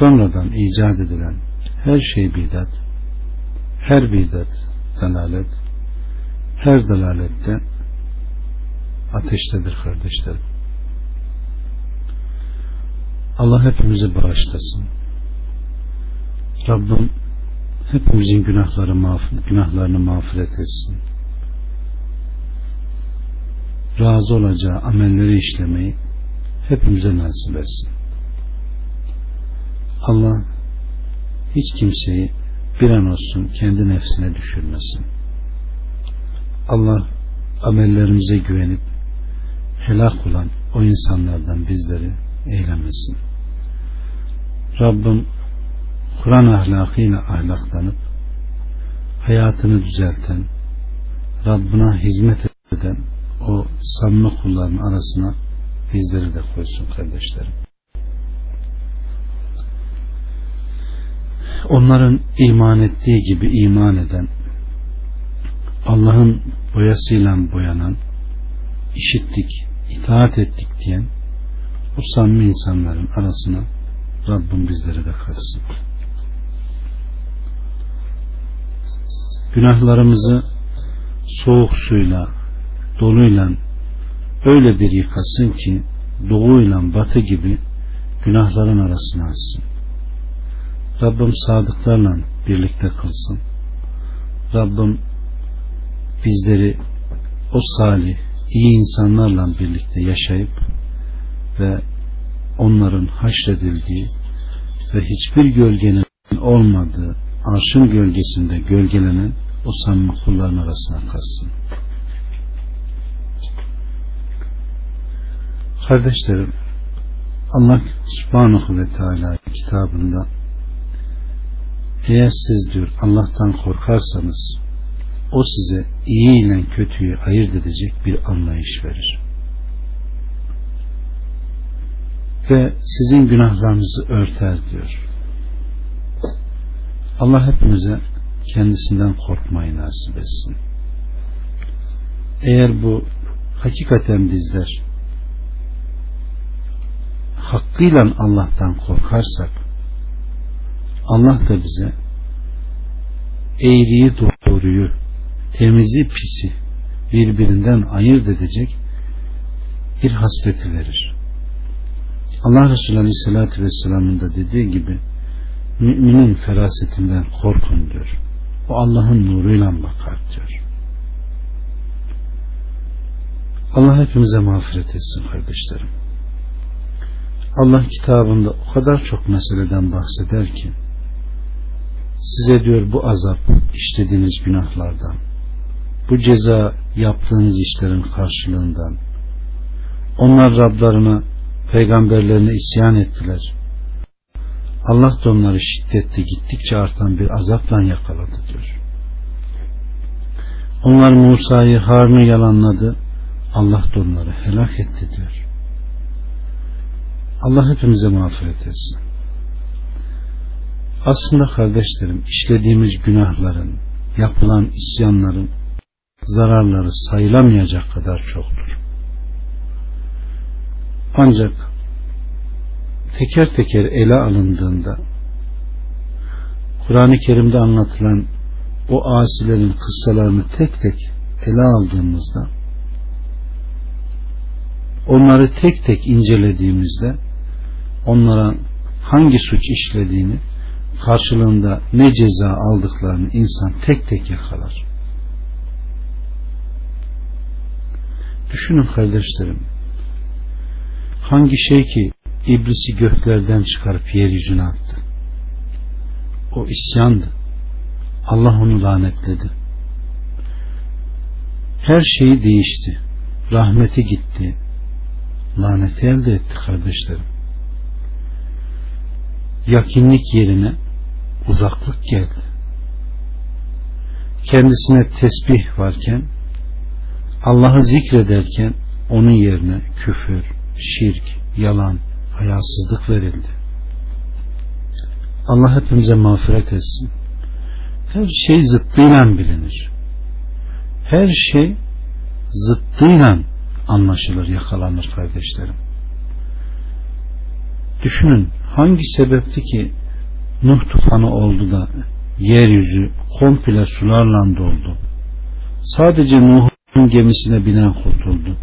sonradan icat edilen her şey bidat, her bidat dalalet, her dalalette ateştedir kardeşlerim. Allah hepimizi bağışlasın. Rabbim hepimizin günahları mağf günahlarını mağfiret etsin. Razı olacağı amelleri işlemeyi hepimize nasip etsin. Allah hiç kimseyi bir an olsun kendi nefsine düşürmesin. Allah amellerimize güvenip helak olan o insanlardan bizleri eylemesin. Rabbim Kur'an ahlakıyla ahlaklanıp hayatını düzelten Rabbına hizmet eden o samimi kulların arasına bizleri de koysun kardeşlerim. Onların iman ettiği gibi iman eden Allah'ın boyasıyla boyanan işittik, itaat ettik diyen o samimi insanların arasına Rabbim bizleri de katsın. Günahlarımızı soğuk suyla, doluyla öyle bir yıkasın ki doğuyla batı gibi günahların arasına alsın. Rabbim sadıklarla birlikte kılsın. Rabbim bizleri o salih, iyi insanlarla birlikte yaşayıp ve onların haşredildiği ve hiçbir gölgenin olmadığı arşın gölgesinde gölgelenen o samimi kulların arasına katsın. Kardeşlerim Allah subhanahu ve teala kitabında eğer siz diyor Allah'tan korkarsanız o size iyi ile kötüyü ayırt edecek bir anlayış verir. Ve sizin günahlarınızı örter diyor. Allah hepimize kendisinden korkmayı nasip etsin. Eğer bu hakikaten bizler hakkıyla Allah'tan korkarsak Allah da bize eğriyi doğruyu temizi pisi birbirinden ayırt edecek bir hasleti verir. Allah Resulü Aleyhisselatü Vesselam'ın da dediği gibi müminin ferasetinden korkun diyor. O Allah'ın nuruyla bakar diyor. Allah hepimize mağfiret etsin kardeşlerim. Allah kitabında o kadar çok meseleden bahseder ki size diyor bu azap işlediğiniz günahlardan bu ceza yaptığınız işlerin karşılığından. Onlar Rablarına peygamberlerine isyan ettiler. Allah da onları şiddetli gittikçe artan bir azapla yakaladı diyor. Onlar Musa'yı Harun'u yalanladı. Allah da onları helak etti diyor. Allah hepimize mağfiret etsin aslında kardeşlerim işlediğimiz günahların yapılan isyanların zararları sayılamayacak kadar çoktur. Ancak teker teker ele alındığında Kur'an-ı Kerim'de anlatılan o asilerin kıssalarını tek tek ele aldığımızda onları tek tek incelediğimizde onlara hangi suç işlediğini karşılığında ne ceza aldıklarını insan tek tek yakalar. Düşünün kardeşlerim. Hangi şey ki iblisi göklerden çıkarıp yeryüzüne attı? O isyandı. Allah onu lanetledi. Her şeyi değişti. Rahmeti gitti. Laneti elde etti kardeşlerim. Yakinlik yerine uzaklık geldi. Kendisine tesbih varken Allah'ı zikrederken onun yerine küfür, şirk, yalan, hayasızlık verildi. Allah hepimize mağfiret etsin. Her şey zıttıyla bilinir. Her şey zıttıyla anlaşılır, yakalanır kardeşlerim. Düşünün hangi sebepti ki Nuh tufanı oldu da yeryüzü komple sularla doldu. Sadece Nuh'un gemisine binen kurtuldu.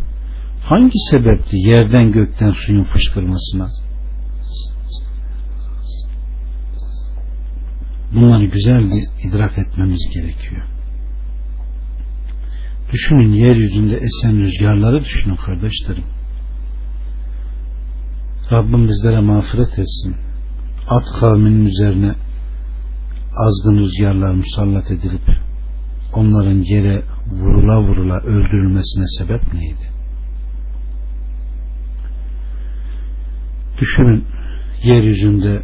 Hangi sebepti yerden gökten suyun fışkırmasına? Bunları güzel bir idrak etmemiz gerekiyor. Düşünün yeryüzünde esen rüzgarları düşünün kardeşlerim. Rabbim bizlere mağfiret etsin. At kavminin üzerine azgın rüzgarlar musallat edilip onların yere vurula vurula öldürülmesine sebep neydi? Düşünün yeryüzünde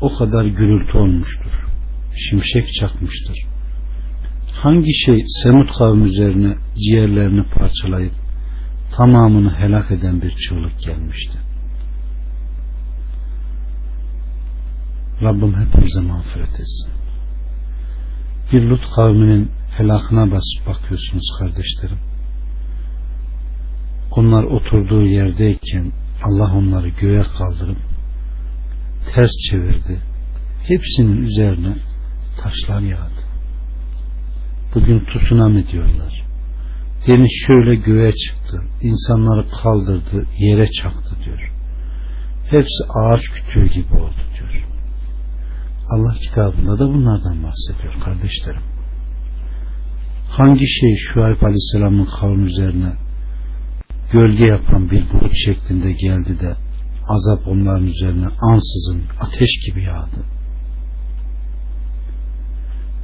o kadar gürültü olmuştur. Şimşek çakmıştır. Hangi şey Semut kavmi üzerine ciğerlerini parçalayıp tamamını helak eden bir çığlık gelmişti. Rabbim hepimize mağfiret etsin. Bir Lut kavminin helakına basıp bakıyorsunuz kardeşlerim. Onlar oturduğu yerdeyken Allah onları göğe kaldırıp ters çevirdi. Hepsinin üzerine taşlar yağdı. Bugün tsunami diyorlar. Deniz şöyle göğe çıktı. insanları kaldırdı, yere çaktı diyor. Hepsi ağaç kütüğü gibi oldu. Allah kitabında da bunlardan bahsediyor kardeşlerim. Hangi şey Şuayb Aleyhisselam'ın kavmi üzerine gölge yapan bir bulut şeklinde geldi de azap onların üzerine ansızın ateş gibi yağdı.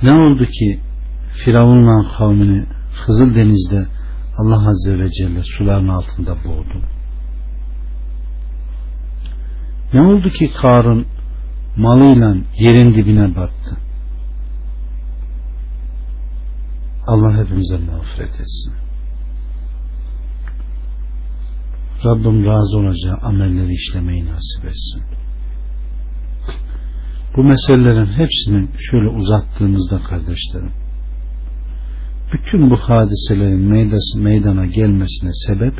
Ne oldu ki Firavun'la kavmini Kızıl Deniz'de Allah Azze ve Celle suların altında boğdu. Ne oldu ki Karun malıyla yerin dibine battı. Allah hepimize mağfiret etsin. Rabbim razı olacağı amelleri işlemeyi nasip etsin. Bu meselelerin hepsini şöyle uzattığımızda kardeşlerim bütün bu hadiselerin meydası, meydana gelmesine sebep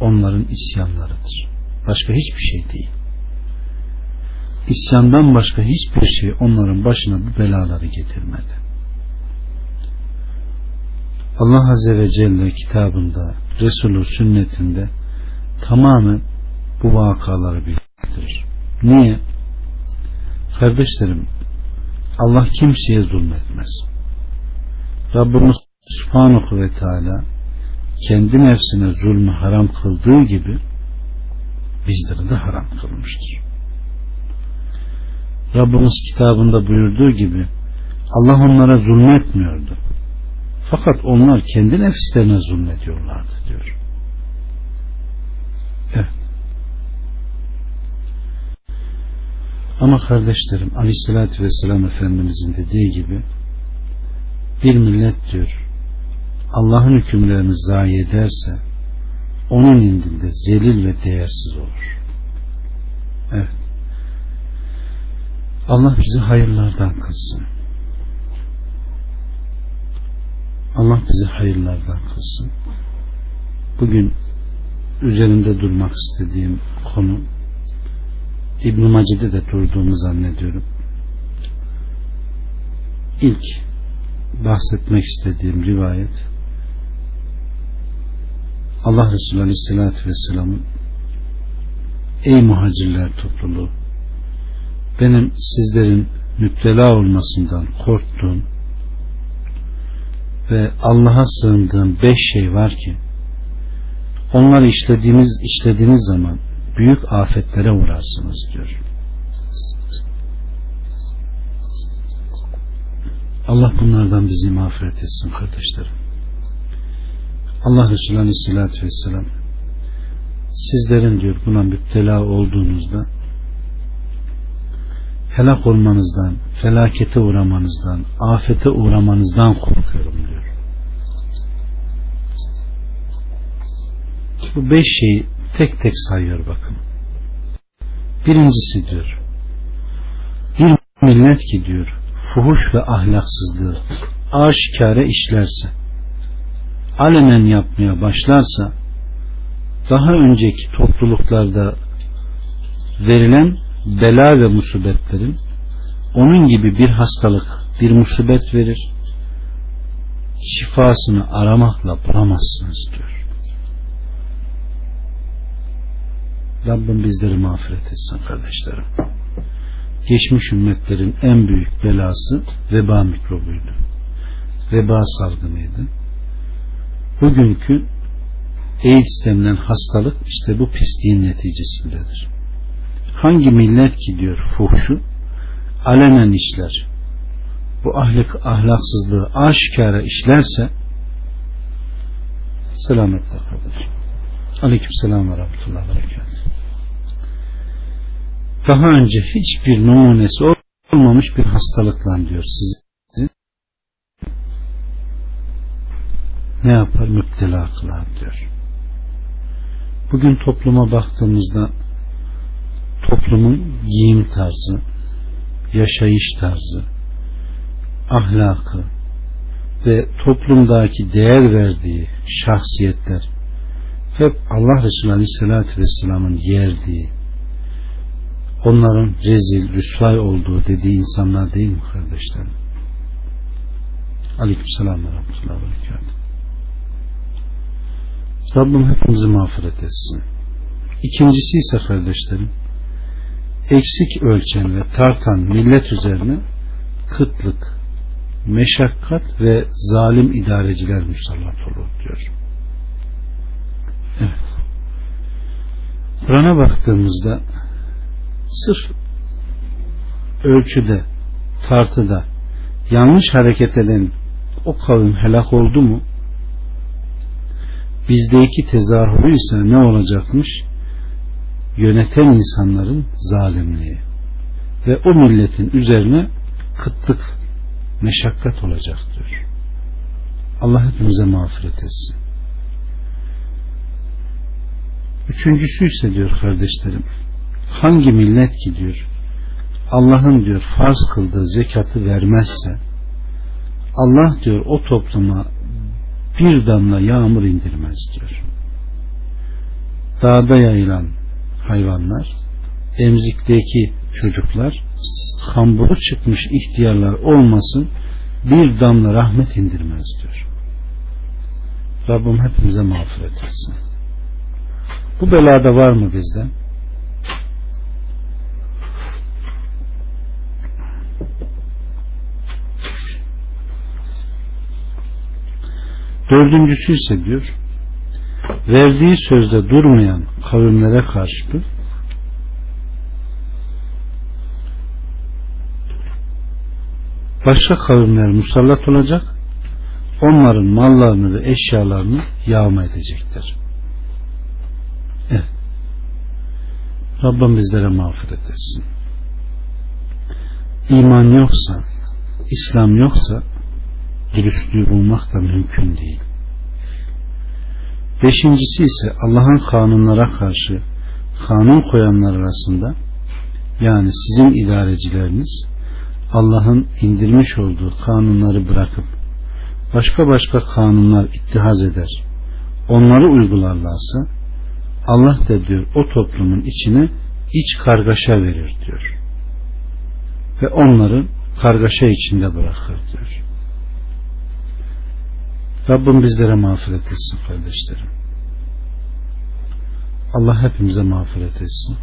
onların isyanlarıdır. Başka hiçbir şey değil. İsyandan başka hiçbir şey onların başına bu belaları getirmedi. Allah Azze ve Celle kitabında Resulü sünnetinde tamamen bu vakaları bildirir. Niye? Kardeşlerim Allah kimseye zulmetmez. Rabbimiz Subhanahu ve Teala kendi nefsine zulmü haram kıldığı gibi bizlere de haram kılmıştır. Rabbimiz kitabında buyurduğu gibi Allah onlara zulmetmiyordu. Fakat onlar kendi nefislerine zulmediyorlardı diyor. Evet. Ama kardeşlerim Aleyhisselatü Vesselam Efendimizin dediği gibi bir millet diyor Allah'ın hükümlerini zayi ederse onun indinde zelil ve değersiz olur. Evet. Allah bizi hayırlardan kılsın. Allah bizi hayırlardan kılsın. Bugün üzerinde durmak istediğim konu İbn-i Mace'de de durduğumu zannediyorum. İlk bahsetmek istediğim rivayet Allah Resulü Aleyhisselatü Vesselam'ın Ey muhacirler topluluğu benim sizlerin müptela olmasından korktuğum ve Allah'a sığındığım beş şey var ki onları işlediğiniz işlediğiniz zaman büyük afetlere uğrarsınız diyor. Allah bunlardan bizi mağfiret etsin kardeşlerim. Allah Resulü Aleyhisselatü Vesselam sizlerin diyor buna müptela olduğunuzda helak olmanızdan, felakete uğramanızdan, afete uğramanızdan korkuyorum diyor. Bu beş şeyi tek tek sayıyor bakın. Birincisi diyor. Bir millet ki diyor fuhuş ve ahlaksızlığı aşikare işlerse alenen yapmaya başlarsa daha önceki topluluklarda verilen bela ve musibetlerin onun gibi bir hastalık, bir musibet verir. Şifasını aramakla bulamazsınız diyor. Rabbim bizleri mağfiret etsin kardeşlerim. Geçmiş ümmetlerin en büyük belası veba mikrobuydu. Veba salgınıydı. Bugünkü AIDS denilen hastalık işte bu pisliğin neticesindedir. Hangi millet ki diyor fuhşu alenen işler bu ahlak, ahlaksızlığı aşikara işlerse selametle kardeşim. Aleyküm selam ve rahmetullahi ve Daha önce hiçbir numunesi olmamış bir hastalıkla diyor sizi ne yapar? Müptela kılar diyor. Bugün topluma baktığımızda toplumun giyim tarzı, yaşayış tarzı, ahlakı ve toplumdaki değer verdiği şahsiyetler hep Allah Resulü Aleyhisselatü Vesselam'ın yerdiği onların rezil, rüsvay olduğu dediği insanlar değil mi kardeşlerim? Aleyküm selam ve rahmetullahi ve Rabbim hepimizi mağfiret etsin. İkincisi ise kardeşlerim eksik ölçen ve tartan millet üzerine kıtlık, meşakkat ve zalim idareciler musallat olur diyor. Evet. Kur'an'a baktığımızda sırf ölçüde, tartıda yanlış hareket eden o kavim helak oldu mu bizdeki tezahürü ise ne olacakmış? Yöneten insanların zalimliği ve o milletin üzerine kıtlık, meşakkat olacak diyor. Allah hepimize mağfiret etsin. Üçüncüsü ise diyor kardeşlerim, hangi millet ki diyor, Allah'ın diyor farz kıldığı zekatı vermezse, Allah diyor o topluma bir damla yağmur indirmez diyor. Dağda yayılan hayvanlar, emzikteki çocuklar, kamburu çıkmış ihtiyarlar olmasın bir damla rahmet indirmez diyor. Rabbim hepimize mağfiret etsin. Bu belada var mı bizden? Dördüncüsü ise diyor verdiği sözde durmayan kavimlere karşı başka kavimler musallat olacak onların mallarını ve eşyalarını yağma edecektir. Evet. Rabbim bizlere mağfiret etsin. İman yoksa, İslam yoksa dürüstlüğü bulmak da mümkün değil. Beşincisi ise Allah'ın kanunlara karşı kanun koyanlar arasında yani sizin idarecileriniz Allah'ın indirmiş olduğu kanunları bırakıp başka başka kanunlar ittihaz eder onları uygularlarsa Allah da diyor o toplumun içine iç kargaşa verir diyor. Ve onları kargaşa içinde bırakır diyor Rabbim bizlere mağfiret etsin kardeşlerim. Allah hepimize mağfiret etsin.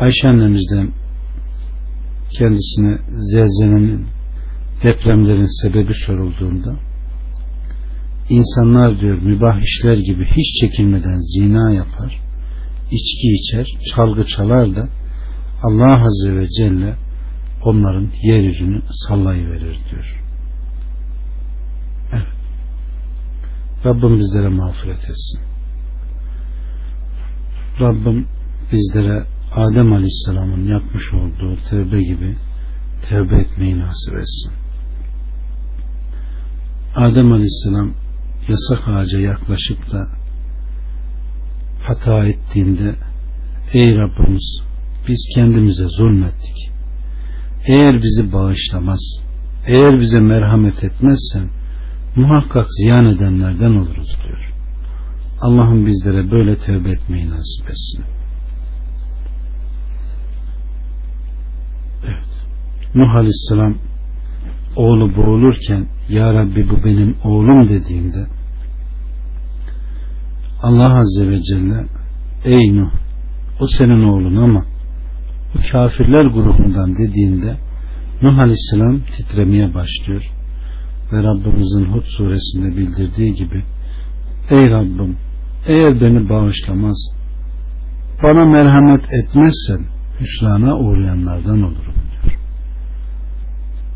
Ayşe annemizden kendisine zelzelenin depremlerin sebebi sorulduğunda insanlar diyor mübah işler gibi hiç çekinmeden zina yapar içki içer çalgı çalar da Allah Azze ve Celle onların yeryüzünü sallayıverir diyor. Rabbim bizlere mağfiret etsin. Rabbim bizlere Adem Aleyhisselam'ın yapmış olduğu tevbe gibi tevbe etmeyi nasip etsin. Adem Aleyhisselam yasak ağaca yaklaşıp da hata ettiğinde ey Rabbimiz biz kendimize zulmettik. Eğer bizi bağışlamaz, eğer bize merhamet etmezsen muhakkak ziyan edenlerden oluruz diyor. Allah'ım bizlere böyle tövbe etmeyi nasip etsin. Evet. Nuh Aleyhisselam oğlu boğulurken Ya Rabbi bu benim oğlum dediğimde Allah Azze ve Celle Ey Nuh o senin oğlun ama bu kafirler grubundan dediğinde Nuh Aleyhisselam titremeye başlıyor ve Rabbimizin Hud suresinde bildirdiği gibi ey Rabbim eğer beni bağışlamaz bana merhamet etmezsen hüsrana uğrayanlardan olurum diyor.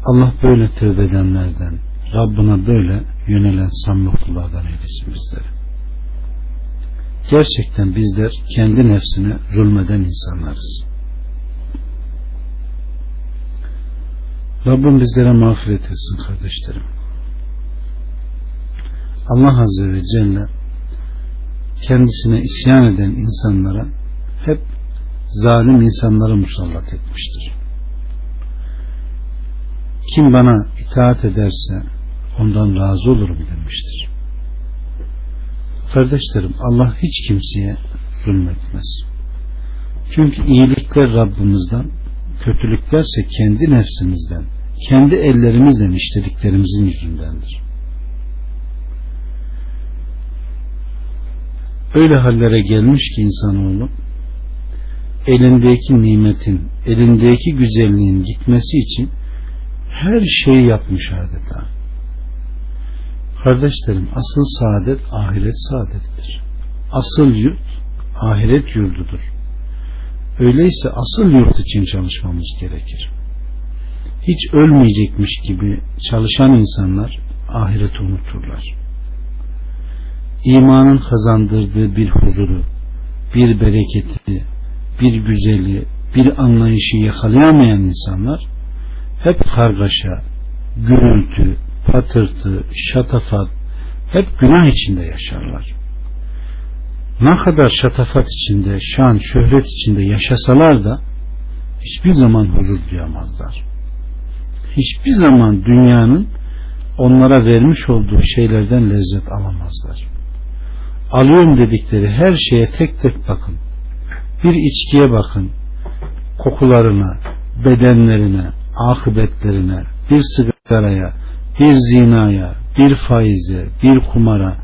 Allah böyle tövbe edenlerden Rabbına böyle yönelen samimi kullardan eylesin bizleri. Gerçekten bizler kendi nefsine zulmeden insanlarız. Rabbim bizlere mağfiret etsin kardeşlerim. Allah Azze ve Celle kendisine isyan eden insanlara hep zalim insanları musallat etmiştir. Kim bana itaat ederse ondan razı olurum demiştir. Kardeşlerim Allah hiç kimseye zulmetmez. Çünkü iyilikler Rabbimizden, kötülüklerse kendi nefsimizden, kendi ellerimizden işlediklerimizin yüzündendir. Öyle hallere gelmiş ki insanoğlu elindeki nimetin, elindeki güzelliğin gitmesi için her şeyi yapmış adeta. Kardeşlerim asıl saadet ahiret saadettir. Asıl yurt ahiret yurdudur. Öyleyse asıl yurt için çalışmamız gerekir. Hiç ölmeyecekmiş gibi çalışan insanlar ahireti unuturlar. İmanın kazandırdığı bir huzuru, bir bereketi, bir güzeli, bir anlayışı yakalayamayan insanlar hep kargaşa, gürültü, patırtı, şatafat hep günah içinde yaşarlar. Ne kadar şatafat içinde, şan, şöhret içinde yaşasalar da hiçbir zaman huzur duyamazlar. Hiçbir zaman dünyanın onlara vermiş olduğu şeylerden lezzet alamazlar. Alıyorum dedikleri her şeye tek tek bakın. Bir içkiye bakın. Kokularına, bedenlerine, akıbetlerine, bir sigaraya, bir zinaya, bir faize, bir kumara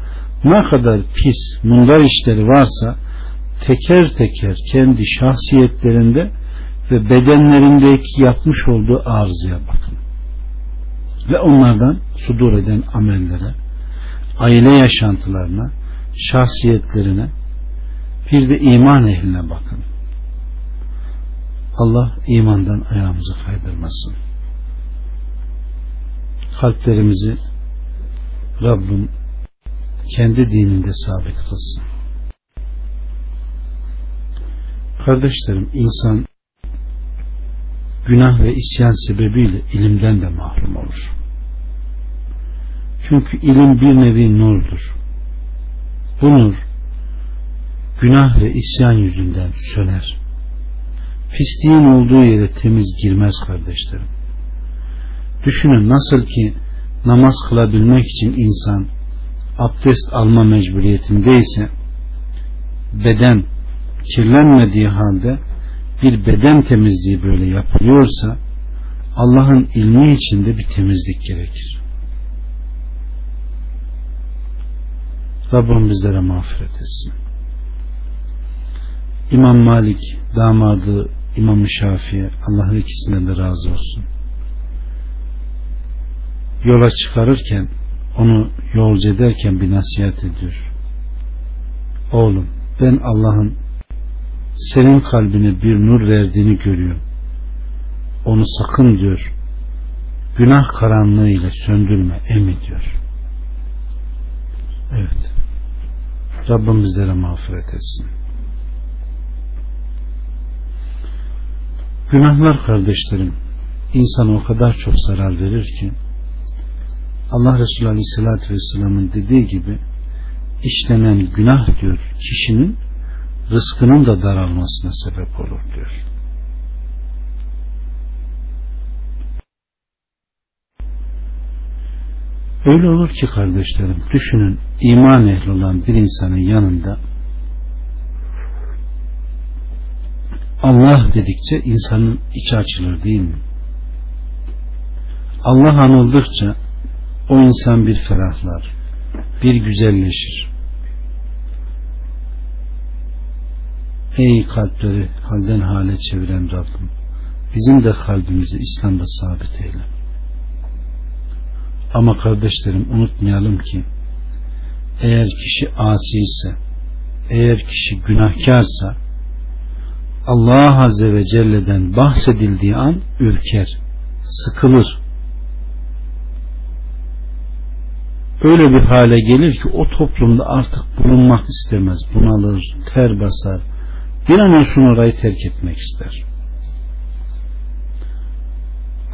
ne kadar pis mundar işleri varsa teker teker kendi şahsiyetlerinde ve bedenlerindeki yapmış olduğu arızaya bakın. Ve onlardan sudur eden amellere, aile yaşantılarına, şahsiyetlerine, bir de iman ehline bakın. Allah imandan ayağımızı kaydırmasın. Kalplerimizi Rabbim kendi dininde sabit kılsın. Kardeşlerim insan günah ve isyan sebebiyle ilimden de mahrum olur. Çünkü ilim bir nevi nurdur. Bu nur günah ve isyan yüzünden söner. Pisliğin olduğu yere temiz girmez kardeşlerim. Düşünün nasıl ki namaz kılabilmek için insan abdest alma mecburiyetindeyse beden kirlenmediği halde bir beden temizliği böyle yapılıyorsa Allah'ın ilmi içinde bir temizlik gerekir. Rabbim bizlere mağfiret etsin. İmam Malik damadı İmam Şafi'ye Allah'ın ikisinden de razı olsun. Yola çıkarırken onu yolcu ederken bir nasihat ediyor. Oğlum ben Allah'ın senin kalbine bir nur verdiğini görüyorum. Onu sakın diyor günah karanlığı ile söndürme emi diyor. Evet. Rabbim bizlere mağfiret etsin. Günahlar kardeşlerim insana o kadar çok zarar verir ki Allah Resulü Aleyhisselatü Vesselam'ın dediği gibi işlenen günah diyor kişinin rızkının da daralmasına sebep olur diyor. Öyle olur ki kardeşlerim düşünün iman ehli olan bir insanın yanında Allah dedikçe insanın içi açılır değil mi? Allah anıldıkça o insan bir ferahlar, bir güzelleşir. Ey kalpleri halden hale çeviren Rabbim, bizim de kalbimizi İslam'da sabit eyle. Ama kardeşlerim unutmayalım ki eğer kişi asi ise eğer kişi günahkarsa Allah Azze ve Celle'den bahsedildiği an ürker, sıkılır. Öyle bir hale gelir ki o toplumda artık bulunmak istemez, bunalır, ter basar. Bir an olsun orayı terk etmek ister.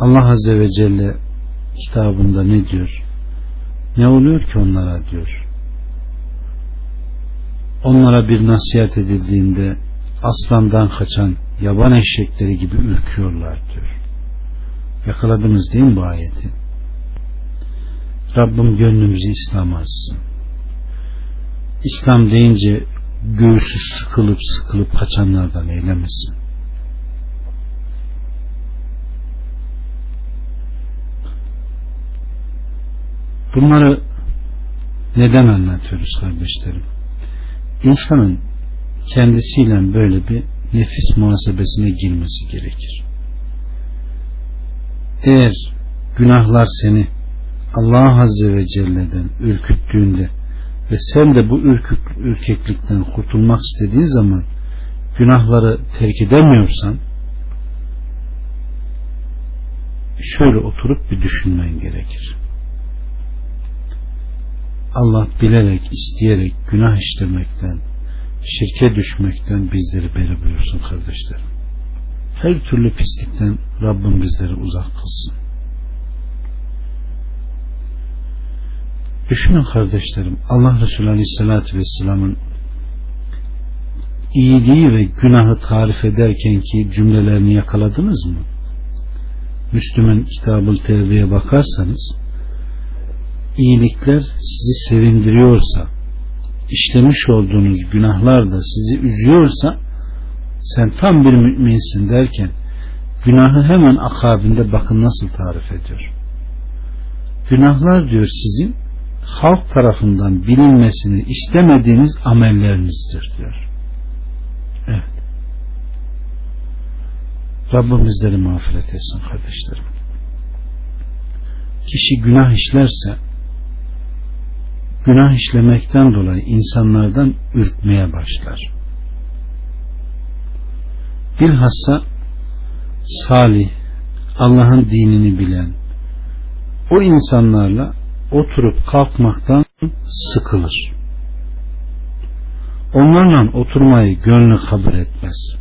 Allah Azze ve Celle kitabında ne diyor? Ne oluyor ki onlara diyor. Onlara bir nasihat edildiğinde aslandan kaçan yaban eşekleri gibi ürküyorlar diyor. Yakaladınız değil mi bu ayeti? Rabbim gönlümüzü İslam'a açsın. İslam deyince göğsü sıkılıp sıkılıp kaçanlardan eylemesin. Bunları neden anlatıyoruz kardeşlerim? İnsanın kendisiyle böyle bir nefis muhasebesine girmesi gerekir. Eğer günahlar seni Allah Azze ve Celle'den ürküttüğünde ve sen de bu ürkük, ürkeklikten kurtulmak istediğin zaman günahları terk edemiyorsan şöyle oturup bir düşünmen gerekir. Allah bilerek, isteyerek günah işlemekten, şirke düşmekten bizleri beri buyursun kardeşlerim. Her türlü pislikten Rabbim bizleri uzak kılsın. Düşünün kardeşlerim Allah Resulü Aleyhisselatü Vesselam'ın iyiliği ve günahı tarif ederken ki cümlelerini yakaladınız mı? Müslüm'ün kitabı tevbeye bakarsanız iyilikler sizi sevindiriyorsa işlemiş olduğunuz günahlar da sizi üzüyorsa sen tam bir müminsin derken günahı hemen akabinde bakın nasıl tarif ediyor. Günahlar diyor sizin halk tarafından bilinmesini istemediğiniz amellerinizdir diyor. Evet. Rabbim bizleri mağfiret etsin kardeşlerim. Kişi günah işlerse günah işlemekten dolayı insanlardan ürkmeye başlar. Bilhassa salih, Allah'ın dinini bilen o insanlarla oturup kalkmaktan sıkılır. Onlarla oturmayı gönlü kabul etmez.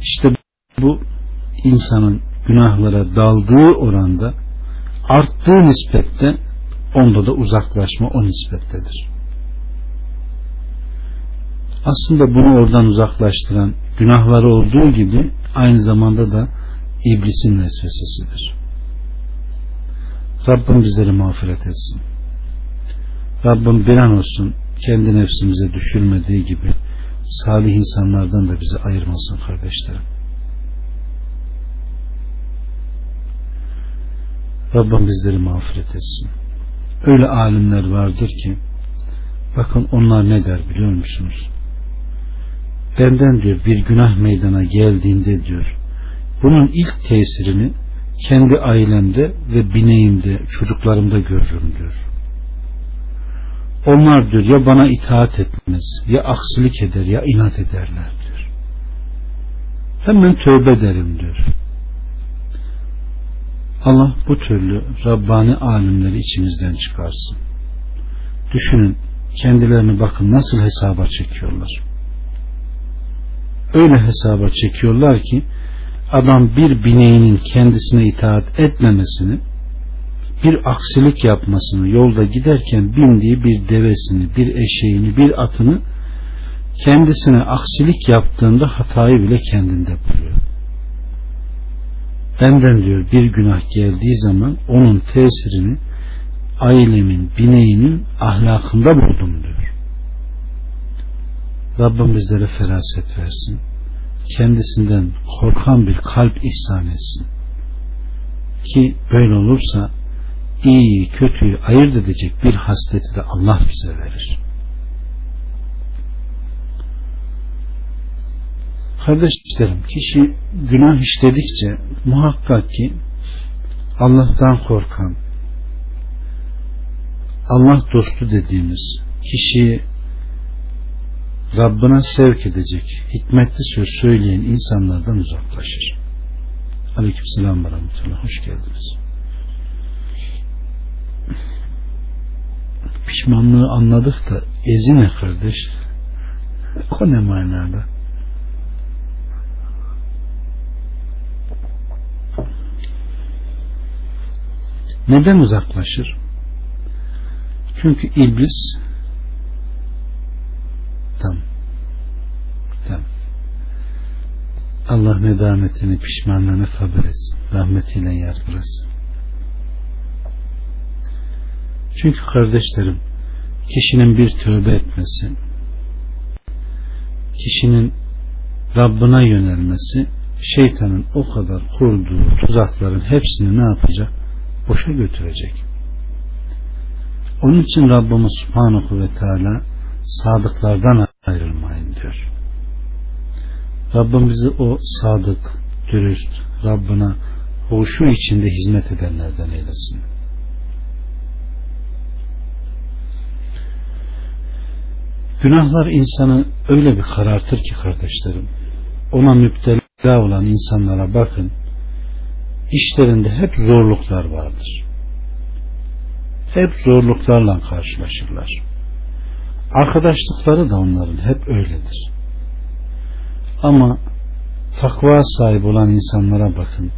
İşte bu insanın günahlara daldığı oranda arttığı nispette onda da uzaklaşma o nispettedir. Aslında bunu oradan uzaklaştıran günahları olduğu gibi aynı zamanda da iblisin vesvesesidir. Rabbim bizleri mağfiret etsin. Rabbim bir an olsun kendi nefsimize düşürmediği gibi salih insanlardan da bizi ayırmasın kardeşlerim. Rabbim bizleri mağfiret etsin. Öyle alimler vardır ki bakın onlar ne der biliyor musunuz? Benden diyor bir günah meydana geldiğinde diyor bunun ilk tesirini kendi ailemde ve bineğimde çocuklarımda görürüm diyor. Onlar diyor ya bana itaat etmez ya aksilik eder ya inat ederler diyor. Hemen tövbe derim diyor. Allah bu türlü Rabbani alimleri içimizden çıkarsın. Düşünün kendilerini bakın nasıl hesaba çekiyorlar. Öyle hesaba çekiyorlar ki adam bir bineğinin kendisine itaat etmemesini bir aksilik yapmasını yolda giderken bindiği bir devesini bir eşeğini bir atını kendisine aksilik yaptığında hatayı bile kendinde buluyor benden diyor bir günah geldiği zaman onun tesirini ailemin, bineğinin ahlakında buldum diyor. Rabbim bizlere feraset versin. Kendisinden korkan bir kalp ihsan etsin. Ki böyle olursa iyi kötüyü ayırt edecek bir hasleti de Allah bize verir. Kardeşlerim kişi günah işledikçe muhakkak ki Allah'tan korkan Allah dostu dediğimiz kişiyi Rabbına sevk edecek hikmetli söz söyleyen insanlardan uzaklaşır. Aleyküm selam ve rahmetullah. Hoş geldiniz. Pişmanlığı anladık da ezi ne kardeş? O ne manada? Neden uzaklaşır? Çünkü iblis tam tam Allah nedametini pişmanlığını kabul etsin. Rahmetiyle yargılasın. Çünkü kardeşlerim kişinin bir tövbe etmesi kişinin Rabbına yönelmesi şeytanın o kadar kurduğu tuzakların hepsini ne yapacak? Boşa götürecek. Onun için Rabbimiz Subhanahu ve Teala sadıklardan ayrılmayın diyor. Rabbim bizi o sadık, dürüst, Rabbına huşu içinde hizmet edenlerden eylesin. Günahlar insanı öyle bir karartır ki kardeşlerim. Ona müptela olan insanlara bakın. İşlerinde hep zorluklar vardır. Hep zorluklarla karşılaşırlar. Arkadaşlıkları da onların hep öyledir. Ama takva sahibi olan insanlara bakın.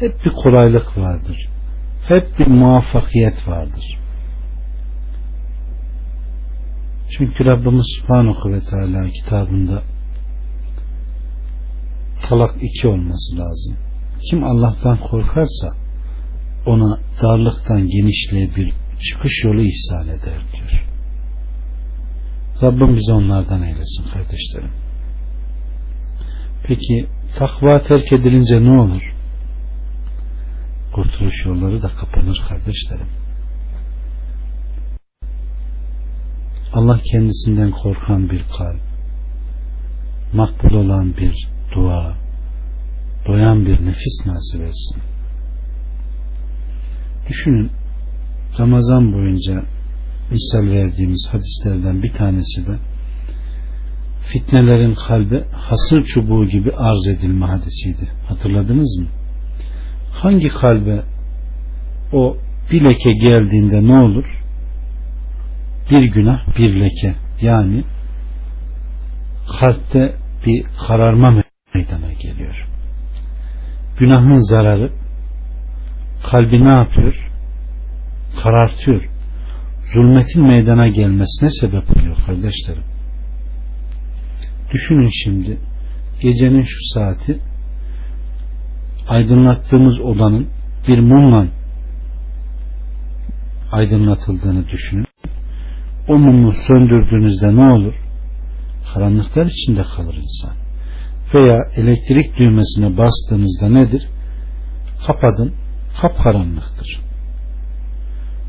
Hep bir kolaylık vardır. Hep bir muvaffakiyet vardır. Çünkü Rabbimiz Subhanahu ve Teala kitabında talak iki olması lazım. Kim Allah'tan korkarsa ona darlıktan genişliğe bir çıkış yolu ihsan eder diyor. Rabbim bizi onlardan eylesin kardeşlerim. Peki takva terk edilince ne olur? Kurtuluş yolları da kapanır kardeşlerim. Allah kendisinden korkan bir kalp, makbul olan bir dua, doyan bir nefis nasip etsin. Düşünün Ramazan boyunca misal verdiğimiz hadislerden bir tanesi de fitnelerin kalbi hasır çubuğu gibi arz edilme hadisiydi. Hatırladınız mı? Hangi kalbe o bir leke geldiğinde ne olur? Bir günah bir leke. Yani kalpte bir kararma meydana geliyor. Günahın zararı kalbi ne yapıyor? Karartıyor. Zulmetin meydana gelmesine sebep oluyor kardeşlerim. Düşünün şimdi gecenin şu saati aydınlattığımız odanın bir mumla aydınlatıldığını düşünün. O mumu söndürdüğünüzde ne olur? Karanlıklar içinde kalır insan. Veya elektrik düğmesine bastığınızda nedir? Kapadın, kapkaranlıktır.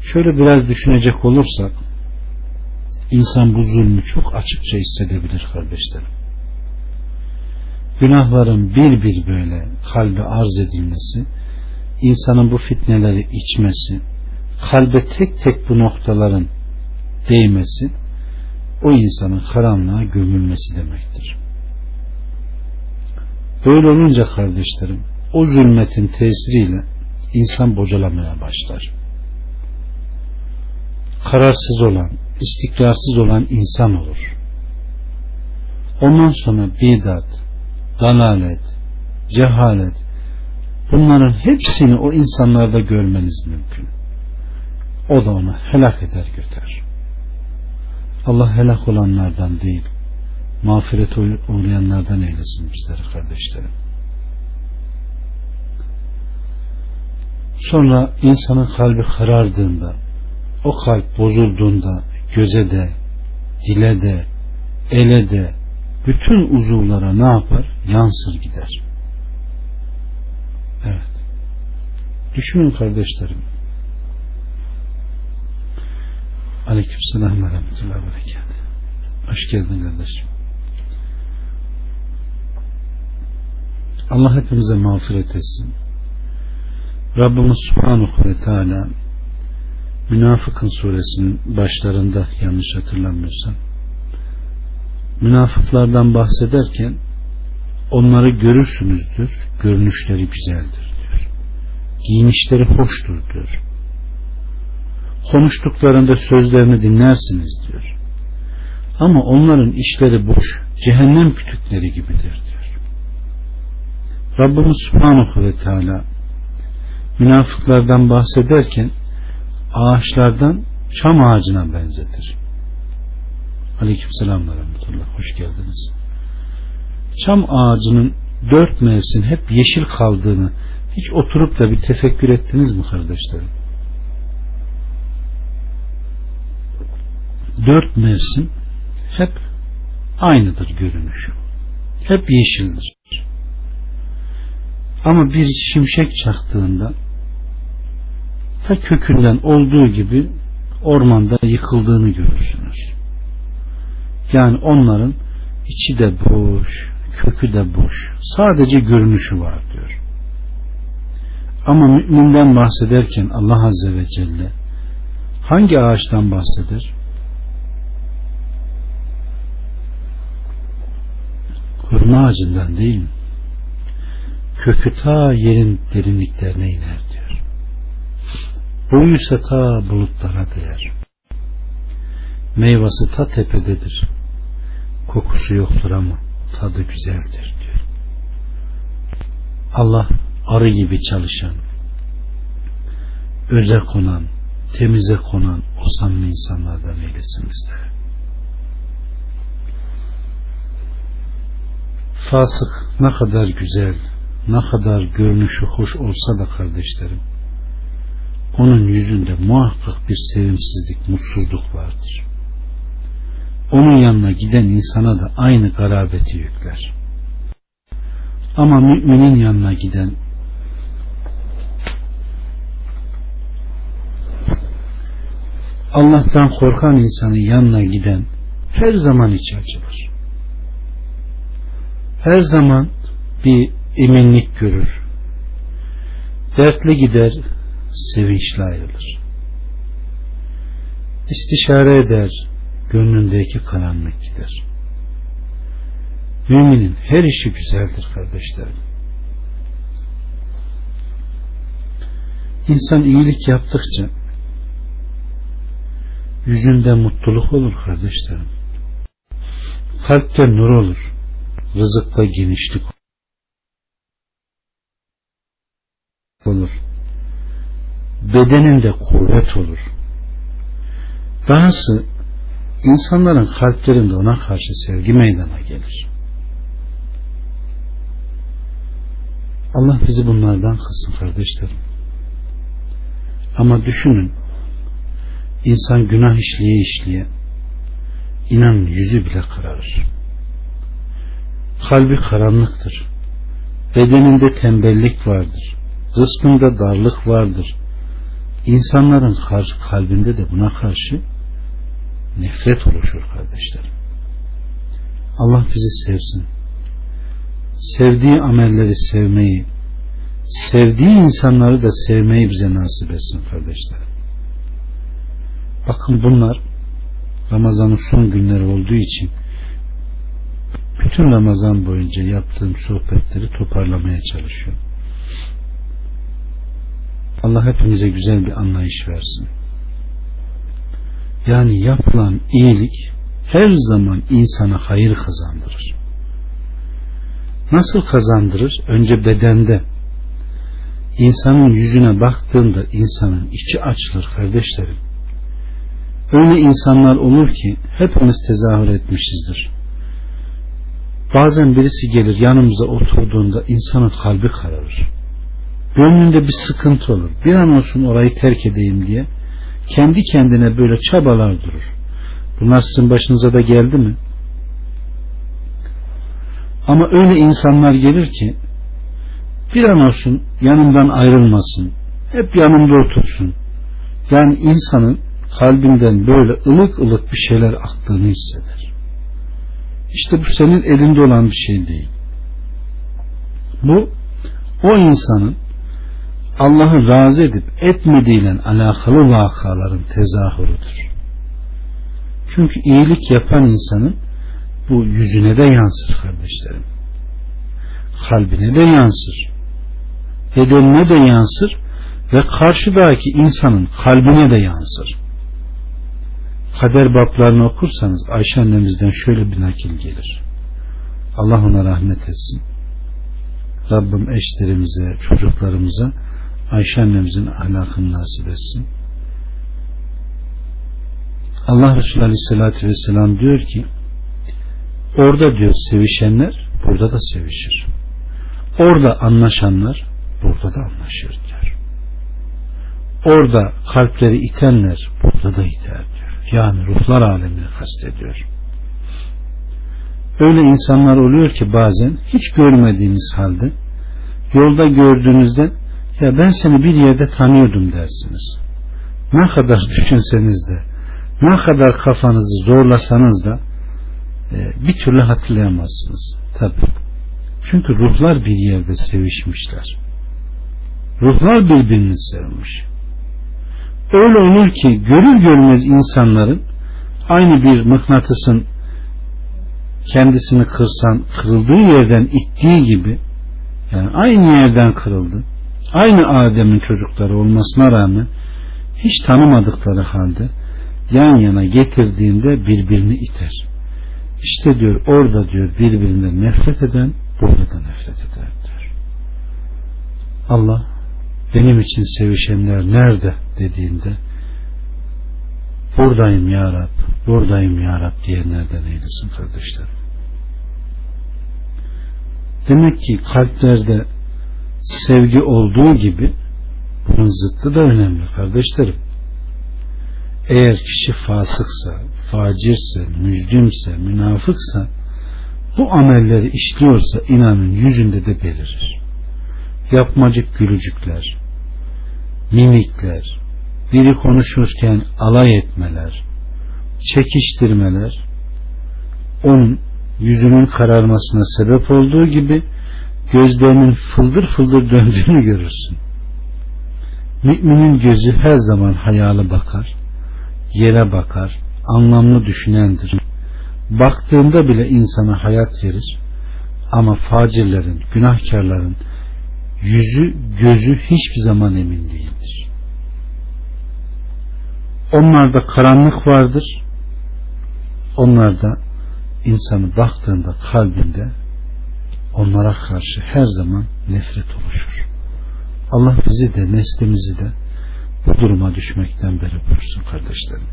Şöyle biraz düşünecek olursak insan bu zulmü çok açıkça hissedebilir kardeşlerim. Günahların bir bir böyle kalbe arz edilmesi, insanın bu fitneleri içmesi, kalbe tek tek bu noktaların değmesi, o insanın karanlığa gömülmesi demektir. Böyle olunca kardeşlerim, o zulmetin tesiriyle insan bocalamaya başlar. Kararsız olan, istikrarsız olan insan olur. Ondan sonra bidat, dalalet, cehalet bunların hepsini o insanlarda görmeniz mümkün. O da onu helak eder götür. Allah helak olanlardan değil, mağfiret uğrayanlardan eylesin bizleri kardeşlerim. Sonra insanın kalbi karardığında, o kalp bozulduğunda göze de, dile de, ele de, bütün uzuvlara ne yapar? Yansır gider. Evet. Düşünün kardeşlerim. Aleykümselam ve rahmetullahi ve berekat. Hoş geldin kardeşim. Allah hepimize mağfiret etsin. Rabbimiz Subhanahu ve Teala Münafıkın suresinin başlarında yanlış hatırlamıyorsam münafıklardan bahsederken onları görürsünüzdür, görünüşleri güzeldir diyor. Giyinişleri hoştur diyor. Konuştuklarında sözlerini dinlersiniz diyor. Ama onların işleri boş, cehennem kütükleri gibidir diyor. Rabbimiz Subhanahu ve Teala münafıklardan bahsederken ağaçlardan çam ağacına benzetir. Aleykümselam ve. Hoş geldiniz. Çam ağacının dört mevsim hep yeşil kaldığını hiç oturup da bir tefekkür ettiniz mi kardeşlerim? Dört mevsim hep aynıdır görünüşü. Hep yeşildir. Ama bir şimşek çaktığında ta kökünden olduğu gibi ormanda yıkıldığını görürsünüz. Yani onların içi de boş, kökü de boş. Sadece görünüşü var diyor. Ama müminden bahsederken Allah Azze ve Celle hangi ağaçtan bahseder? Hurma ağacından değil mi? Kökü ta yerin derinliklerine iner diyor. Boyuysa ta bulutlara değer. Meyvası ta tepededir. Kokusu yoktur ama tadı güzeldir diyor. Allah arı gibi çalışan, öze konan, temize konan o samimi insanlardan eylesin bizleri. Fasık ne kadar güzel, ne kadar görünüşü hoş olsa da kardeşlerim, onun yüzünde muhakkak bir sevimsizlik, mutsuzluk vardır. Onun yanına giden insana da aynı garabeti yükler. Ama müminin yanına giden Allah'tan korkan insanın yanına giden her zaman içi açılır. Her zaman bir eminlik görür. Dertli gider, sevinçli ayrılır. İstişare eder, gönlündeki karanlık gider. Müminin her işi güzeldir kardeşlerim. İnsan iyilik yaptıkça yüzünde mutluluk olur kardeşlerim. Kalpte nur olur. Rızıkta genişlik olur. Bedeninde kuvvet olur. Dahası insanların kalplerinde ona karşı sevgi meydana gelir. Allah bizi bunlardan kılsın kardeşlerim. Ama düşünün insan günah işliye işliye inanın yüzü bile kararır. Kalbi karanlıktır. Bedeninde tembellik vardır. Rızkında darlık vardır. İnsanların kalbinde de buna karşı nefret oluşur kardeşlerim. Allah bizi sevsin. Sevdiği amelleri sevmeyi, sevdiği insanları da sevmeyi bize nasip etsin kardeşlerim. Bakın bunlar Ramazan'ın son günleri olduğu için bütün Ramazan boyunca yaptığım sohbetleri toparlamaya çalışıyorum. Allah hepimize güzel bir anlayış versin. Yani yapılan iyilik her zaman insana hayır kazandırır. Nasıl kazandırır? Önce bedende. İnsanın yüzüne baktığında insanın içi açılır kardeşlerim. Öyle insanlar olur ki hepimiz tezahür etmişizdir. Bazen birisi gelir yanımıza oturduğunda insanın kalbi kararır. Gönlünde bir sıkıntı olur. Bir an olsun orayı terk edeyim diye kendi kendine böyle çabalar durur. Bunlar sizin başınıza da geldi mi? Ama öyle insanlar gelir ki bir an olsun yanımdan ayrılmasın. hep yanımda otursun. Yani insanın kalbinden böyle ılık ılık bir şeyler aktığını hisseder. İşte bu senin elinde olan bir şey değil. Bu o insanın Allah'ı razı edip etmediğiyle alakalı vakaların tezahürüdür. Çünkü iyilik yapan insanın bu yüzüne de yansır kardeşlerim. Kalbine de yansır. Bedenine de yansır ve karşıdaki insanın kalbine de yansır. Kader bablarını okursanız Ayşe annemizden şöyle bir nakil gelir. Allah ona rahmet etsin. Rabbim eşlerimize, çocuklarımıza Ayşe annemizin ahlakını nasip etsin. Allah Resulü Aleyhisselatü Vesselam diyor ki orada diyor sevişenler burada da sevişir. Orada anlaşanlar burada da anlaşır diyor. Orada kalpleri itenler burada da iter diyor. Yani ruhlar alemini kastediyor. Öyle insanlar oluyor ki bazen hiç görmediğiniz halde yolda gördüğünüzde ya ben seni bir yerde tanıyordum dersiniz. Ne kadar düşünseniz de ne kadar kafanızı zorlasanız da e, bir türlü hatırlayamazsınız. Tabi. Çünkü ruhlar bir yerde sevişmişler. Ruhlar birbirini sevmiş. Öyle olur ki görür görmez insanların aynı bir mıknatısın kendisini kırsan kırıldığı yerden ittiği gibi yani aynı yerden kırıldı. Aynı Adem'in çocukları olmasına rağmen hiç tanımadıkları halde yan yana getirdiğinde birbirini iter. İşte diyor orada diyor birbirinden nefret eden burada da nefret eder diyor. Allah benim için sevişenler nerede dediğinde buradayım ya Rab buradayım ya Rab diyenlerden eylesin kardeşlerim. Demek ki kalplerde sevgi olduğu gibi bunun zıttı da önemli kardeşlerim. Eğer kişi fasıksa, facirse, mücrimse, münafıksa bu amelleri işliyorsa inanın yüzünde de belirir. Yapmacık gülücükler, mimikler, biri konuşurken alay etmeler, çekiştirmeler onun yüzünün kararmasına sebep olduğu gibi gözlerinin fıldır fıldır döndüğünü görürsün. Müminin gözü her zaman hayalı bakar, yere bakar, anlamlı düşünendir. Baktığında bile insana hayat verir. Ama facirlerin, günahkarların yüzü, gözü hiçbir zaman emin değildir. Onlarda karanlık vardır. Onlarda insanı baktığında kalbinde onlara karşı her zaman nefret oluşur. Allah bizi de neslimizi de bu duruma düşmekten beri buyursun kardeşlerim.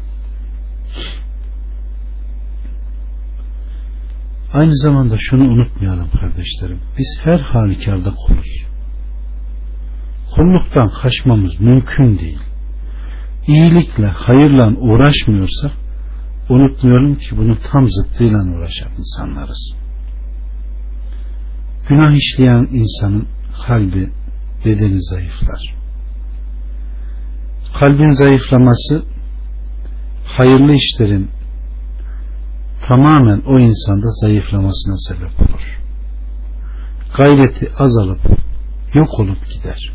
Aynı zamanda şunu unutmayalım kardeşlerim. Biz her halükarda kuluz. Kulluktan kaçmamız mümkün değil. İyilikle, hayırla uğraşmıyorsak unutmayalım ki bunu tam zıttıyla uğraşan insanlarız. Günah işleyen insanın kalbi, bedeni zayıflar. Kalbin zayıflaması hayırlı işlerin tamamen o insanda zayıflamasına sebep olur. Gayreti azalıp yok olup gider.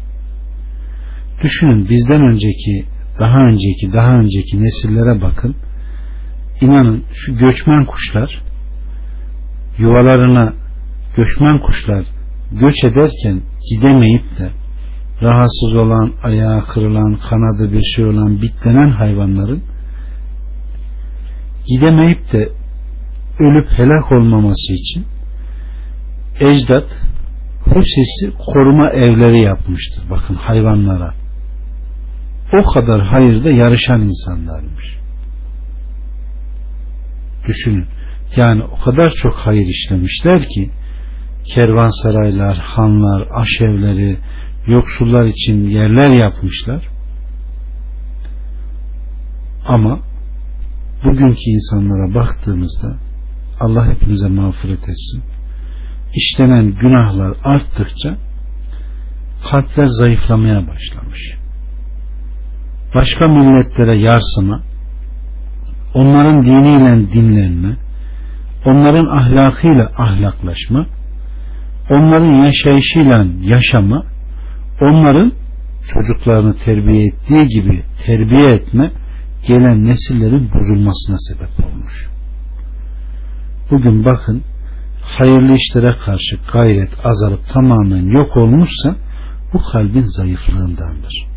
Düşünün bizden önceki, daha önceki, daha önceki nesillere bakın. İnanın şu göçmen kuşlar yuvalarına göçmen kuşlar göç ederken gidemeyip de rahatsız olan, ayağı kırılan, kanadı bir şey olan, bitlenen hayvanların gidemeyip de ölüp helak olmaması için ecdat Husesi koruma evleri yapmıştır. Bakın hayvanlara. O kadar hayırda yarışan insanlarmış. Düşünün. Yani o kadar çok hayır işlemişler ki kervansaraylar, hanlar, aşevleri, yoksullar için yerler yapmışlar. Ama bugünkü insanlara baktığımızda Allah hepimize mağfiret etsin. İşlenen günahlar arttıkça kalpler zayıflamaya başlamış. başka milletlere yarsıma, onların diniyle dinlenme, onların ahlakıyla ahlaklaşma, onların yaşayışıyla yaşama, onların çocuklarını terbiye ettiği gibi terbiye etme gelen nesillerin bozulmasına sebep olmuş. Bugün bakın hayırlı işlere karşı gayret azalıp tamamen yok olmuşsa bu kalbin zayıflığındandır.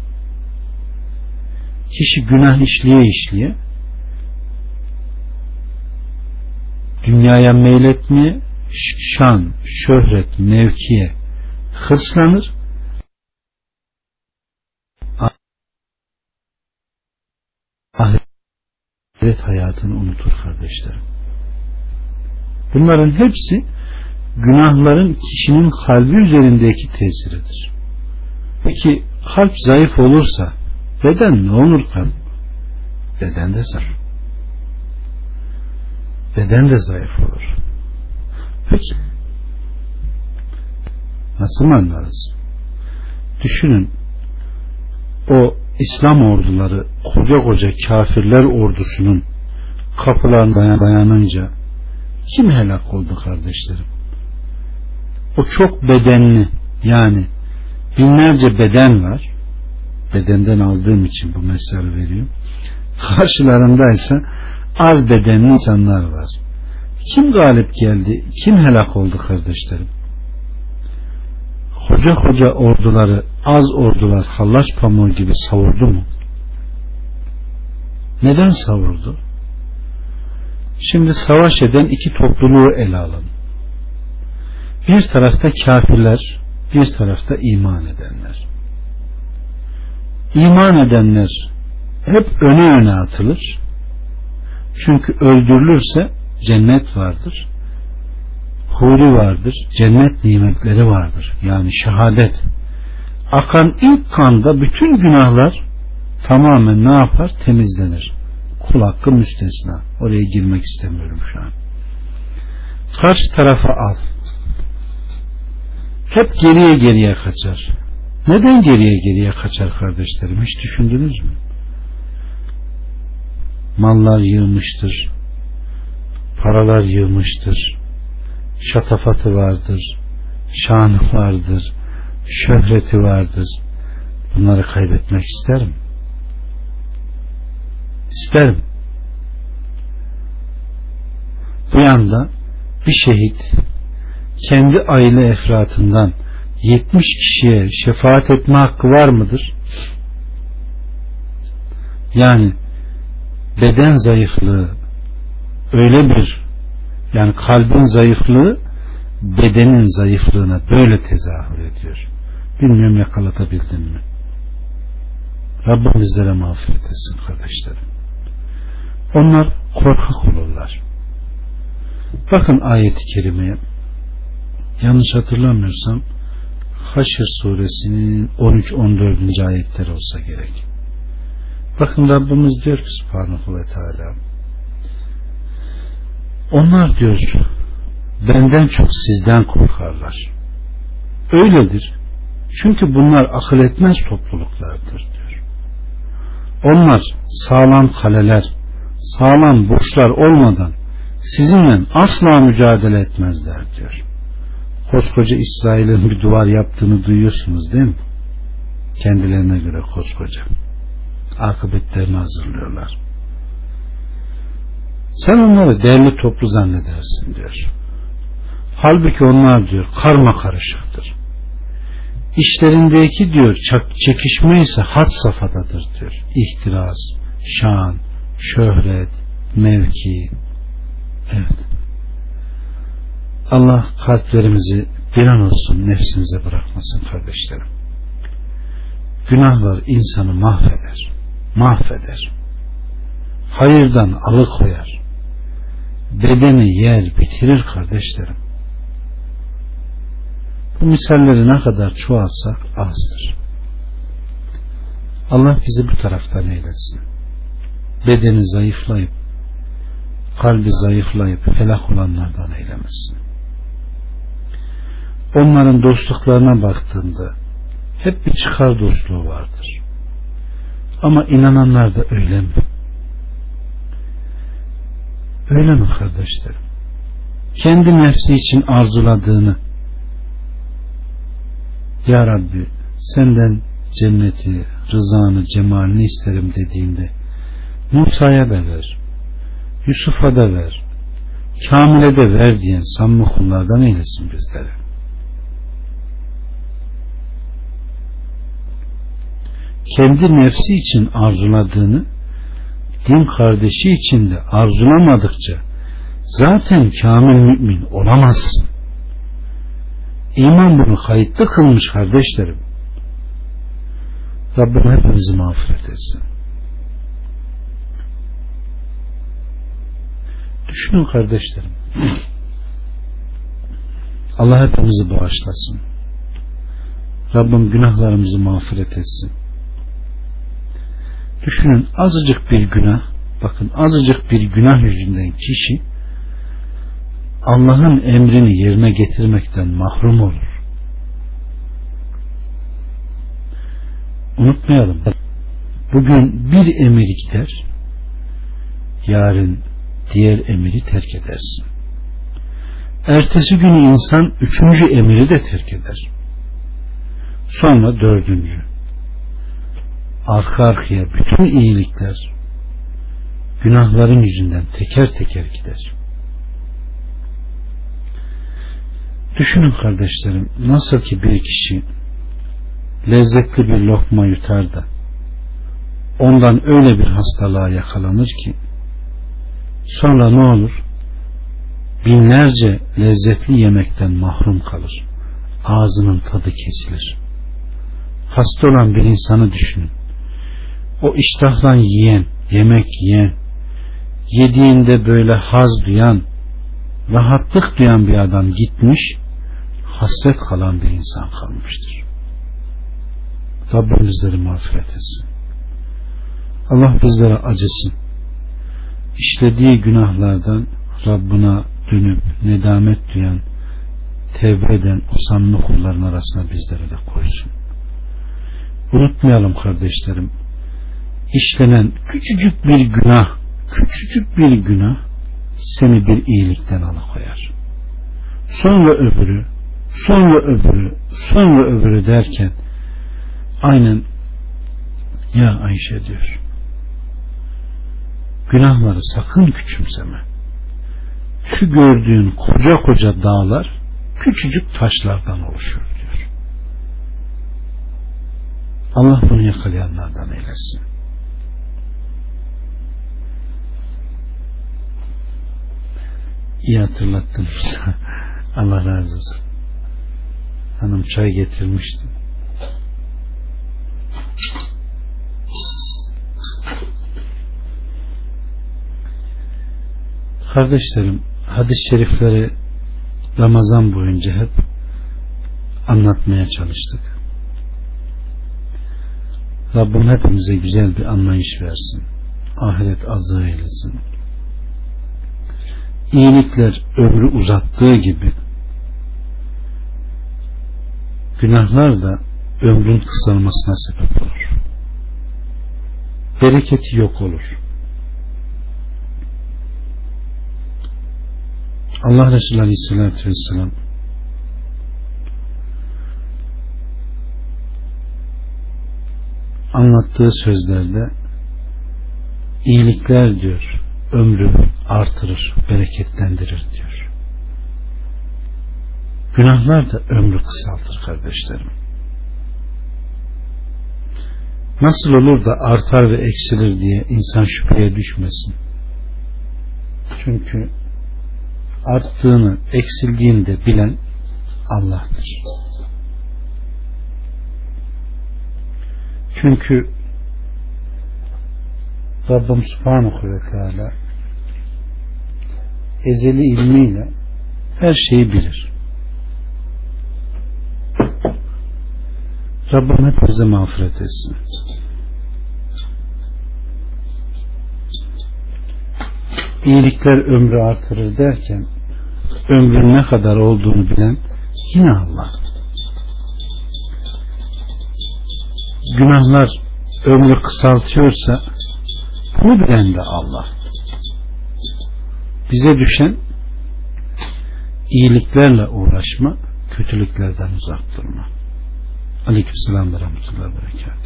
Kişi günah işliye işliye dünyaya meyletmeye şan, şöhret, mevkiye hırslanır ahiret hayatını unutur kardeşlerim. Bunların hepsi günahların kişinin kalbi üzerindeki tesiridir. Peki kalp zayıf olursa beden ne olur kan? Beden de zayıf. Beden de zayıf olur. Peki nasıl mı anlarız? Düşünün o İslam orduları koca koca kafirler ordusunun kapılarına dayanınca kim helak oldu kardeşlerim? O çok bedenli yani binlerce beden var. Bedenden aldığım için bu mesele veriyorum. Karşılarındaysa az bedenli insanlar var. Kim galip geldi? Kim helak oldu kardeşlerim? Koca koca orduları az ordular hallaç pamuğu gibi savurdu mu? Neden savurdu? Şimdi savaş eden iki topluluğu ele alın. Bir tarafta kafirler, bir tarafta iman edenler. İman edenler hep öne öne atılır. Çünkü öldürülürse cennet vardır. Huri vardır. Cennet nimetleri vardır. Yani şehadet. Akan ilk kanda bütün günahlar tamamen ne yapar? Temizlenir. Kul hakkı müstesna. Oraya girmek istemiyorum şu an. Karşı tarafa al. Hep geriye geriye kaçar. Neden geriye geriye kaçar kardeşlerim? Hiç düşündünüz mü? Mallar yığmıştır. Paralar yığmıştır. Şatafatı vardır. Şanı vardır. Şöhreti vardır. Bunları kaybetmek isterim. İsterim. Bu yanda bir şehit kendi aile efratından 70 kişiye şefaat etme hakkı var mıdır? Yani beden zayıflığı öyle bir yani kalbin zayıflığı bedenin zayıflığına böyle tezahür ediyor. Bilmiyorum yakalatabildim mi? Rabbim bizlere mağfiret etsin kardeşlerim. Onlar korkak olurlar. Bakın ayeti kerimeye yanlış hatırlamıyorsam Haşr suresinin 13-14. ayetleri olsa gerek. Bakın Rabbimiz diyor ki Subhanahu ve Teala onlar diyor benden çok sizden korkarlar. Öyledir. Çünkü bunlar akıl etmez topluluklardır diyor. Onlar sağlam kaleler, sağlam burçlar olmadan sizinle asla mücadele etmezler diyor. Koskoca İsrail'in bir duvar yaptığını duyuyorsunuz değil mi? Kendilerine göre koskoca. Akıbetlerini hazırlıyorlar. Sen onları değerli toplu zannedersin diyor. Halbuki onlar diyor karma karışıktır. İşlerindeki diyor çekişme ise had safhadadır diyor. İhtiras, şan, şöhret, mevki. Evet. Allah kalplerimizi bir an olsun nefsimize bırakmasın kardeşlerim. Günahlar insanı mahveder. Mahveder. Hayırdan alıkoyar. Bedeni yer bitirir kardeşlerim. Bu misalleri ne kadar çoğaltsak azdır. Allah bizi bu taraftan eylesin. Bedeni zayıflayıp kalbi zayıflayıp helak olanlardan eylemesin. Onların dostluklarına baktığında hep bir çıkar dostluğu vardır. Ama inananlar da öyle mi? Öyle mi kardeşlerim? Kendi nefsi için arzuladığını Ya Rabbi senden cenneti, rızanı, cemalini isterim dediğinde Musa'ya da ver, Yusuf'a da ver, Kamil'e de ver diyen samimi kullardan eylesin bizlere. Kendi nefsi için arzuladığını din kardeşi için de arzulamadıkça zaten kamil mümin olamazsın. İman bunu kayıtlı kılmış kardeşlerim. Rabbim hepimizi mağfiret etsin. Düşünün kardeşlerim. Allah hepimizi bağışlasın. Rabbim günahlarımızı mağfiret etsin. Düşünün azıcık bir günah, bakın azıcık bir günah yüzünden kişi Allah'ın emrini yerine getirmekten mahrum olur. Unutmayalım. Bugün bir emir gider, yarın diğer emiri terk edersin. Ertesi günü insan üçüncü emiri de terk eder. Sonra dördüncü. Arka arkaya bütün iyilikler günahların yüzünden teker teker gider. Düşünün kardeşlerim nasıl ki bir kişi lezzetli bir lokma yutar da ondan öyle bir hastalığa yakalanır ki sonra ne olur? Binlerce lezzetli yemekten mahrum kalır. Ağzının tadı kesilir. Hasta olan bir insanı düşünün. O iştahla yiyen, yemek yiyen, yediğinde böyle haz duyan, rahatlık duyan bir adam gitmiş, hasret kalan bir insan kalmıştır. Rabbim bizleri mağfiret etsin. Allah bizlere acısın. İşlediği günahlardan Rabbına dönüp nedamet duyan, tevbe eden o samimi kulların arasına bizleri de koysun. Unutmayalım kardeşlerim. İşlenen küçücük bir günah, küçücük bir günah seni bir iyilikten alıkoyar. Sonra öbürü, sonra öbürü, sonra öbürü derken aynen ya Ayşe diyor günahları sakın küçümseme. Şu gördüğün koca koca dağlar küçücük taşlardan oluşur diyor. Allah bunu yakalayanlardan eylesin iyi hatırlattın Allah razı olsun hanım çay getirmişti Kardeşlerim hadis-i şerifleri Ramazan boyunca hep anlatmaya çalıştık. Rabbim hepimize güzel bir anlayış versin. Ahiret azı eylesin. İyilikler ömrü uzattığı gibi günahlar da ömrün kısalmasına sebep olur. Bereketi yok olur. Allah Resulü Aleyhisselatü Vesselam anlattığı sözlerde iyilikler diyor ömrü artırır, bereketlendirir diyor. Günahlar da ömrü kısaltır kardeşlerim. Nasıl olur da artar ve eksilir diye insan şüpheye düşmesin. Çünkü arttığını, eksildiğini de bilen Allah'tır. Çünkü Rabbim Subhanahu ve Teala ezeli ilmiyle her şeyi bilir. Rabbim hepimize mağfiret etsin. İyilikler ömrü artırır derken ömrün ne kadar olduğunu bilen yine Allah. Günahlar ömrü kısaltıyorsa bilen de Allah. Bize düşen iyiliklerle uğraşma, kötülüklerden uzak durma. Aleykümselam ve rahmetullahi berekat.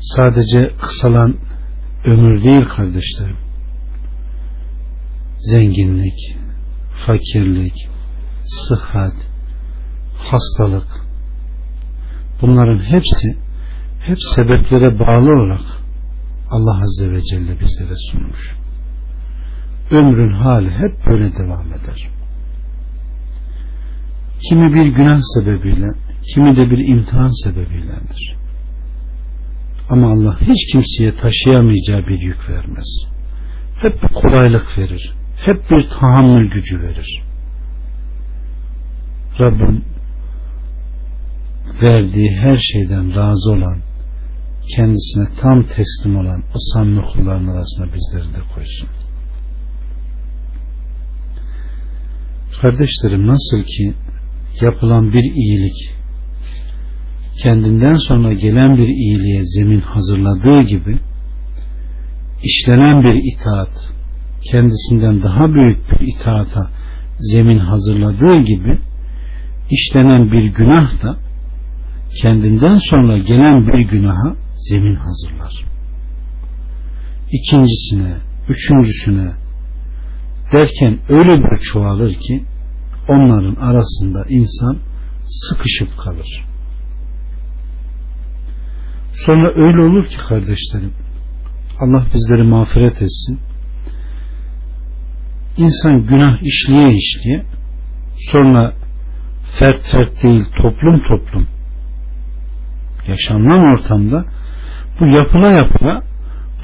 Sadece kısalan ömür değil kardeşlerim. Zenginlik, fakirlik, sıhhat, hastalık bunların hepsi hep sebeplere bağlı olarak Allah Azze ve Celle bizlere sunmuş. Ömrün hali hep böyle devam eder. Kimi bir günah sebebiyle, kimi de bir imtihan sebebiyledir. Ama Allah hiç kimseye taşıyamayacağı bir yük vermez. Hep bir kolaylık verir. Hep bir tahammül gücü verir. Rabbim verdiği her şeyden razı olan, kendisine tam teslim olan o samimi kulların arasına bizleri de koysun. Kardeşlerim nasıl ki yapılan bir iyilik kendinden sonra gelen bir iyiliğe zemin hazırladığı gibi işlenen bir itaat kendisinden daha büyük bir itaata zemin hazırladığı gibi işlenen bir günah da kendinden sonra gelen bir günaha zemin hazırlar. İkincisine, üçüncüsüne derken öyle bir çoğalır ki onların arasında insan sıkışıp kalır. Sonra öyle olur ki kardeşlerim Allah bizleri mağfiret etsin. İnsan günah işleye işleye sonra fert fert değil toplum toplum yaşanılan ortamda bu yapıla yapıla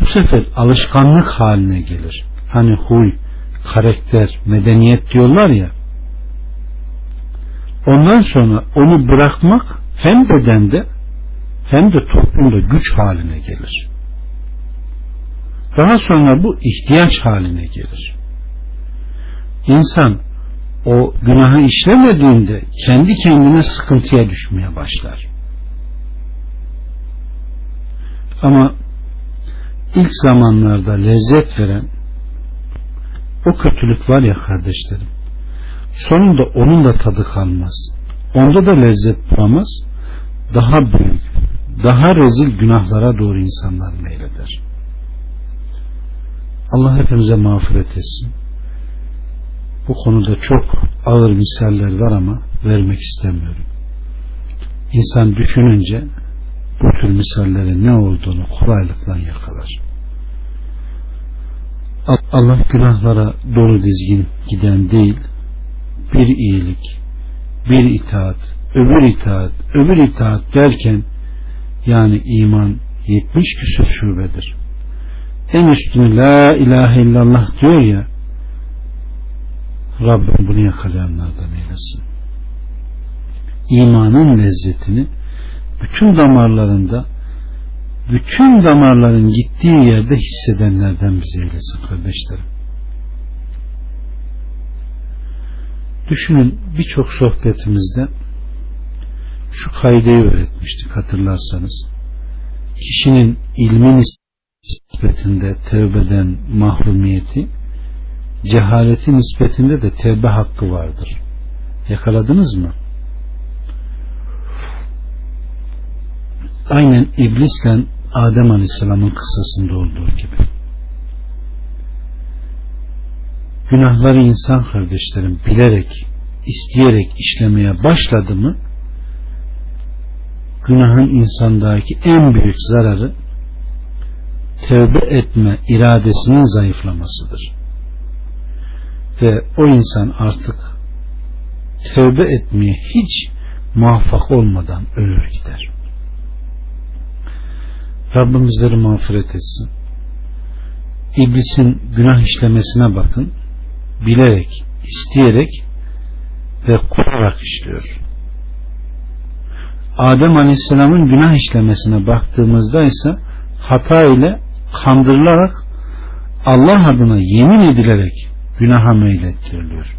bu sefer alışkanlık haline gelir. Hani huy, karakter, medeniyet diyorlar ya ondan sonra onu bırakmak hem bedende hem de toplumda güç haline gelir. Daha sonra bu ihtiyaç haline gelir. İnsan o günahı işlemediğinde kendi kendine sıkıntıya düşmeye başlar. Ama ilk zamanlarda lezzet veren o kötülük var ya kardeşlerim sonunda onun da tadı kalmaz. Onda da lezzet bulamaz. Daha büyük, daha rezil günahlara doğru insanlar meyleder. Allah hepimize mağfiret etsin. Bu konuda çok ağır misaller var ama vermek istemiyorum. İnsan düşününce bu tür misallerin ne olduğunu kolaylıkla yakalar. Allah günahlara doğru dizgin giden değil, bir iyilik, bir itaat, öbür itaat, öbür itaat derken yani iman 70 küsur şubedir. En üstünü la ilahe illallah diyor ya Rabbim bunu yakalayanlardan eylesin. İmanın lezzetini bütün damarlarında bütün damarların gittiği yerde hissedenlerden bize eylesin kardeşlerim. Düşünün birçok sohbetimizde şu kaideyi öğretmiştik hatırlarsanız. Kişinin ilmin nispetinde tevbeden mahrumiyeti cehaleti nispetinde de tevbe hakkı vardır. Yakaladınız mı? Aynen iblisle Adem Aleyhisselam'ın kıssasında olduğu gibi. Günahları insan kardeşlerim bilerek, isteyerek işlemeye başladı mı günahın insandaki en büyük zararı tevbe etme iradesinin zayıflamasıdır. Ve o insan artık tevbe etmeye hiç muvaffak olmadan ölür gider. Rabbimizleri mağfiret etsin. İblisin günah işlemesine bakın. Bilerek, isteyerek ve kurarak işliyor. Adem Aleyhisselam'ın günah işlemesine baktığımızda ise hata ile kandırılarak Allah adına yemin edilerek günaha meylettiriliyor.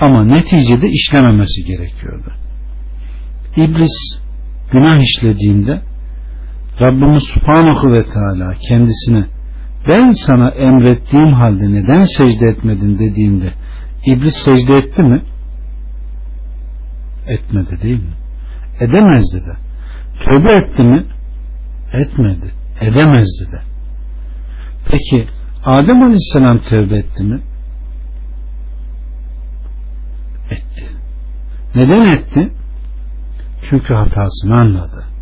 Ama neticede işlememesi gerekiyordu. İblis günah işlediğinde Rabbimiz Subhanahu ve Teala kendisine ben sana emrettiğim halde neden secde etmedin dediğinde iblis secde etti mi? Etmedi değil mi? Edemezdi de. Tövbe etti mi? Etmedi. Edemezdi de. Peki Adem Aleyhisselam tövbe etti mi? Etti. Neden etti? Çünkü hatasını anladı.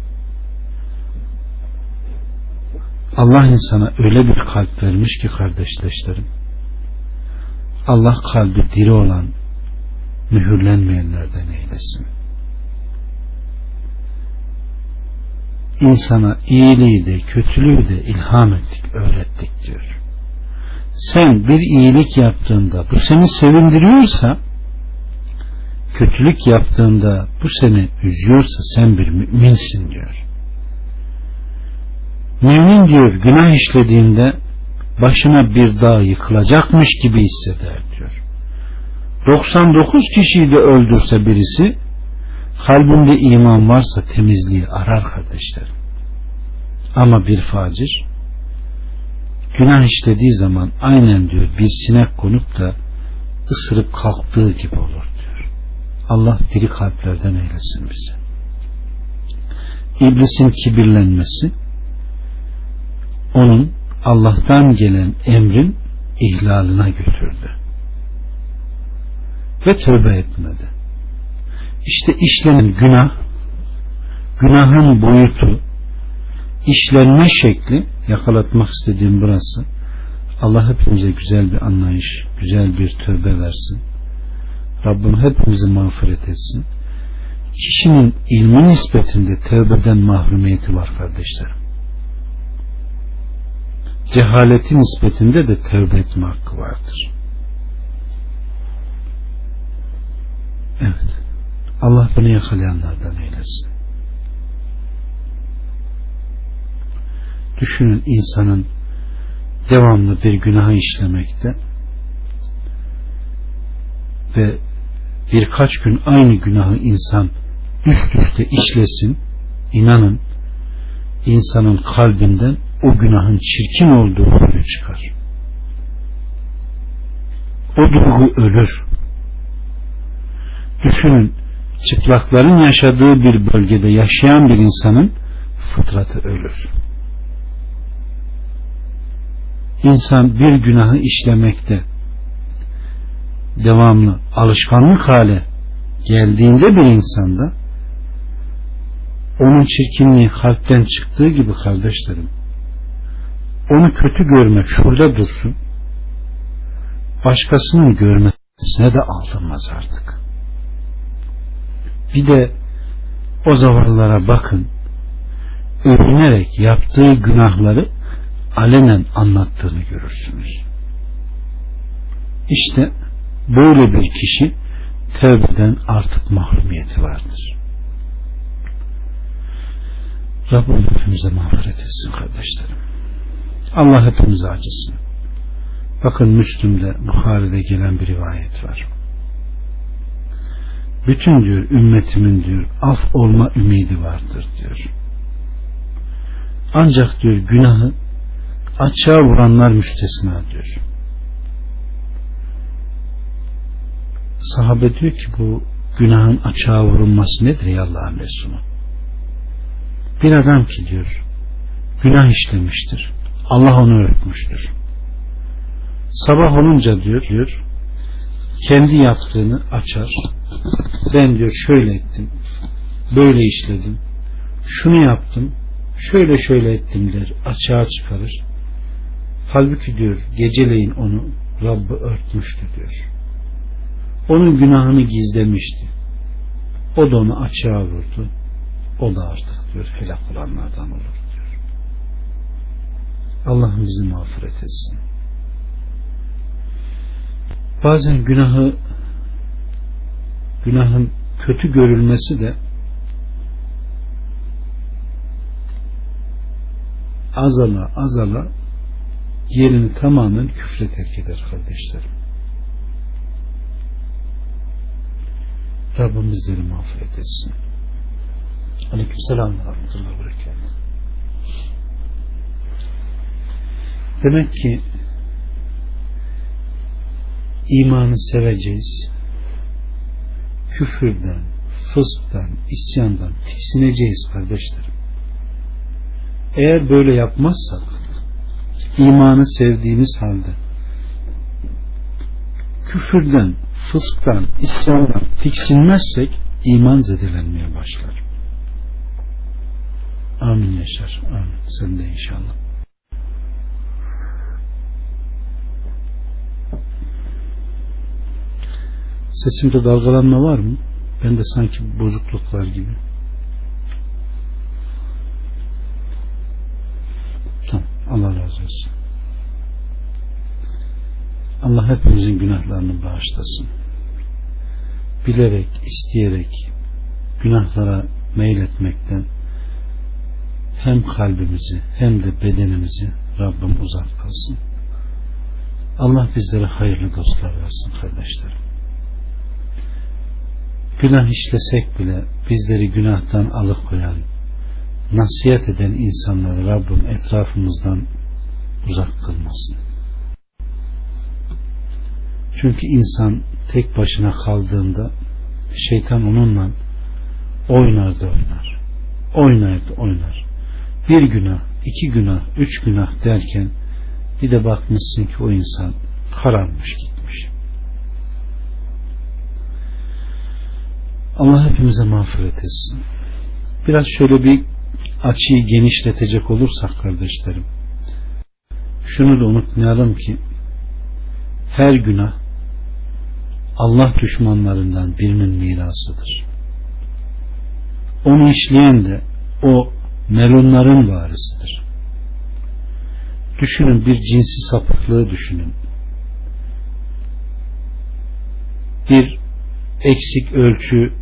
Allah insana öyle bir kalp vermiş ki kardeşlerim. Allah kalbi diri olan mühürlenmeyenlerden eylesin. İnsana iyiliği de kötülüğü de ilham ettik, öğrettik diyor. Sen bir iyilik yaptığında bu seni sevindiriyorsa kötülük yaptığında bu seni üzüyorsa sen bir müminsin diyor. Mümin diyor günah işlediğinde başına bir dağ yıkılacakmış gibi hisseder diyor. 99 kişiyi de öldürse birisi kalbinde iman varsa temizliği arar kardeşlerim. Ama bir facir günah işlediği zaman aynen diyor bir sinek konup da ısırıp kalktığı gibi olur diyor. Allah diri kalplerden eylesin bizi. İblisin kibirlenmesi onun Allah'tan gelen emrin ihlalına götürdü. Ve tövbe etmedi. İşte işlenen günah, günahın boyutu, işlenme şekli yakalatmak istediğim burası. Allah hepimize güzel bir anlayış, güzel bir tövbe versin. Rabbim hepimizi mağfiret etsin. Kişinin ilmi nispetinde tövbeden mahrumiyeti var kardeşlerim cehaleti nispetinde de tövbe etme hakkı vardır. Evet. Allah bunu yakalayanlardan eylesin. Düşünün insanın devamlı bir günah işlemekte ve birkaç gün aynı günahı insan üst üste işlesin inanın insanın kalbinden o günahın çirkin olduğu huyu çıkar. O duygu ölür. Düşünün çıplakların yaşadığı bir bölgede yaşayan bir insanın fıtratı ölür. İnsan bir günahı işlemekte devamlı alışkanlık hale geldiğinde bir insanda onun çirkinliği kalpten çıktığı gibi kardeşlerim onu kötü görmek şurada dursun başkasının görmesine de aldırmaz artık. Bir de o zavallılara bakın övünerek yaptığı günahları alenen anlattığını görürsünüz. İşte böyle bir kişi tövbeden artık mahrumiyeti vardır. Rabbim hepimize mağfiret etsin kardeşlerim Allah hepimize acısın. Bakın Müslüm'de Bukhari'de gelen bir rivayet var. Bütün diyor ümmetimin diyor af olma ümidi vardır diyor. Ancak diyor günahı açığa vuranlar müstesna diyor. Sahabe diyor ki bu günahın açığa vurulması nedir ya Allah'ın Resulü? Bir adam ki diyor günah işlemiştir Allah onu öğretmiştir. Sabah olunca diyor, diyor kendi yaptığını açar. Ben diyor şöyle ettim. Böyle işledim. Şunu yaptım. Şöyle şöyle ettim der. Açığa çıkarır. Halbuki diyor geceleyin onu Rabbi örtmüştü diyor. Onun günahını gizlemişti. O da onu açığa vurdu. O da artık diyor helak olanlardan olur. Allah bizi mağfiret etsin. Bazen günahı günahın kötü görülmesi de azala azala yerini tamamen küfre terk eder kardeşlerim. Rabbim bizleri mağfiret etsin. Aleykümselam ve rahmetullahi ve Demek ki imanı seveceğiz. Küfürden, fısktan, isyandan tiksineceğiz kardeşlerim. Eğer böyle yapmazsak imanı sevdiğimiz halde küfürden, fısktan, isyandan tiksinmezsek iman zedelenmeye başlar. Amin Yaşar. Amin. Sen de inşallah. Sesimde dalgalanma var mı? Ben de sanki bozukluklar gibi. Tamam. Allah razı olsun. Allah hepimizin günahlarını bağışlasın. Bilerek, isteyerek günahlara meyletmekten hem kalbimizi hem de bedenimizi Rabbim uzak kalsın. Allah bizlere hayırlı dostlar versin kardeşlerim. Günah işlesek bile bizleri günahtan alıkoyan, nasihat eden insanları Rabbim etrafımızdan uzak kılmasın. Çünkü insan tek başına kaldığında şeytan onunla oynar da oynar. Oynar da oynar. Bir günah, iki günah, üç günah derken bir de bakmışsın ki o insan kararmış gitmiş. Allah hepimize mağfiret etsin. Biraz şöyle bir açıyı genişletecek olursak kardeşlerim şunu da unutmayalım ki her günah Allah düşmanlarından birinin mirasıdır. Onu işleyen de o melunların varisidir. Düşünün bir cinsi sapıklığı düşünün. Bir eksik ölçü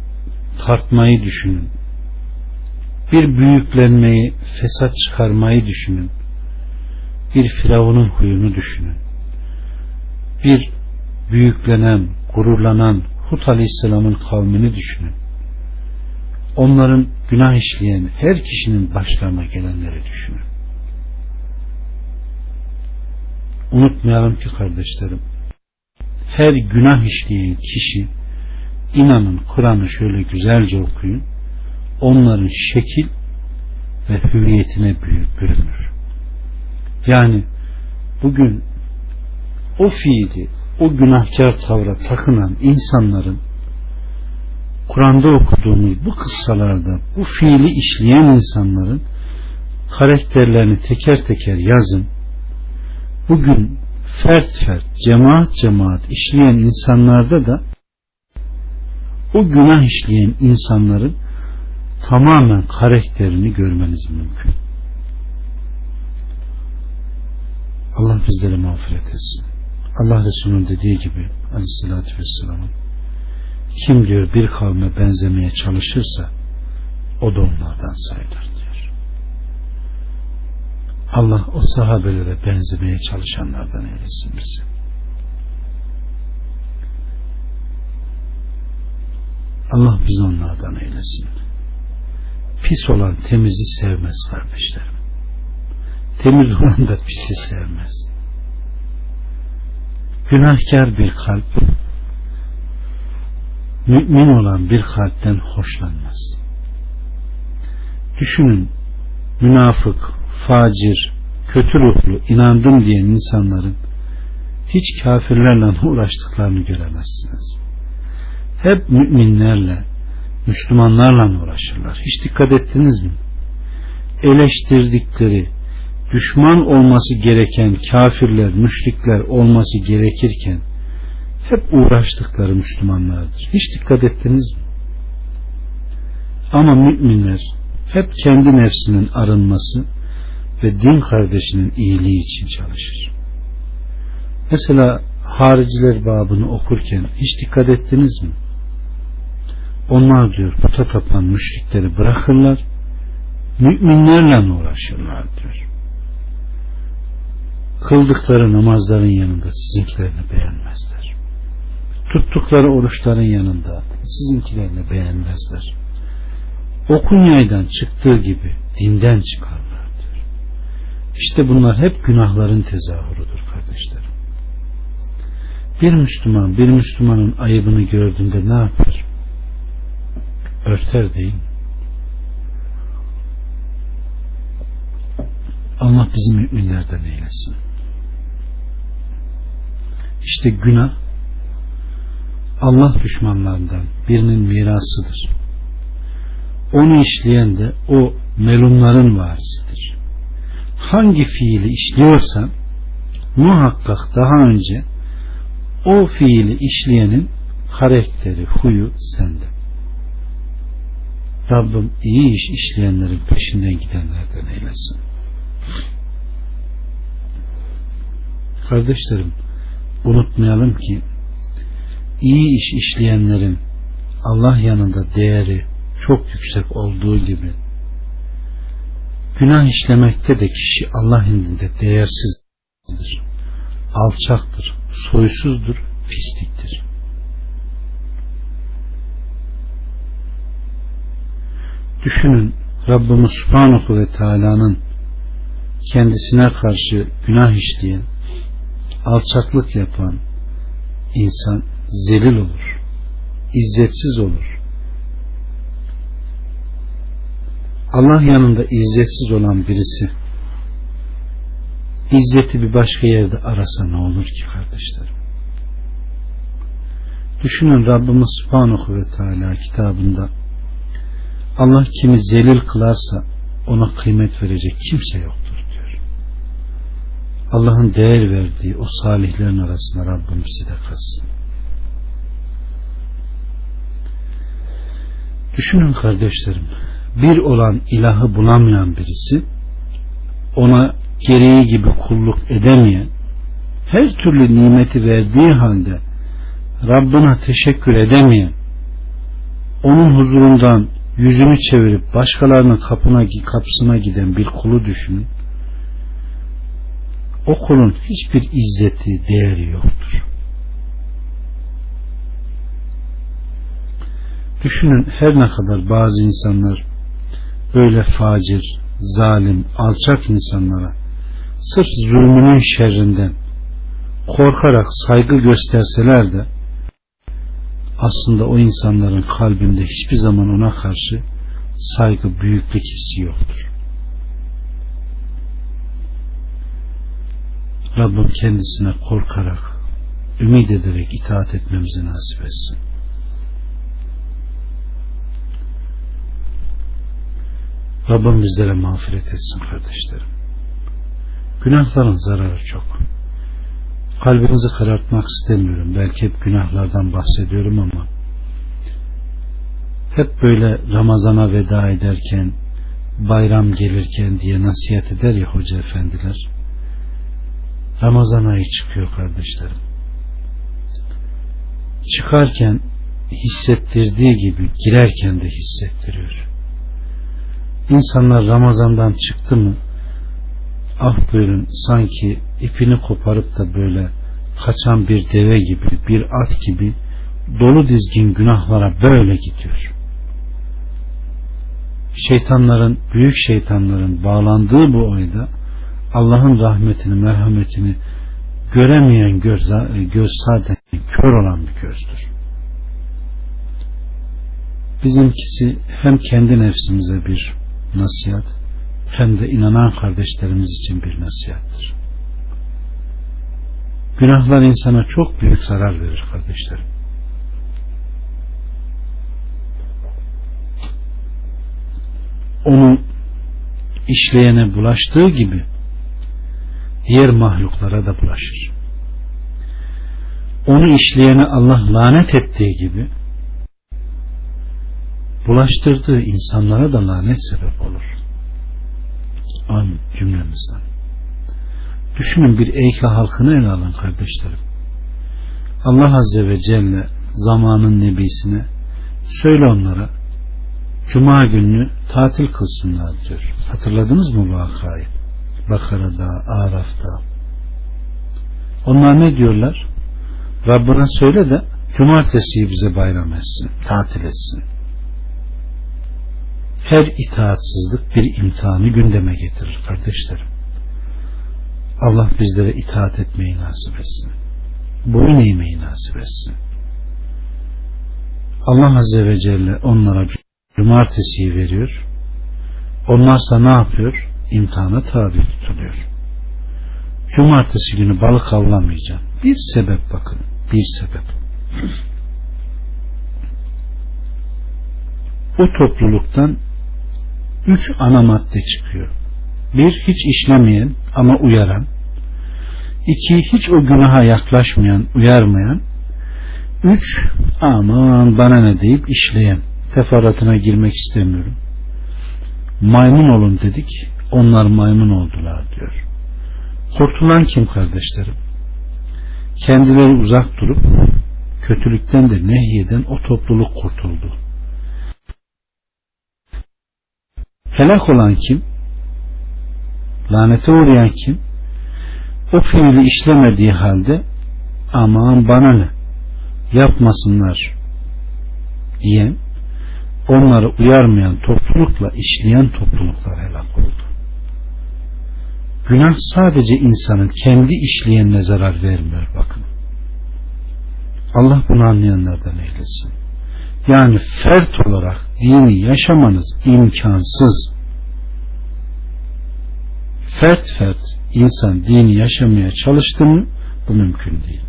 tartmayı düşünün. Bir büyüklenmeyi, fesat çıkarmayı düşünün. Bir firavunun huyunu düşünün. Bir büyüklenen, gururlanan Hud Aleyhisselam'ın kavmini düşünün. Onların günah işleyen her kişinin başlarına gelenleri düşünün. Unutmayalım ki kardeşlerim, her günah işleyen kişi inanın Kur'an'ı şöyle güzelce okuyun onların şekil ve hüviyetine bürünür. Yani bugün o fiili, o günahkar tavra takınan insanların Kur'an'da okuduğumuz bu kıssalarda bu fiili işleyen insanların karakterlerini teker teker yazın. Bugün fert fert, cemaat cemaat işleyen insanlarda da o günah işleyen insanların tamamen karakterini görmeniz mümkün. Allah bizleri mağfiret etsin. Allah Resulü'nün dediği gibi aleyhissalatü vesselamın kim diyor bir kavme benzemeye çalışırsa o da onlardan sayılır diyor. Allah o sahabelere benzemeye çalışanlardan eylesin bizi. Allah bizi onlardan eylesin. Pis olan temizi sevmez kardeşlerim. Temiz olan da pisi sevmez. Günahkar bir kalp mümin olan bir kalpten hoşlanmaz. Düşünün münafık, facir, kötü ruhlu, inandım diyen insanların hiç kafirlerle uğraştıklarını göremezsiniz hep müminlerle, Müslümanlarla uğraşırlar. Hiç dikkat ettiniz mi? Eleştirdikleri, düşman olması gereken kafirler, müşrikler olması gerekirken hep uğraştıkları Müslümanlardır. Hiç dikkat ettiniz mi? Ama müminler hep kendi nefsinin arınması ve din kardeşinin iyiliği için çalışır. Mesela hariciler babını okurken hiç dikkat ettiniz mi? Onlar diyor puta tapan müşrikleri bırakırlar müminlerle uğraşırlar diyor. Kıldıkları namazların yanında sizinkilerini beğenmezler. Tuttukları oruçların yanında sizinkilerini beğenmezler. okunyaydan çıktığı gibi dinden çıkarlar diyor. İşte bunlar hep günahların tezahürüdür kardeşlerim. Bir Müslüman bir Müslümanın ayıbını gördüğünde ne yapar? Örter mi? Allah bizi müminlerden eylesin. İşte günah Allah düşmanlarından birinin mirasıdır. Onu işleyen de o melunların varisidir. Hangi fiili işliyorsan muhakkak daha önce o fiili işleyenin karakteri, huyu sende. Rabbim iyi iş işleyenlerin peşinden gidenlerden eylesin. Kardeşlerim, unutmayalım ki iyi iş işleyenlerin Allah yanında değeri çok yüksek olduğu gibi günah işlemekte de kişi Allah indinde değersizdir, alçaktır, soysuzdur, pisliktir. Düşünün Rabbimiz Subhanahu ve Teala'nın kendisine karşı günah işleyen, alçaklık yapan insan zelil olur, izzetsiz olur. Allah yanında izzetsiz olan birisi izzeti bir başka yerde arasa ne olur ki kardeşlerim? Düşünün Rabbimiz Subhanahu ve Teala kitabında Allah kimi zelil kılarsa ona kıymet verecek kimse yoktur diyor. Allah'ın değer verdiği o salihlerin arasında Rabbim size kalsın. Düşünün kardeşlerim, bir olan ilahı bulamayan birisi, ona gereği gibi kulluk edemeyen, her türlü nimeti verdiği halde Rabbına teşekkür edemeyen, onun huzurundan yüzünü çevirip başkalarının kapına, kapısına giden bir kulu düşünün. O kulun hiçbir izzeti, değeri yoktur. Düşünün her ne kadar bazı insanlar böyle facir, zalim, alçak insanlara sırf zulmünün şerrinden korkarak saygı gösterseler de aslında o insanların kalbinde hiçbir zaman ona karşı saygı, büyüklük hissi yoktur. Rabbim kendisine korkarak, ümit ederek itaat etmemizi nasip etsin. Rabbim bizlere mağfiret etsin kardeşlerim. Günahların zararı çok. Kalbinizi karartmak istemiyorum. Belki hep günahlardan bahsediyorum ama hep böyle Ramazana veda ederken bayram gelirken diye nasihat eder ya hoca efendiler. Ramazan ayı çıkıyor kardeşlerim. Çıkarken hissettirdiği gibi girerken de hissettiriyor. İnsanlar Ramazan'dan çıktı mı ah buyurun sanki ipini koparıp da böyle kaçan bir deve gibi bir at gibi dolu dizgin günahlara böyle gidiyor. Şeytanların, büyük şeytanların bağlandığı bu ayda Allah'ın rahmetini, merhametini göremeyen göz, göz zaten kör olan bir gözdür. Bizimkisi hem kendi nefsimize bir nasihat hem de inanan kardeşlerimiz için bir nasihattır. Günahlar insana çok büyük zarar verir kardeşlerim. Onu işleyene bulaştığı gibi diğer mahluklara da bulaşır. Onu işleyene Allah lanet ettiği gibi bulaştırdığı insanlara da lanet sebep olur. Amin cümlemizden. Düşünün bir Eyke halkını ele alın kardeşlerim. Allah Azze ve Celle zamanın nebisine söyle onlara Cuma gününü tatil kılsınlar diyor. Hatırladınız mı bu vakayı? Bakara'da, Araf'ta. Onlar ne diyorlar? Rabbına söyle de cumartesiyi bize bayram etsin, tatil etsin. her itaatsızlık bir imtihanı gündeme getirir kardeşlerim. Allah bizlere itaat etmeyi nasip etsin. Boyun eğmeyi nasip etsin. Allah Azze ve Celle onlara cumartesiyi veriyor. Onlarsa ne yapıyor? İmtihana tabi tutuluyor. Cumartesi günü balık avlamayacağım. Bir sebep bakın. Bir sebep. O topluluktan üç ana madde çıkıyor. Bir, hiç işlemeyen ama uyaran. İki, hiç o günaha yaklaşmayan, uyarmayan. Üç, aman bana ne deyip işleyen. Teferruatına girmek istemiyorum. Maymun olun dedik, onlar maymun oldular diyor. Kurtulan kim kardeşlerim? Kendileri uzak durup kötülükten de nehyeden o topluluk kurtuldu. Helak olan kim? Lanete uğrayan kim? O fiili işlemediği halde aman bana ne yapmasınlar diyen onları uyarmayan toplulukla işleyen topluluklar helak oldu. Günah sadece insanın kendi işleyenine zarar vermiyor bakın. Allah bunu anlayanlardan eylesin. Yani fert olarak dini yaşamanız imkansız. Fert fert insan dini yaşamaya çalıştı mı bu mümkün değil.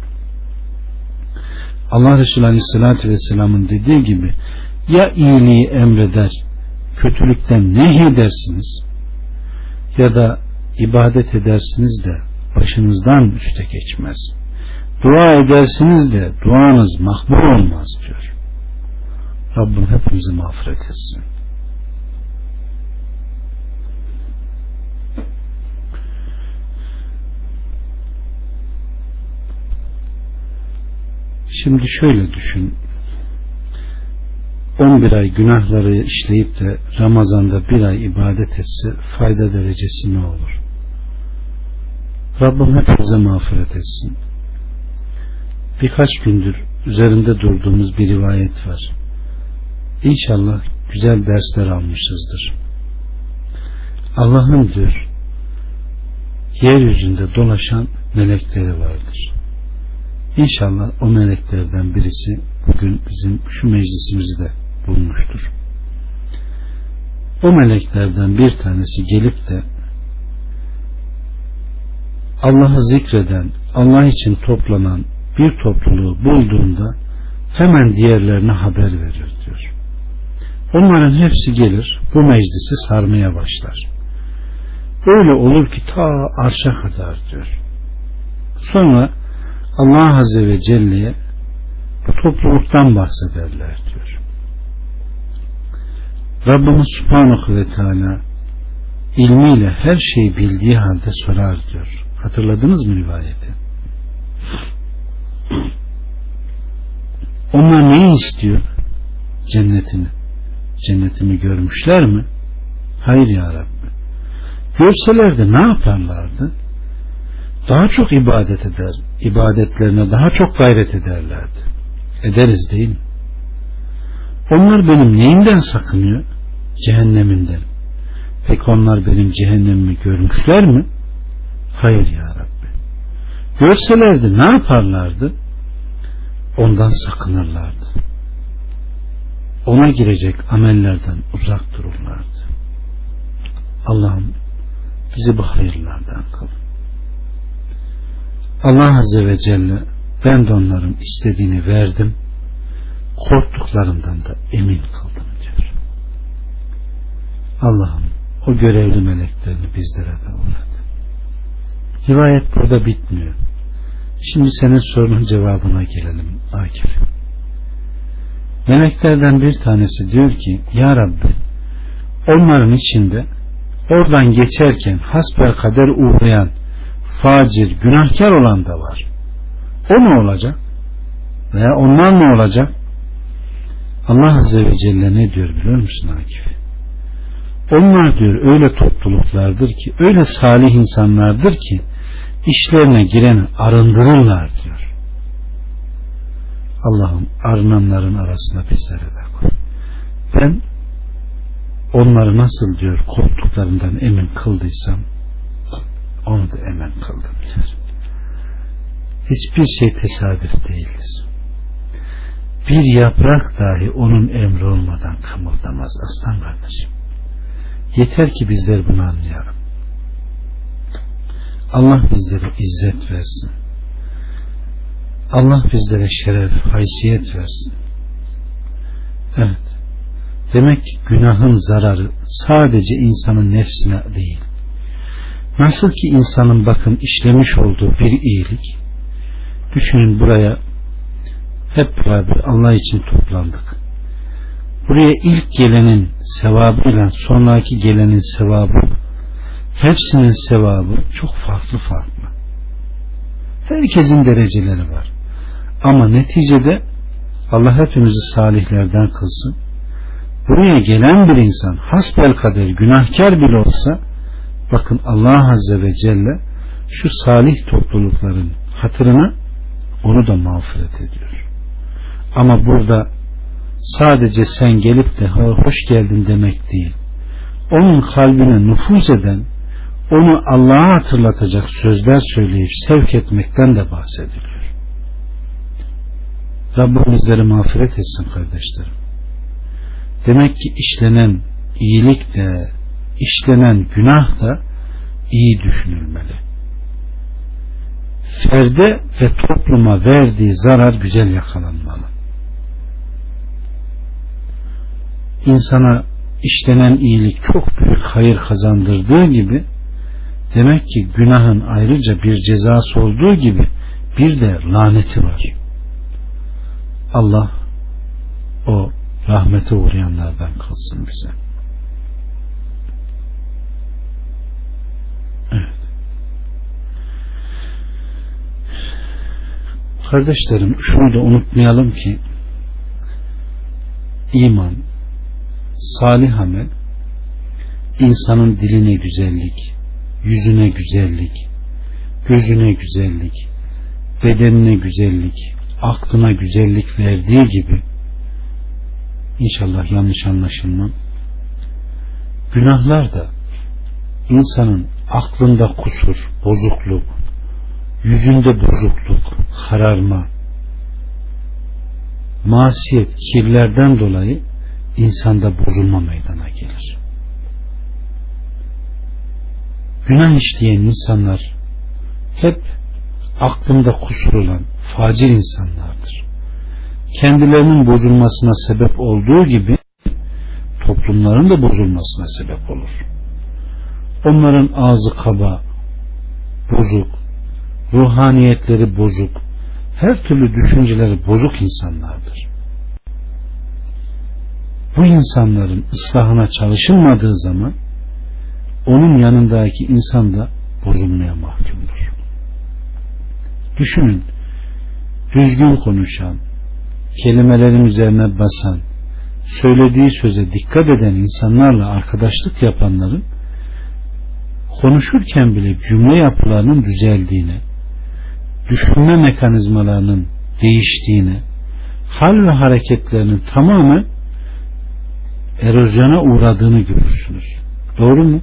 Allah Resulü Aleyhisselatü Vesselam'ın dediği gibi ya iyiliği emreder kötülükten nehyedersiniz ya da ibadet edersiniz de başınızdan üste geçmez. Dua edersiniz de duanız makbul olmaz diyor. Rabbim hepimizi mağfiret etsin. Şimdi şöyle düşün. 11 ay günahları işleyip de Ramazan'da bir ay ibadet etse fayda derecesi ne olur? Rabbim hepimize mağfiret etsin. Birkaç gündür üzerinde durduğumuz bir rivayet var. İnşallah güzel dersler almışızdır. Allah'ın diyor yeryüzünde dolaşan melekleri vardır. İnşallah o meleklerden birisi bugün bizim şu meclisimizi de bulmuştur. O meleklerden bir tanesi gelip de Allah'ı zikreden, Allah için toplanan bir topluluğu bulduğunda hemen diğerlerine haber verir diyor. Onların hepsi gelir bu meclisi sarmaya başlar. Öyle olur ki ta arşa kadar diyor. Sonra Allah Azze ve Celle'ye bu topluluktan bahsederler diyor. Rabbimiz Subhanahu ve Teala ilmiyle her şeyi bildiği halde sorar diyor. Hatırladınız mı rivayeti? Onlar neyi istiyor? Cennetini. Cennetimi görmüşler mi? Hayır ya Rabbi. Görselerdi ne yaparlardı? Daha çok ibadet eder, ibadetlerine daha çok gayret ederlerdi. Ederiz değil mi? Onlar benim neyimden sakınıyor? Cehenneminden. Peki onlar benim cehennemimi görmüşler mi? Hayır ya Rabbi. Görselerdi ne yaparlardı? Ondan sakınırlardı. Ona girecek amellerden uzak dururlardı. Allah'ım bizi bu hayırlardan kıl. Allah Azze ve Celle ben de onların istediğini verdim korktuklarından da emin kıldım diyor. Allah'ım o görevli meleklerini bizlere de uğrat. Rivayet burada bitmiyor. Şimdi senin sorunun cevabına gelelim Akif. Meleklerden bir tanesi diyor ki Ya Rabbi onların içinde oradan geçerken hasper kader uğrayan facir, günahkar olan da var. O ne olacak? Veya onlar ne olacak? Allah Azze ve Celle ne diyor biliyor musun Akif? Onlar diyor öyle topluluklardır ki, öyle salih insanlardır ki işlerine gireni arındırırlar diyor. Allah'ım arınanların arasında bizlere de koy. Ben onları nasıl diyor korktuklarından emin kıldıysam onu da emin kıldım diyor. Hiçbir şey tesadüf değildir. Bir yaprak dahi onun emri olmadan kımıldamaz aslan kardeşim. Yeter ki bizler bunu anlayalım. Allah bizlere izzet versin. Allah bizlere şeref, haysiyet versin. Evet. Demek ki günahın zararı sadece insanın nefsine değil. Nasıl ki insanın bakın işlemiş olduğu bir iyilik düşünün buraya hep beraber Allah için toplandık. Buraya ilk gelenin sevabıyla sonraki gelenin sevabı hepsinin sevabı çok farklı farklı. Herkesin dereceleri var. Ama neticede Allah hepimizi salihlerden kılsın. Buraya gelen bir insan hasbel kader günahkar bile olsa bakın Allah Azze ve Celle şu salih toplulukların hatırına onu da mağfiret ediyor. Ama burada sadece sen gelip de hoş geldin demek değil. Onun kalbine nüfuz eden onu Allah'a hatırlatacak sözler söyleyip sevk etmekten de bahsediliyor. Rabbim bizleri mağfiret etsin kardeşlerim. Demek ki işlenen iyilik de işlenen günah da iyi düşünülmeli. Ferde ve topluma verdiği zarar güzel yakalanmalı. İnsana işlenen iyilik çok büyük hayır kazandırdığı gibi demek ki günahın ayrıca bir cezası olduğu gibi bir de laneti var. Allah o rahmete uğrayanlardan kılsın bize. Evet. Kardeşlerim şunu da unutmayalım ki iman, salih amel insanın diline güzellik, yüzüne güzellik, gözüne güzellik, bedenine güzellik, aklına güzellik verdiği gibi inşallah yanlış anlaşılmam günahlar da insanın aklında kusur, bozukluk, yüzünde bozukluk, kararma, masiyet, kirlerden dolayı insanda bozulma meydana gelir. Günah işleyen insanlar hep aklında kusur olan facir insanlardır. Kendilerinin bozulmasına sebep olduğu gibi toplumların da bozulmasına sebep olur. Onların ağzı kaba, bozuk, ruhaniyetleri bozuk, her türlü düşünceleri bozuk insanlardır. Bu insanların ıslahına çalışılmadığı zaman onun yanındaki insan da bozulmaya mahkumdur. Düşünün, düzgün konuşan, kelimelerin üzerine basan, söylediği söze dikkat eden insanlarla arkadaşlık yapanların konuşurken bile cümle yapılarının düzeldiğini, düşünme mekanizmalarının değiştiğini, hal ve hareketlerinin tamamen erozyona uğradığını görürsünüz. Doğru mu?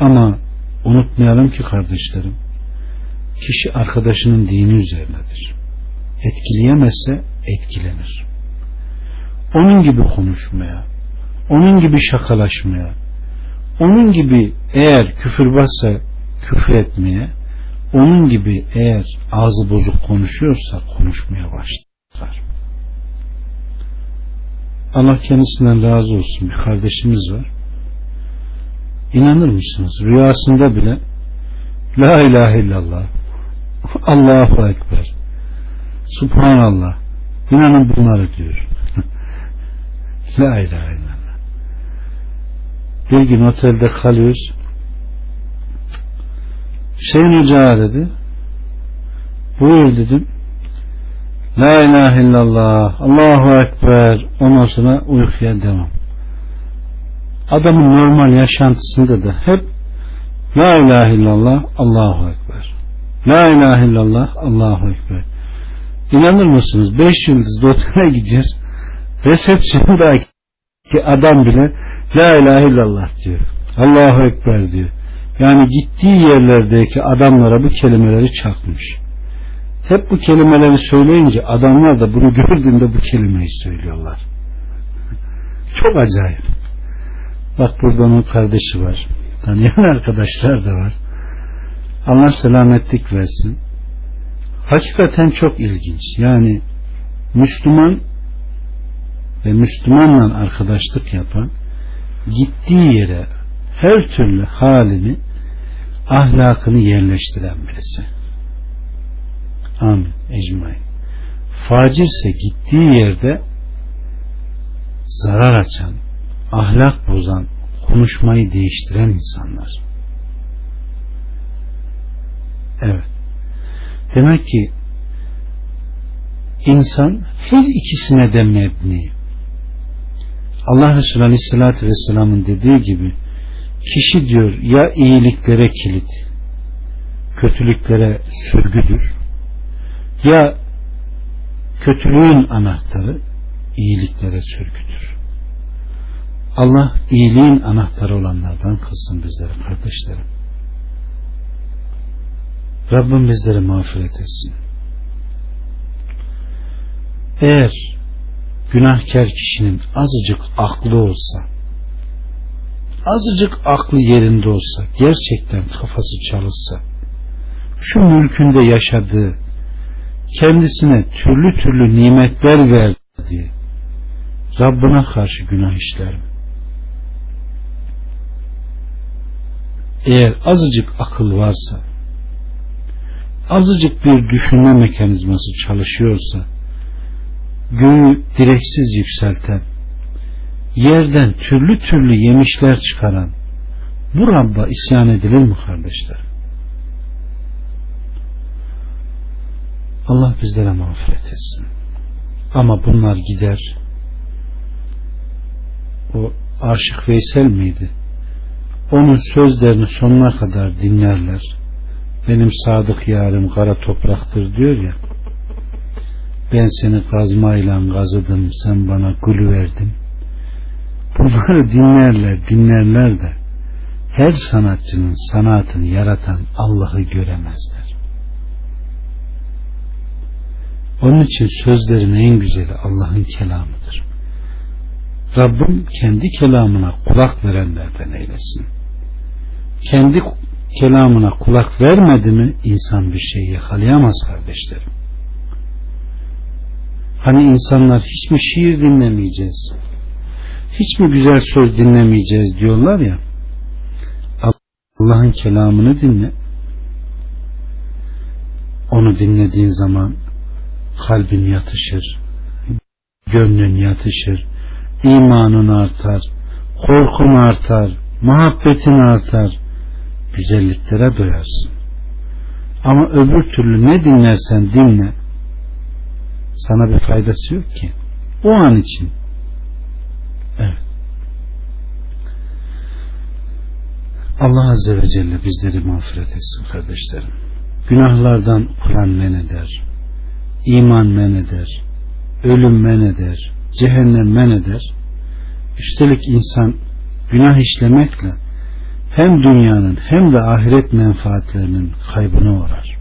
Ama unutmayalım ki kardeşlerim, kişi arkadaşının dini üzerinedir. Etkileyemezse etkilenir. Onun gibi konuşmaya, onun gibi şakalaşmaya, onun gibi eğer küfürbazsa küfür etmeye, onun gibi eğer ağzı bozuk konuşuyorsa konuşmaya başlar. Allah kendisinden razı olsun. Bir kardeşimiz var. İnanır mısınız? Rüyasında bile La ilahe illallah Allahu Ekber Subhanallah İnanın bunları diyor. La ilahe illallah. Bir gün otelde kalıyoruz. Hüseyin Hoca dedi. Buyur dedim. La ilahe illallah Allahu Ekber ondan sonra uykuya devam. Adamın normal yaşantısında da hep La ilahe illallah Allahu Ekber. La ilahe illallah Allahu Ekber. İnanır mısınız? Beş yıldızlı otele gidiyoruz. Resepsiyondaki ki adam bile La ilahe illallah diyor. Allahu Ekber diyor. Yani gittiği yerlerdeki adamlara bu kelimeleri çakmış. Hep bu kelimeleri söyleyince adamlar da bunu gördüğünde bu kelimeyi söylüyorlar. Çok acayip. Bak burada onun kardeşi var. Tanıyan arkadaşlar da var. Allah selametlik versin. Hakikaten çok ilginç. Yani Müslüman ve Müslümanla arkadaşlık yapan gittiği yere her türlü halini ahlakını yerleştiren birisi. Amin. Ecmain. Facirse gittiği yerde zarar açan, ahlak bozan, konuşmayı değiştiren insanlar. Evet. Demek ki insan her ikisine de mebni. Allah Resulü Aleyhisselatü Vesselam'ın dediği gibi kişi diyor ya iyiliklere kilit, kötülüklere sürgüdür ya kötülüğün anahtarı iyiliklere sürgüdür. Allah iyiliğin anahtarı olanlardan kılsın bizleri kardeşlerim. Rabbim bizleri mağfiret etsin. Eğer günahkar kişinin azıcık aklı olsa azıcık aklı yerinde olsa gerçekten kafası çalışsa şu mülkünde yaşadığı kendisine türlü türlü nimetler verdi Rabbine karşı günah işler mi? Eğer azıcık akıl varsa azıcık bir düşünme mekanizması çalışıyorsa göğü direksiz yükselten yerden türlü türlü yemişler çıkaran bu Rabb'a isyan edilir mi kardeşler? Allah bizlere mağfiret etsin. Ama bunlar gider. O Aşık Veysel miydi? Onun sözlerini sonuna kadar dinlerler. Benim sadık yarım kara topraktır diyor ya. Ben seni kazmayla kazıdım, sen bana gülü verdin. Bunları dinlerler, dinlerler de her sanatçının sanatını yaratan Allah'ı göremezler. Onun için sözlerin en güzeli Allah'ın kelamıdır. Rabbim kendi kelamına kulak verenlerden eylesin. Kendi kelamına kulak vermedi mi insan bir şey yakalayamaz kardeşlerim. Hani insanlar hiç mi şiir dinlemeyeceğiz? Hiç mi güzel söz dinlemeyeceğiz diyorlar ya. Allah'ın kelamını dinle. Onu dinlediğin zaman kalbin yatışır, gönlün yatışır, imanın artar, korkun artar, muhabbetin artar, güzelliklere doyarsın. Ama öbür türlü ne dinlersen dinle, sana bir faydası yok ki. O an için. Evet. Allah Azze ve Celle bizleri mağfiret etsin kardeşlerim. Günahlardan Kur'an men eder. iman men eder. Ölüm men eder. Cehennem men eder. Üstelik insan günah işlemekle hem dünyanın hem de ahiret menfaatlerinin kaybına uğrar.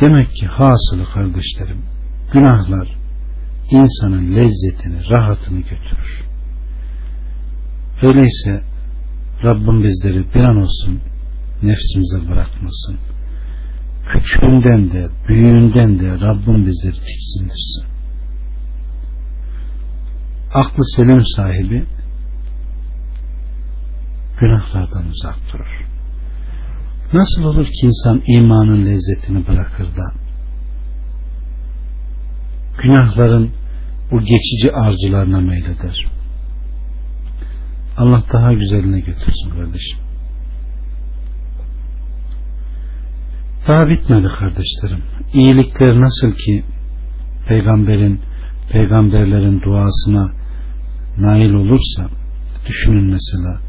Demek ki hasılı kardeşlerim günahlar insanın lezzetini, rahatını götürür. Öyleyse Rabbim bizleri bir an olsun nefsimize bırakmasın. Küçüğünden de, büyüğünden de Rabbim bizleri tiksindirsin. Aklı selim sahibi günahlardan uzak durur. Nasıl olur ki insan imanın lezzetini bırakır da günahların bu geçici arzularına meyleder. Allah daha güzeline götürsün kardeşim. Daha bitmedi kardeşlerim. İyilikler nasıl ki peygamberin peygamberlerin duasına nail olursa düşünün mesela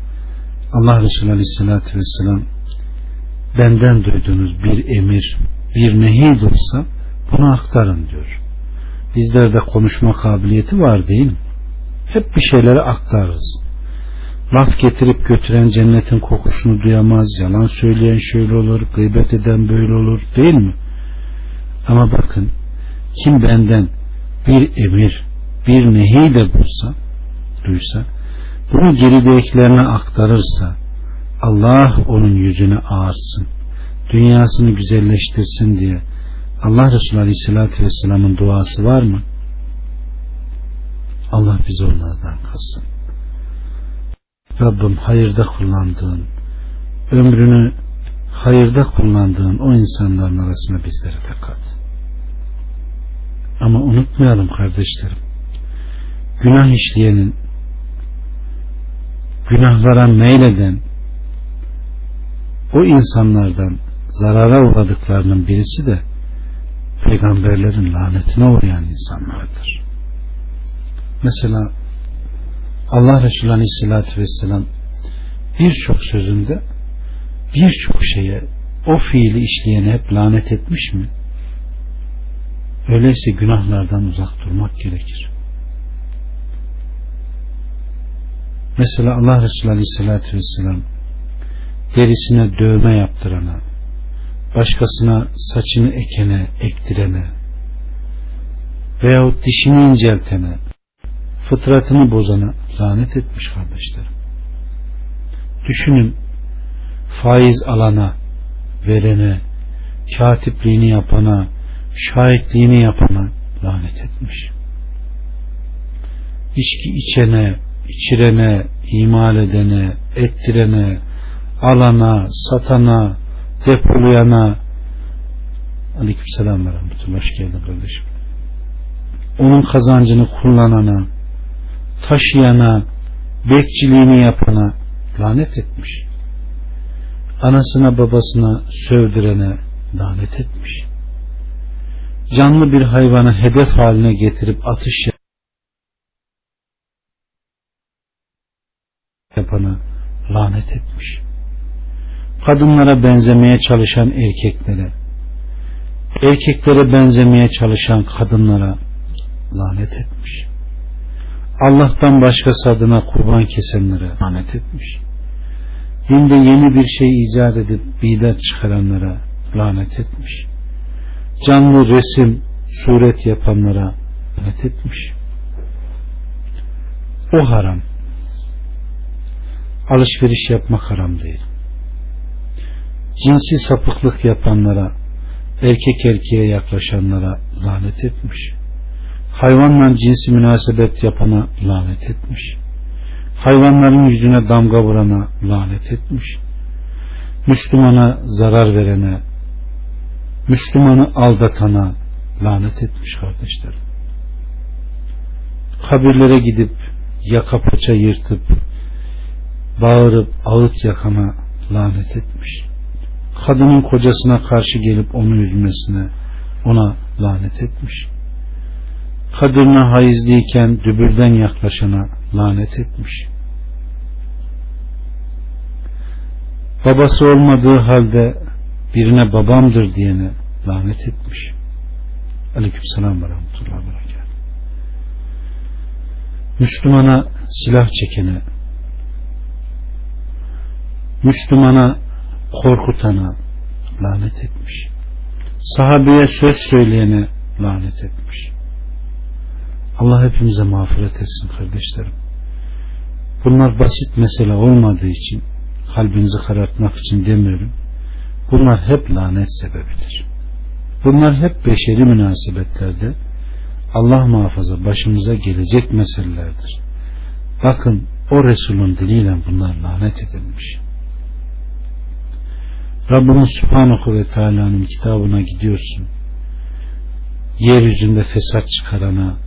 Allah Resulü Aleyhisselatü Vesselam benden duyduğunuz bir emir bir nehid olsa bunu aktarın diyor bizlerde konuşma kabiliyeti var değil mi? hep bir şeyleri aktarırız. Laf getirip götüren cennetin kokusunu duyamaz, yalan söyleyen şöyle olur, gıybet eden böyle olur değil mi? Ama bakın kim benden bir emir, bir nehi de bulsa, duysa, bunu geridekilerine aktarırsa, Allah onun yüzünü ağırsın, dünyasını güzelleştirsin diye Allah Resulü Aleyhisselatü Vesselam'ın duası var mı? Allah bizi onlardan kalsın. Rabbim hayırda kullandığın, ömrünü hayırda kullandığın o insanların arasına bizleri de kat. Ama unutmayalım kardeşlerim. Günah işleyenin, günahlara meyleden o insanlardan zarara uğradıklarının birisi de peygamberlerin lanetine uğrayan insanlardır. Mesela Allah Resulü Aleyhisselatü Vesselam birçok sözünde birçok şeye o fiili işleyene hep lanet etmiş mi? Öyleyse günahlardan uzak durmak gerekir. Mesela Allah Resulü Aleyhisselatü Vesselam derisine dövme yaptırana, başkasına saçını ekene, ektirene veyahut dişini inceltene, fıtratını bozana lanet etmiş kardeşlerim. Düşünün faiz alana, verene, katipliğini yapana, şahitliğini yapana lanet etmiş. İçki içene, içirene, imal edene, ettirene, alana, satana, depolayana aleyküm selam ve rahmetullah. Hoş geldin kardeşim. Onun kazancını kullanana taşıyana bekçiliğini yapana lanet etmiş. Anasına babasına sövdürene lanet etmiş. Canlı bir hayvanı hedef haline getirip atış yapana lanet etmiş kadınlara benzemeye çalışan erkeklere, erkeklere benzemeye çalışan kadınlara lanet etmiş. Allah'tan başkası adına kurban kesenlere lanet etmiş. Dinde yeni bir şey icat edip bidat çıkaranlara lanet etmiş. Canlı resim, suret yapanlara lanet etmiş. O haram. Alışveriş yapmak haram değil cinsi sapıklık yapanlara, erkek erkeğe yaklaşanlara lanet etmiş. Hayvanla cinsi münasebet yapana lanet etmiş. Hayvanların yüzüne damga vurana lanet etmiş. Müslümana zarar verene, Müslümanı aldatana lanet etmiş kardeşlerim. Kabirlere gidip yaka paça yırtıp bağırıp ağıt yakana lanet etmiş kadının kocasına karşı gelip onu üzmesine ona lanet etmiş. Kadına hayızlıyken dübürden yaklaşana lanet etmiş. Babası olmadığı halde birine babamdır diyene lanet etmiş. Aleykümselam ve rahmetullahi ve Müslümana silah çekene, Müslümana korkutana lanet etmiş. Sahabeye söz söyleyene lanet etmiş. Allah hepimize mağfiret etsin kardeşlerim. Bunlar basit mesele olmadığı için kalbinizi karartmak için demiyorum. Bunlar hep lanet sebebidir. Bunlar hep beşeri münasebetlerde Allah muhafaza başımıza gelecek meselelerdir. Bakın o Resulün diliyle bunlar lanet edilmiş. Rabbimiz Subhanahu ve Teala'nın kitabına gidiyorsun. Yeryüzünde fesat çıkarana,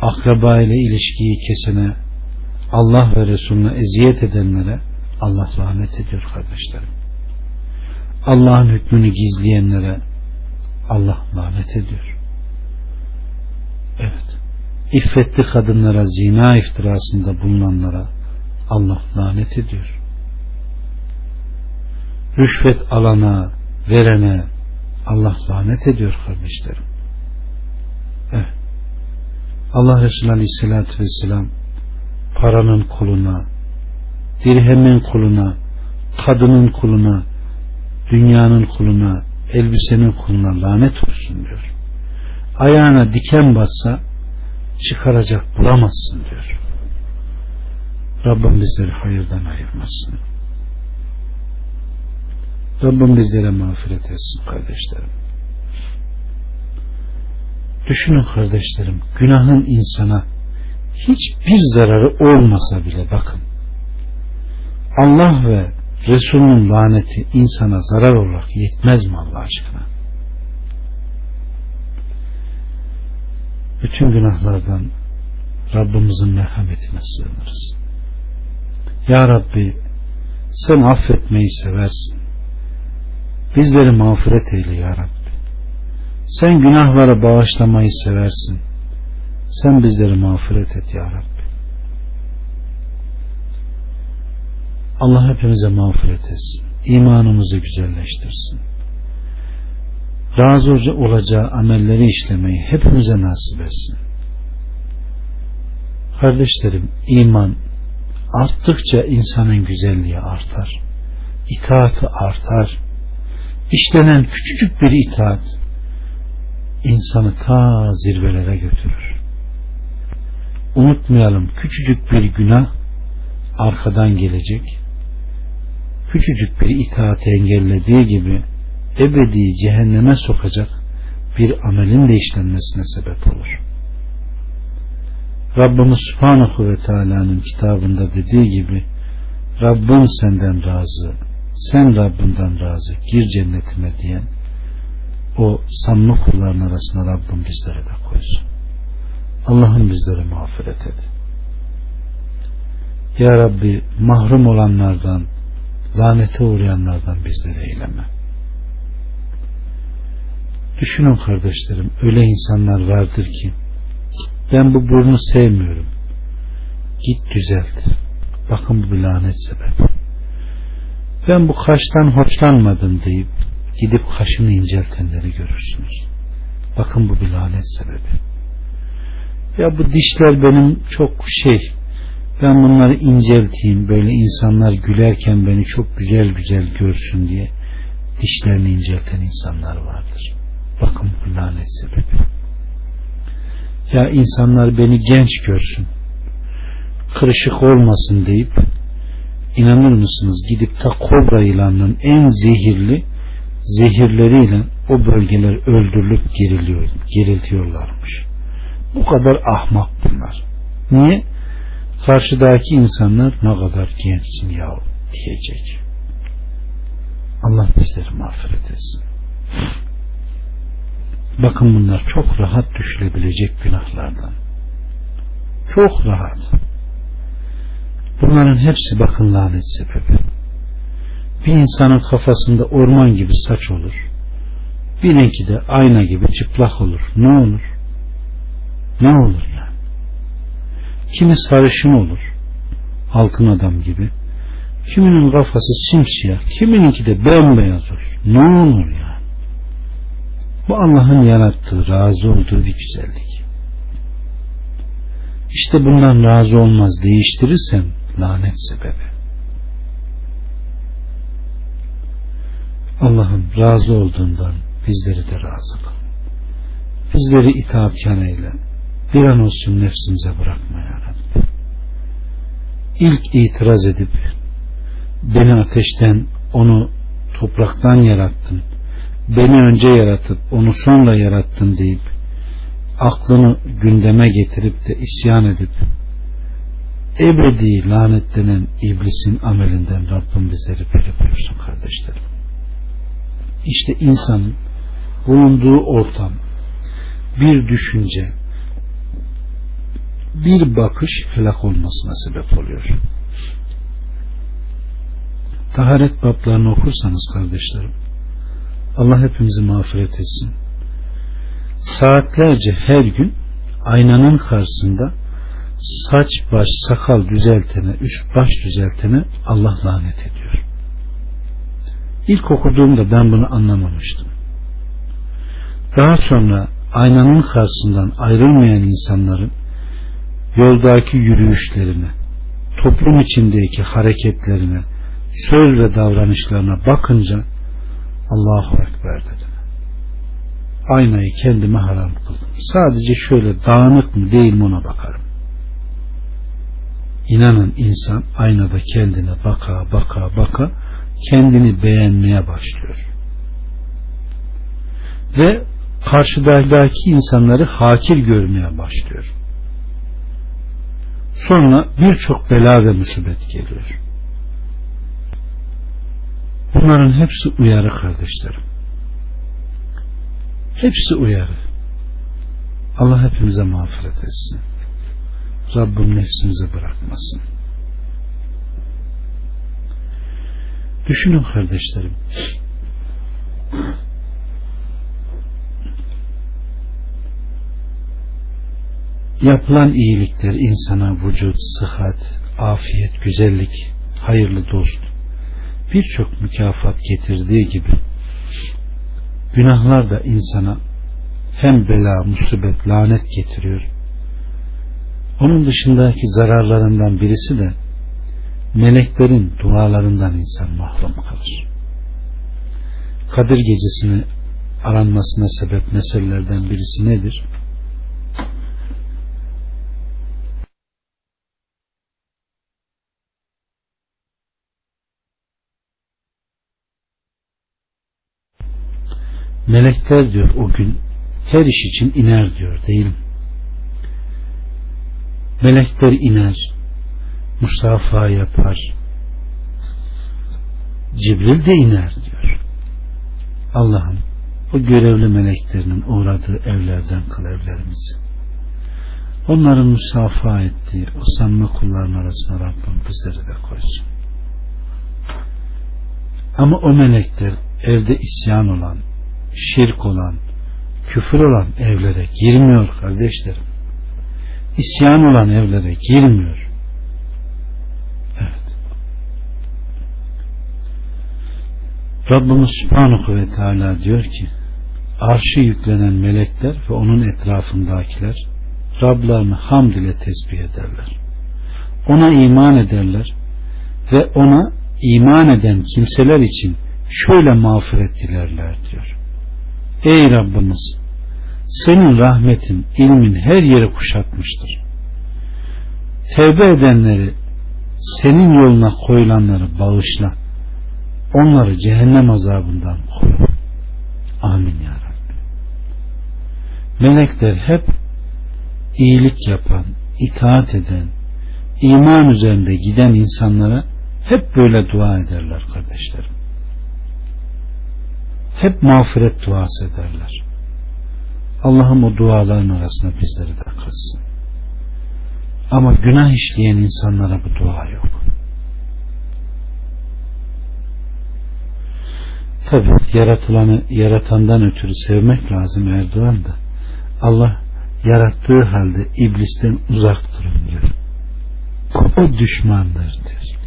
akraba ile ilişkiyi kesene, Allah ve Resulüne eziyet edenlere Allah lanet ediyor kardeşlerim. Allah'ın hükmünü gizleyenlere Allah lanet ediyor. Evet. İffetli kadınlara zina iftirasında bulunanlara Allah lanet ediyor rüşvet alana, verene Allah lanet ediyor kardeşlerim. Evet. Allah Resulü Aleyhisselatü Vesselam paranın kuluna, dirhemin kuluna, kadının kuluna, dünyanın kuluna, elbisenin kuluna lanet olsun diyor. Ayağına diken batsa çıkaracak bulamazsın diyor. Rabbim bizleri hayırdan ayırmasın. Rabbim bizlere mağfiret etsin kardeşlerim. Düşünün kardeşlerim, günahın insana hiçbir zararı olmasa bile bakın. Allah ve Resulünün laneti insana zarar olarak yetmez mi Allah aşkına? Bütün günahlardan Rabbimizin merhametine sığınırız. Ya Rabbi sen affetmeyi seversin. Bizleri mağfiret eyle Ya Rabbi. Sen günahları bağışlamayı seversin. Sen bizleri mağfiret et Ya Rabbi. Allah hepimize mağfiret etsin. İmanımızı güzelleştirsin. Razı olacağı amelleri işlemeyi hepimize nasip etsin. Kardeşlerim iman arttıkça insanın güzelliği artar. İtaatı artar. İşlenen küçücük bir itaat insanı ta zirvelere götürür. Unutmayalım küçücük bir günah arkadan gelecek. Küçücük bir itaati engellediği gibi ebedi cehenneme sokacak bir amelin de işlenmesine sebep olur. Rabbimiz Subhanahu ve Teala'nın kitabında dediği gibi Rabbin senden razı, sen Rabbinden razı, gir cennetime diyen o samimi kulların arasına Rabbim bizlere de koysun. Allah'ım bizleri mağfiret et. Ya Rabbi mahrum olanlardan, lanete uğrayanlardan bizleri eyleme. Düşünün kardeşlerim, öyle insanlar vardır ki ben bu burnu sevmiyorum. Git düzelt. Bakın bu bir lanet sebep. Ben bu kaştan hoşlanmadım deyip gidip kaşını inceltenleri görürsünüz. Bakın bu bir lanet sebebi. Ya bu dişler benim çok şey ben bunları incelteyim böyle insanlar gülerken beni çok güzel güzel görsün diye dişlerini incelten insanlar vardır. Bakın bu lanet sebebi. Ya insanlar beni genç görsün kırışık olmasın deyip inanır mısınız gidip ta kobra yılanının en zehirli zehirleriyle o bölgeler öldürülüp geriliyor, geriltiyorlarmış. Bu kadar ahmak bunlar. Niye? Karşıdaki insanlar ne kadar gençsin ya diyecek. Allah bizleri mağfiret etsin. Bakın bunlar çok rahat düşülebilecek günahlardan. Çok rahat. Bunların hepsi bakın lanet sebebi. Bir insanın kafasında orman gibi saç olur. Birinki de ayna gibi çıplak olur. Ne olur? Ne olur yani? Kimi sarışın olur. Altın adam gibi. Kiminin kafası simsiyah. Kimininki de bembeyaz olur. Ne olur yani? Bu Allah'ın yarattığı, razı olduğu bir güzellik. İşte bundan razı olmaz değiştirirsen lanet sebebi. Allah'ım razı olduğundan bizleri de razı kıl. Bizleri itaatkar eyle. Bir an olsun nefsimize bırakma ya. İlk itiraz edip beni ateşten onu topraktan yarattın. Beni önce yaratıp onu sonra yarattın deyip aklını gündeme getirip de isyan edip ebedi lanetlenen iblisin amelinden Rabbim bizleri beri buyursun kardeşlerim. İşte insanın bulunduğu ortam, bir düşünce, bir bakış helak olmasına sebep oluyor. Taharet bablarını okursanız kardeşlerim, Allah hepimizi mağfiret etsin. Saatlerce her gün aynanın karşısında saç baş sakal düzeltene, üst baş düzeltene Allah lanet ediyor. İlk okuduğumda ben bunu anlamamıştım. Daha sonra aynanın karşısından ayrılmayan insanların yoldaki yürüyüşlerine, toplum içindeki hareketlerine, söz ve davranışlarına bakınca Allahu Ekber dedim. Aynayı kendime haram kıldım. Sadece şöyle dağınık mı değil mi ona bakarım. İnanın insan aynada kendine baka baka baka kendini beğenmeye başlıyor. Ve karşıdaki insanları hakir görmeye başlıyor. Sonra birçok bela ve musibet geliyor. Bunların hepsi uyarı kardeşlerim. Hepsi uyarı. Allah hepimize mağfiret etsin. Rabbim nefsimize bırakmasın. Düşünün kardeşlerim. Yapılan iyilikler insana vücut, sıhhat, afiyet, güzellik, hayırlı dost birçok mükafat getirdiği gibi günahlar da insana hem bela, musibet, lanet getiriyor. Onun dışındaki zararlarından birisi de meleklerin dualarından insan mahrum kalır. Kadir gecesini aranmasına sebep meselelerden birisi nedir? Melekler diyor o gün her iş için iner diyor değil mi? Melekler iner, musafa yapar. Cibril de iner diyor. Allah'ım o görevli meleklerinin uğradığı evlerden kıl evlerimizi. Onların musafa ettiği o sanma kulların arasına Rabbim bizleri de koysun. Ama o melekler evde isyan olan, şirk olan, küfür olan evlere girmiyor kardeşlerim. İsyan olan evlere girmiyor. Evet. Rabbimiz Subhanahu ve Teala diyor ki arşı yüklenen melekler ve onun etrafındakiler Rablarını hamd ile tesbih ederler. Ona iman ederler ve ona iman eden kimseler için şöyle mağfiret dilerler diyor. Ey Rabbimiz senin rahmetin, ilmin her yeri kuşatmıştır. Tevbe edenleri, senin yoluna koyulanları bağışla. Onları cehennem azabından koru. Amin ya Rabbi. Melekler hep iyilik yapan, itaat eden, iman üzerinde giden insanlara hep böyle dua ederler kardeşlerim hep mağfiret duası ederler. Allah'ım o duaların arasında bizleri de kılsın. Ama günah işleyen insanlara bu dua yok. Tabi yaratılanı yaratandan ötürü sevmek lazım Erdoğan da. Allah yarattığı halde iblisten uzak durun diyor. O düşmandır diyor.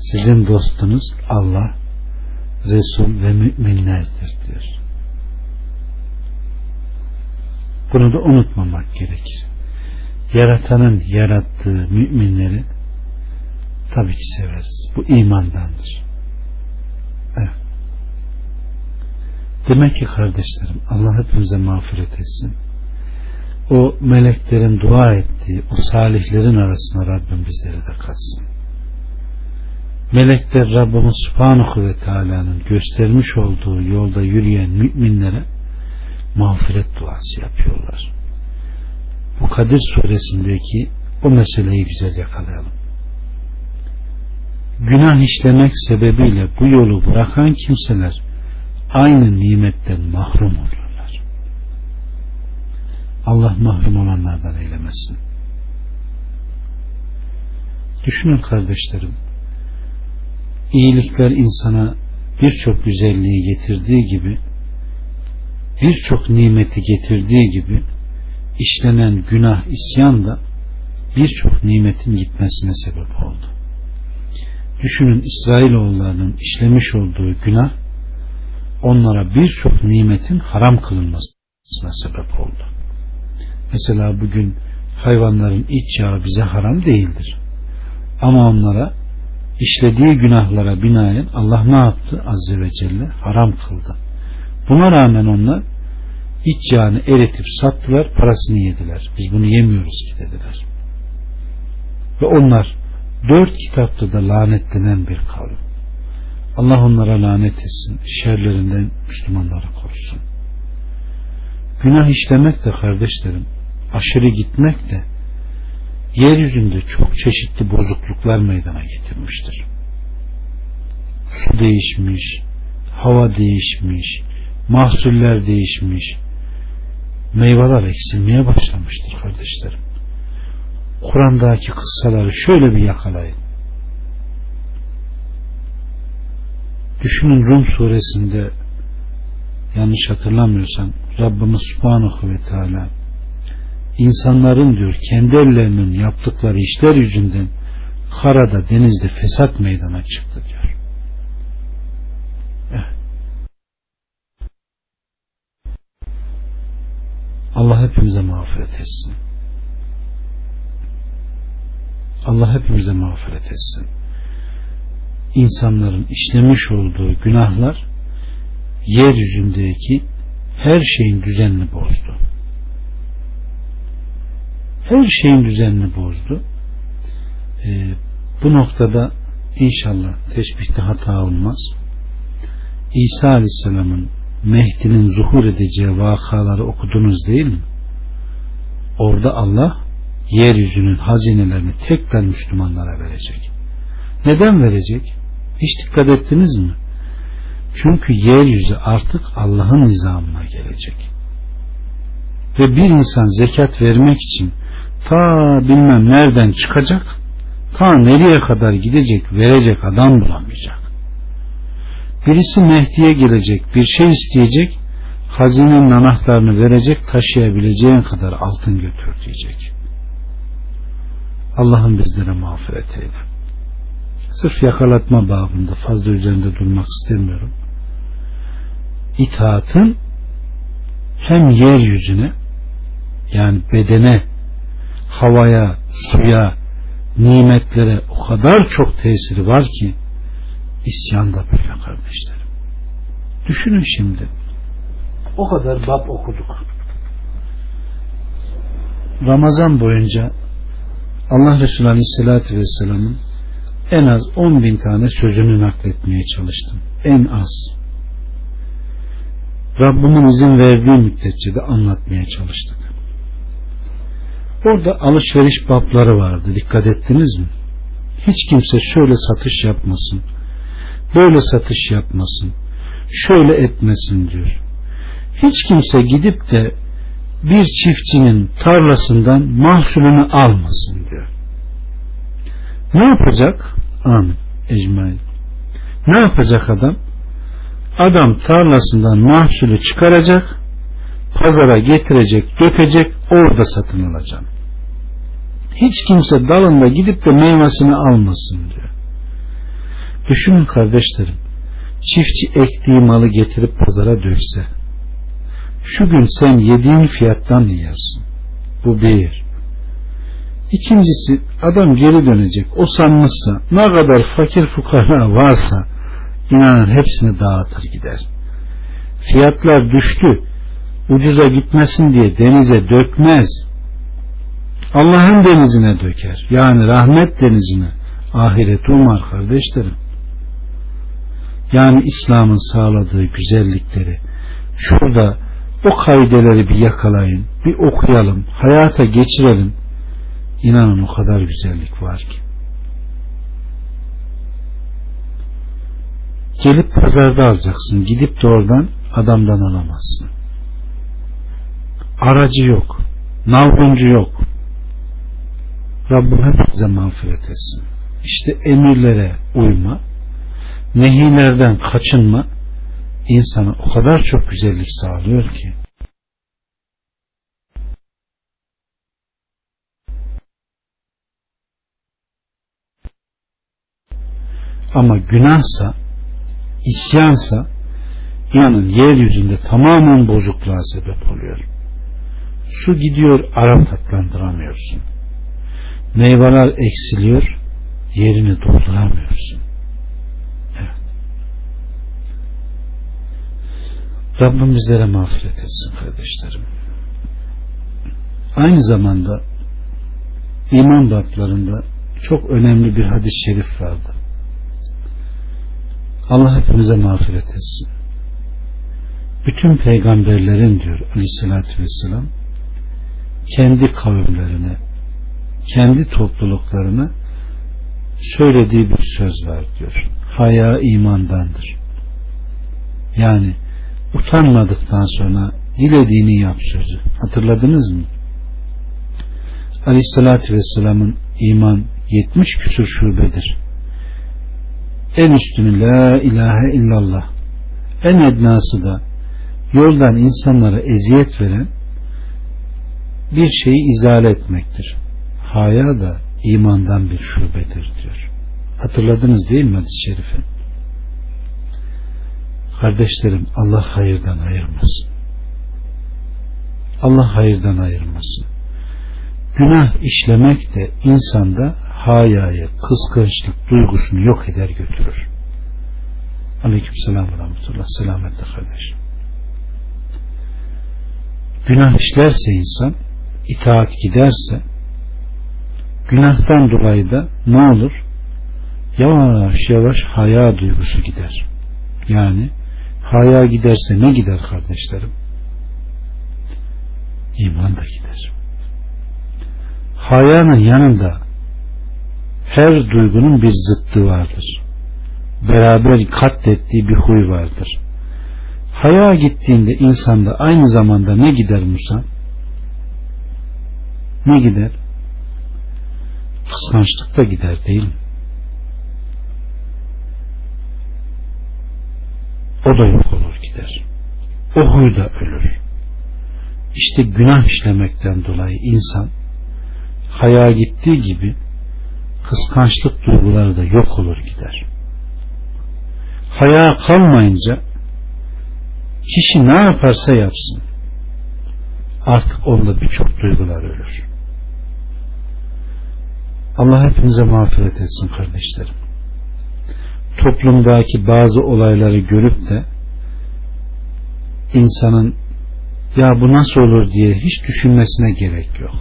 Sizin dostunuz Allah Resul ve müminlerdir diyor. Bunu da unutmamak gerekir. Yaratanın yarattığı müminleri tabii ki severiz. Bu imandandır. Evet. Demek ki kardeşlerim Allah hepimize mağfiret etsin. O meleklerin dua ettiği o salihlerin arasına Rabbim bizleri de katsın melekler Rabbimiz Subhanahu ve Teala'nın göstermiş olduğu yolda yürüyen müminlere mağfiret duası yapıyorlar. Bu Kadir suresindeki o meseleyi güzel yakalayalım. Günah işlemek sebebiyle bu yolu bırakan kimseler aynı nimetten mahrum oluyorlar. Allah mahrum olanlardan eylemesin. Düşünün kardeşlerim iyilikler insana birçok güzelliği getirdiği gibi birçok nimeti getirdiği gibi işlenen günah isyan da birçok nimetin gitmesine sebep oldu. Düşünün İsrailoğullarının işlemiş olduğu günah onlara birçok nimetin haram kılınmasına sebep oldu. Mesela bugün hayvanların iç yağı bize haram değildir. Ama onlara işlediği günahlara binaen Allah ne yaptı? Azze ve Celle haram kıldı. Buna rağmen onlar iç yağını eritip sattılar, parasını yediler. Biz bunu yemiyoruz ki dediler. Ve onlar dört kitapta da lanetlenen bir kavim. Allah onlara lanet etsin, şerlerinden Müslümanları korusun. Günah işlemek de kardeşlerim, aşırı gitmek de yeryüzünde çok çeşitli bozukluklar meydana getirmiştir. Su değişmiş, hava değişmiş, mahsuller değişmiş, meyveler eksilmeye başlamıştır kardeşlerim. Kur'an'daki kıssaları şöyle bir yakalayın. Düşünün Rum suresinde yanlış hatırlamıyorsam Rabbimiz Subhanahu ve Teala insanların diyor kendi ellerinin yaptıkları işler yüzünden karada denizde fesat meydana çıktı diyor. Evet. Allah hepimize mağfiret etsin. Allah hepimize mağfiret etsin. İnsanların işlemiş olduğu günahlar yeryüzündeki her şeyin düzenini bozdu. Her şeyin düzenini bozdu. Ee, bu noktada inşallah teşbihte hata olmaz. İsa Aleyhisselam'ın Mehdi'nin zuhur edeceği vakaları okudunuz değil mi? Orada Allah yeryüzünün hazinelerini tekrar Müslümanlara verecek. Neden verecek? Hiç dikkat ettiniz mi? Çünkü yeryüzü artık Allah'ın nizamına gelecek. Ve bir insan zekat vermek için ta bilmem nereden çıkacak, ta nereye kadar gidecek, verecek adam bulamayacak. Birisi Mehdi'ye gelecek, bir şey isteyecek, hazinenin anahtarını verecek, taşıyabileceğin kadar altın götür diyecek. Allah'ın bizlere mağfiret eyle. Sırf yakalatma babında fazla üzerinde durmak istemiyorum. İtaatın hem yeryüzüne yani bedene, havaya, suya, nimetlere o kadar çok tesiri var ki isyan da böyle kardeşlerim. Düşünün şimdi. O kadar bab okuduk. Ramazan boyunca Allah Resulü Aleyhisselatü Vesselam'ın en az 10 bin tane sözünü nakletmeye çalıştım. En az. Rabbimin izin verdiği müddetçe de anlatmaya çalıştık. Orada alışveriş babları vardı. Dikkat ettiniz mi? Hiç kimse şöyle satış yapmasın. Böyle satış yapmasın. Şöyle etmesin diyor. Hiç kimse gidip de bir çiftçinin tarlasından mahsulünü almasın diyor. Ne yapacak? Amin. Ecmain. Ne yapacak adam? Adam tarlasından mahsulü çıkaracak, pazara getirecek, dökecek, orada satın alacak. Hiç kimse dalında gidip de meyvesini almasın diyor. Düşünün kardeşlerim, çiftçi ektiği malı getirip pazara dökse, şu gün sen yediğin fiyattan yersin. Bu bir. İkincisi adam geri dönecek. O sanmışsa ne kadar fakir fukara varsa inanın hepsini dağıtır gider. Fiyatlar düştü. Ucuza gitmesin diye denize dökmez. Allah'ın denizine döker. Yani rahmet denizine. Ahiret umar kardeşlerim. Yani İslam'ın sağladığı güzellikleri şurada o kaideleri bir yakalayın, bir okuyalım, hayata geçirelim İnanın o kadar güzellik var ki. Gelip pazarda alacaksın. Gidip de oradan adamdan alamazsın. Aracı yok. Nalguncu yok. Rabbim hepimize mağfiret etsin. İşte emirlere uyma, nehilerden kaçınma insana o kadar çok güzellik sağlıyor ki Ama günahsa, isyansa inanın yeryüzünde tamamen bozukluğa sebep oluyor. Su gidiyor Arap tatlandıramıyorsun. Meyveler eksiliyor, yerini dolduramıyorsun. Evet. Rabbim bizlere mağfiret etsin kardeşlerim. Aynı zamanda iman bablarında çok önemli bir hadis-i şerif vardı. Allah hepimize mağfiret etsin. Bütün peygamberlerin diyor aleyhissalatü vesselam kendi kavimlerine kendi topluluklarına söylediği bir söz var diyor. Haya imandandır. Yani utanmadıktan sonra dilediğini yap sözü. Hatırladınız mı? Aleyhissalatü Vesselam'ın iman 70 küsur şubedir. En üstünü la ilahe illallah. En ednası da yoldan insanlara eziyet veren bir şeyi izale etmektir. Haya da imandan bir şubedir diyor. Hatırladınız değil mi hadis-i şerifi? Kardeşlerim Allah hayırdan ayırmasın. Allah hayırdan ayırmasın. Günah işlemek de insanda hayayı, kıskançlık duygusunu yok eder götürür. Aleyküm selam ve rahmetullah. Selametle kardeşim. Günah işlerse insan, itaat giderse, günahtan dolayı da ne olur? Yavaş yavaş haya duygusu gider. Yani haya giderse ne gider kardeşlerim? İman da gider. Hayanın yanında her duygunun bir zıttı vardır. Beraber katlettiği bir huy vardır. Haya gittiğinde insanda aynı zamanda ne gider Musa? Ne gider? Kıskançlık da gider değil mi? O da yok olur gider. O huy da ölür. İşte günah işlemekten dolayı insan haya gittiği gibi kıskançlık duyguları da yok olur gider. Haya kalmayınca kişi ne yaparsa yapsın artık onda birçok duygular ölür. Allah hepimize mağfiret etsin kardeşlerim. Toplumdaki bazı olayları görüp de insanın ya bu nasıl olur diye hiç düşünmesine gerek yok.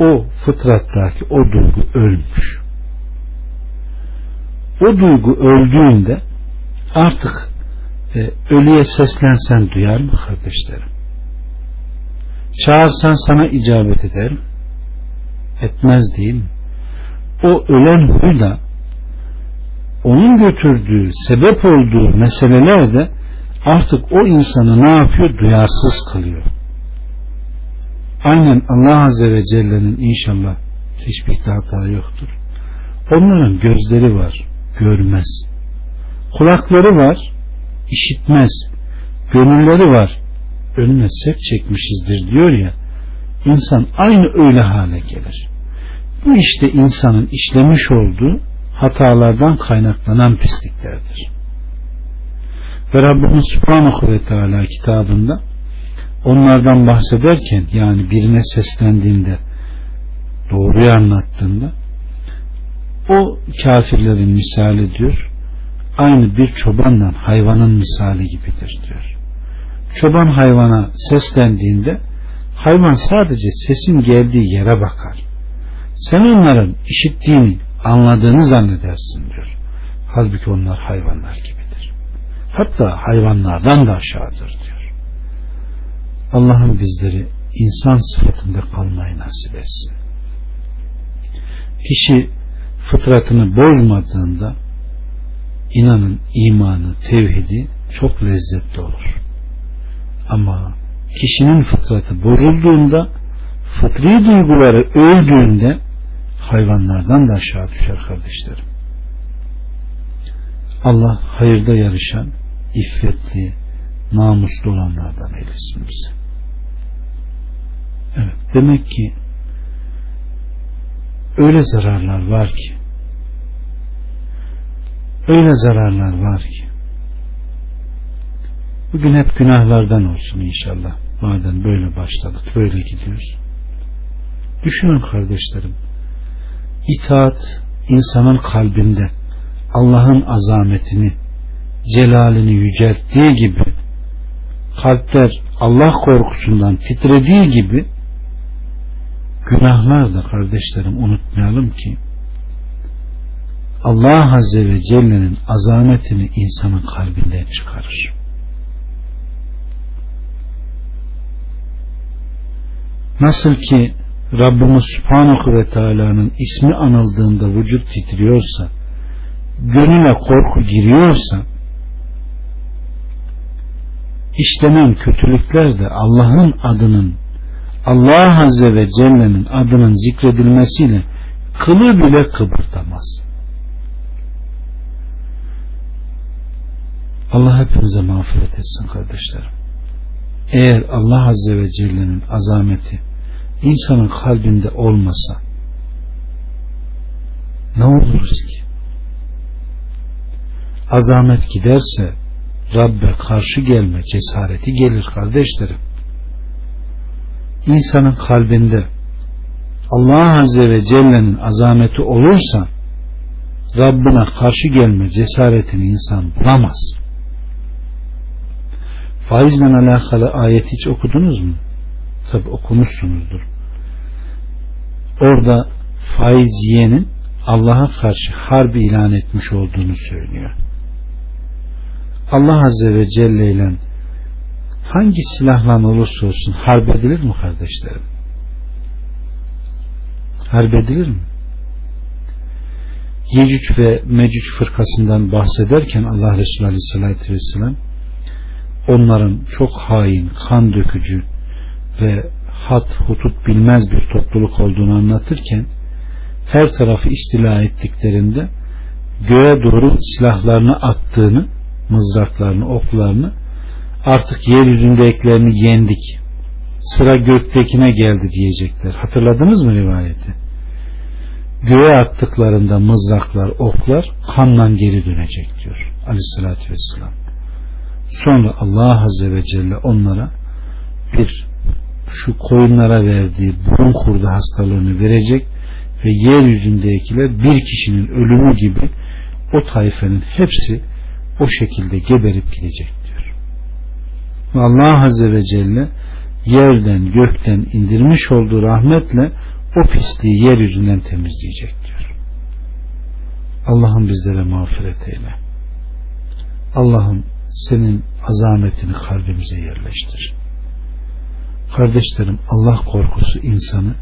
O fıtrattaki o duygu ölmüş. O duygu öldüğünde artık e, ölüye seslensen duyar mı kardeşlerim? Çağırsan sana icabet eder? Etmez değil mi? O ölen huyla onun götürdüğü, sebep olduğu meseleler de artık o insanı ne yapıyor? Duyarsız kılıyor. Aynen Allah Azze ve Celle'nin inşallah hiçbir hata yoktur. Onların gözleri var, görmez. Kulakları var, işitmez. Gönülleri var, önüne set çekmişizdir diyor ya. İnsan aynı öyle hale gelir. Bu işte insanın işlemiş olduğu hatalardan kaynaklanan pisliklerdir. Ve Rabbimiz Subhanahu ve Teala kitabında onlardan bahsederken yani birine seslendiğinde doğruyu anlattığında o kafirlerin misali diyor aynı bir çobanla hayvanın misali gibidir diyor. Çoban hayvana seslendiğinde hayvan sadece sesin geldiği yere bakar. Sen onların işittiğini, anladığını zannedersin diyor. Halbuki onlar hayvanlar gibidir. Hatta hayvanlardan da aşağıdır diyor. Allah'ım bizleri insan sıfatında kalmayı nasip etsin. Kişi fıtratını bozmadığında inanın imanı, tevhidi çok lezzetli olur. Ama kişinin fıtratı bozulduğunda fıtri duyguları öldüğünde hayvanlardan da aşağı düşer kardeşlerim. Allah hayırda yarışan, iffetli, namuslu olanlardan eylesin bizi. Evet, demek ki öyle zararlar var ki öyle zararlar var ki bugün hep günahlardan olsun inşallah madem böyle başladık böyle gidiyoruz düşünün kardeşlerim itaat insanın kalbinde Allah'ın azametini, celalini yücelttiği gibi kalpler Allah korkusundan titrediği gibi günahlar da kardeşlerim unutmayalım ki Allah Azze ve Celle'nin azametini insanın kalbinden çıkarır. Nasıl ki Rabbimiz Subhanahu ve Teala'nın ismi anıldığında vücut titriyorsa, gönüle korku giriyorsa, işlenen kötülükler de Allah'ın adının Allah Azze ve Celle'nin adının zikredilmesiyle kılı bile kıpırdamaz. Allah hepimize mağfiret etsin kardeşlerim. Eğer Allah Azze ve Celle'nin azameti insanın kalbinde olmasa ne oluruz ki? Azamet giderse Rabbe karşı gelme cesareti gelir kardeşlerim. İnsanın kalbinde Allah Azze ve Celle'nin azameti olursa Rabbine karşı gelme cesaretini insan bulamaz. Faizle alakalı ayet hiç okudunuz mu? Tabi okumuşsunuzdur. Orada faiz yiyenin Allah'a karşı harbi ilan etmiş olduğunu söylüyor. Allah Azze ve Celle ile hangi silahla olursa olsun harp edilir mi kardeşlerim? Harp edilir mi? Yecüc ve Mecüc fırkasından bahsederken Allah Resulü Aleyhisselatü Vesselam onların çok hain, kan dökücü ve hat hutut bilmez bir topluluk olduğunu anlatırken her tarafı istila ettiklerinde göğe doğru silahlarını attığını mızraklarını, oklarını artık yeryüzündekilerini yendik. Sıra göktekine geldi diyecekler. Hatırladınız mı rivayeti? Göğe attıklarında mızraklar, oklar kanla geri dönecek diyor. Aleyhissalatü vesselam. Sonra Allah Azze ve Celle onlara bir şu koyunlara verdiği burun kurdu hastalığını verecek ve yeryüzündekiler bir kişinin ölümü gibi o tayfenin hepsi o şekilde geberip gidecek diyor. Ve Allah Azze ve Celle yerden gökten indirmiş olduğu rahmetle o pisliği yeryüzünden temizleyecek diyor. Allah'ım bizlere mağfiret eyle. Allah'ım senin azametini kalbimize yerleştir. Kardeşlerim Allah korkusu insanı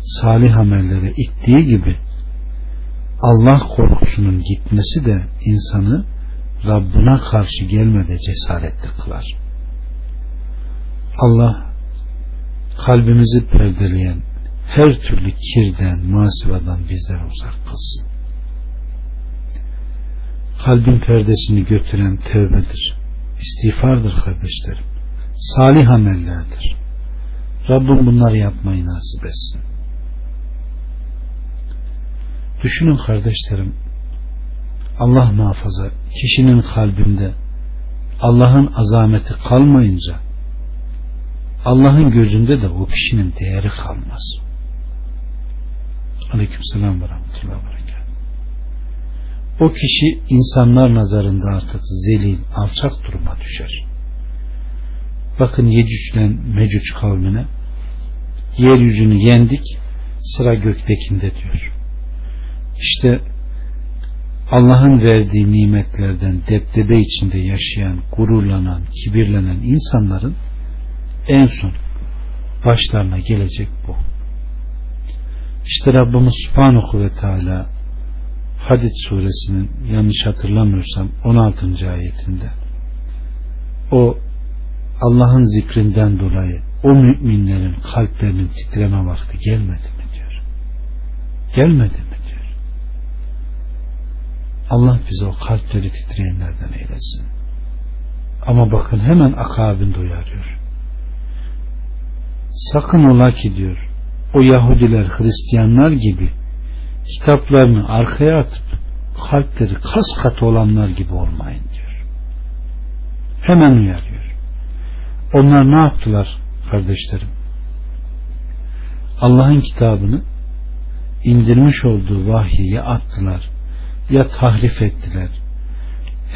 salih amellere ittiği gibi Allah korkusunun gitmesi de insanı Rabbına karşı gelmede cesaretli kılar. Allah kalbimizi perdeleyen her türlü kirden, masivadan bizden uzak kılsın. Kalbin perdesini götüren tevbedir. istiğfardır kardeşlerim. Salih amellerdir. Rabbim bunları yapmayı nasip etsin. Düşünün kardeşlerim Allah muhafaza kişinin kalbinde Allah'ın azameti kalmayınca Allah'ın gözünde de o kişinin değeri kalmaz. Aleykümselam ve rahmetullahi ve O kişi insanlar nazarında artık zelil, alçak duruma düşer. Bakın Yecüc Mecüc kavmine yeryüzünü yendik sıra göktekinde diyor. İşte Allah'ın verdiği nimetlerden deptebe içinde yaşayan, gururlanan, kibirlenen insanların en son başlarına gelecek bu. İşte Rabbimiz Subhanahu ve Teala Hadid suresinin yanlış hatırlamıyorsam 16. ayetinde o Allah'ın zikrinden dolayı o müminlerin kalplerinin titreme vakti gelmedi mi diyor. Gelmedi mi? Allah bize o kalpleri titreyenlerden eylesin. Ama bakın hemen akabinde uyarıyor. Sakın ola ki diyor o Yahudiler Hristiyanlar gibi kitaplarını arkaya atıp kalpleri kas katı olanlar gibi olmayın diyor. Hemen uyarıyor. Onlar ne yaptılar kardeşlerim? Allah'ın kitabını indirmiş olduğu vahyi ya attılar ya tahrif ettiler.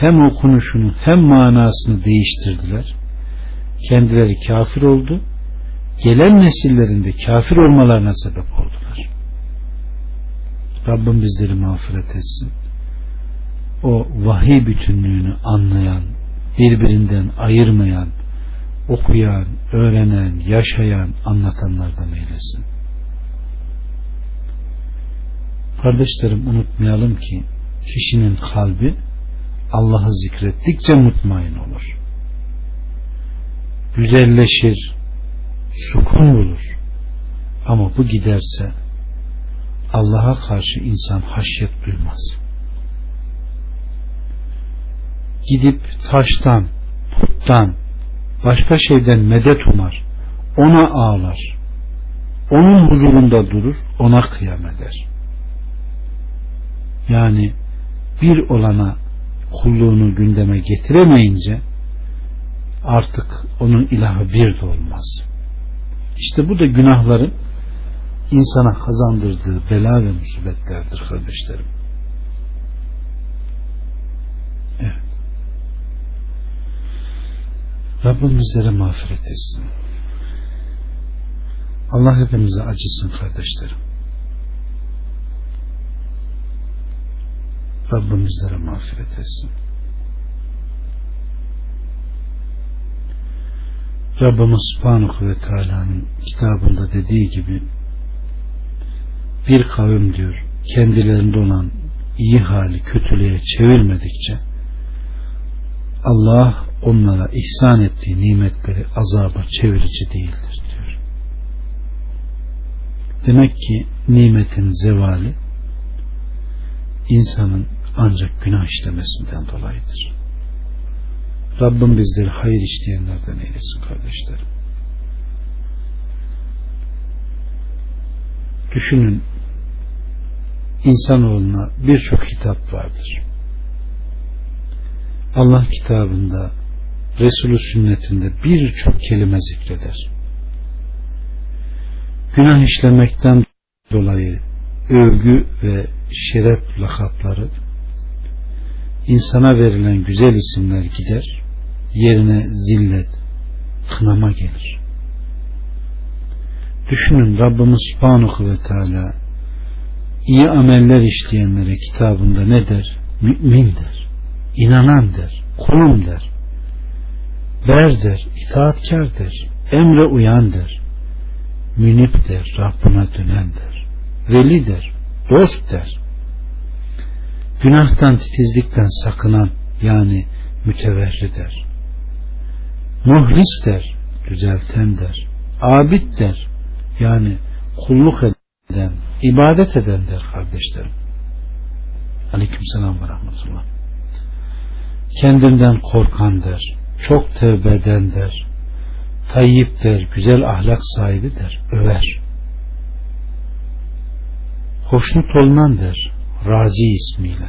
Hem okunuşunu hem manasını değiştirdiler. Kendileri kafir oldu. Gelen nesillerinde kafir olmalarına sebep oldular. Rabbim bizleri mağfiret etsin. O vahiy bütünlüğünü anlayan, birbirinden ayırmayan, okuyan, öğrenen, yaşayan, anlatanlardan eylesin. Kardeşlerim unutmayalım ki kişinin kalbi Allah'ı zikrettikçe mutmain olur. Güzelleşir, sukun bulur. Ama bu giderse Allah'a karşı insan haşyet duymaz. Gidip taştan, puttan, başka şeyden medet umar, ona ağlar, onun huzurunda durur, ona kıyam eder. Yani bir olana kulluğunu gündeme getiremeyince artık onun ilahı bir de olmaz. İşte bu da günahların insana kazandırdığı bela ve musibetlerdir kardeşlerim. Evet. Rabbim bizlere mağfiret etsin. Allah hepimize acısın kardeşlerim. Rabbim bizlere mağfiret etsin. Rabbimiz Subhanahu ve Teala'nın kitabında dediği gibi bir kavim diyor kendilerinde olan iyi hali kötülüğe çevirmedikçe Allah onlara ihsan ettiği nimetleri azaba çevirici değildir diyor. Demek ki nimetin zevali insanın ancak günah işlemesinden dolayıdır. Rabbim bizleri hayır işleyenlerden eylesin kardeşlerim. Düşünün insanoğluna birçok hitap vardır. Allah kitabında Resulü sünnetinde birçok kelime zikreder. Günah işlemekten dolayı övgü ve şeref lakapları insana verilen güzel isimler gider yerine zillet kınama gelir düşünün Rabbimiz Subhanahu ve Teala iyi ameller işleyenlere kitabında ne der? Mümin der. inanan der. Kulum der. Ber der. itaatkar der. Emre uyan der. Münip der. Rabbına dönen der. Veli der. Dost der. Günahtan titizlikten sakınan yani müteverri der. Muhlis der. Düzelten der. Abid der. Yani kulluk eden, ibadet eden der kardeşlerim. Aleyküm selam ve rahmetullah. Kendinden korkan der. Çok tevbe eden der. Tayyip der. Güzel ahlak sahibi der. Över. Hoşnut olunan der. Razi ismiyle.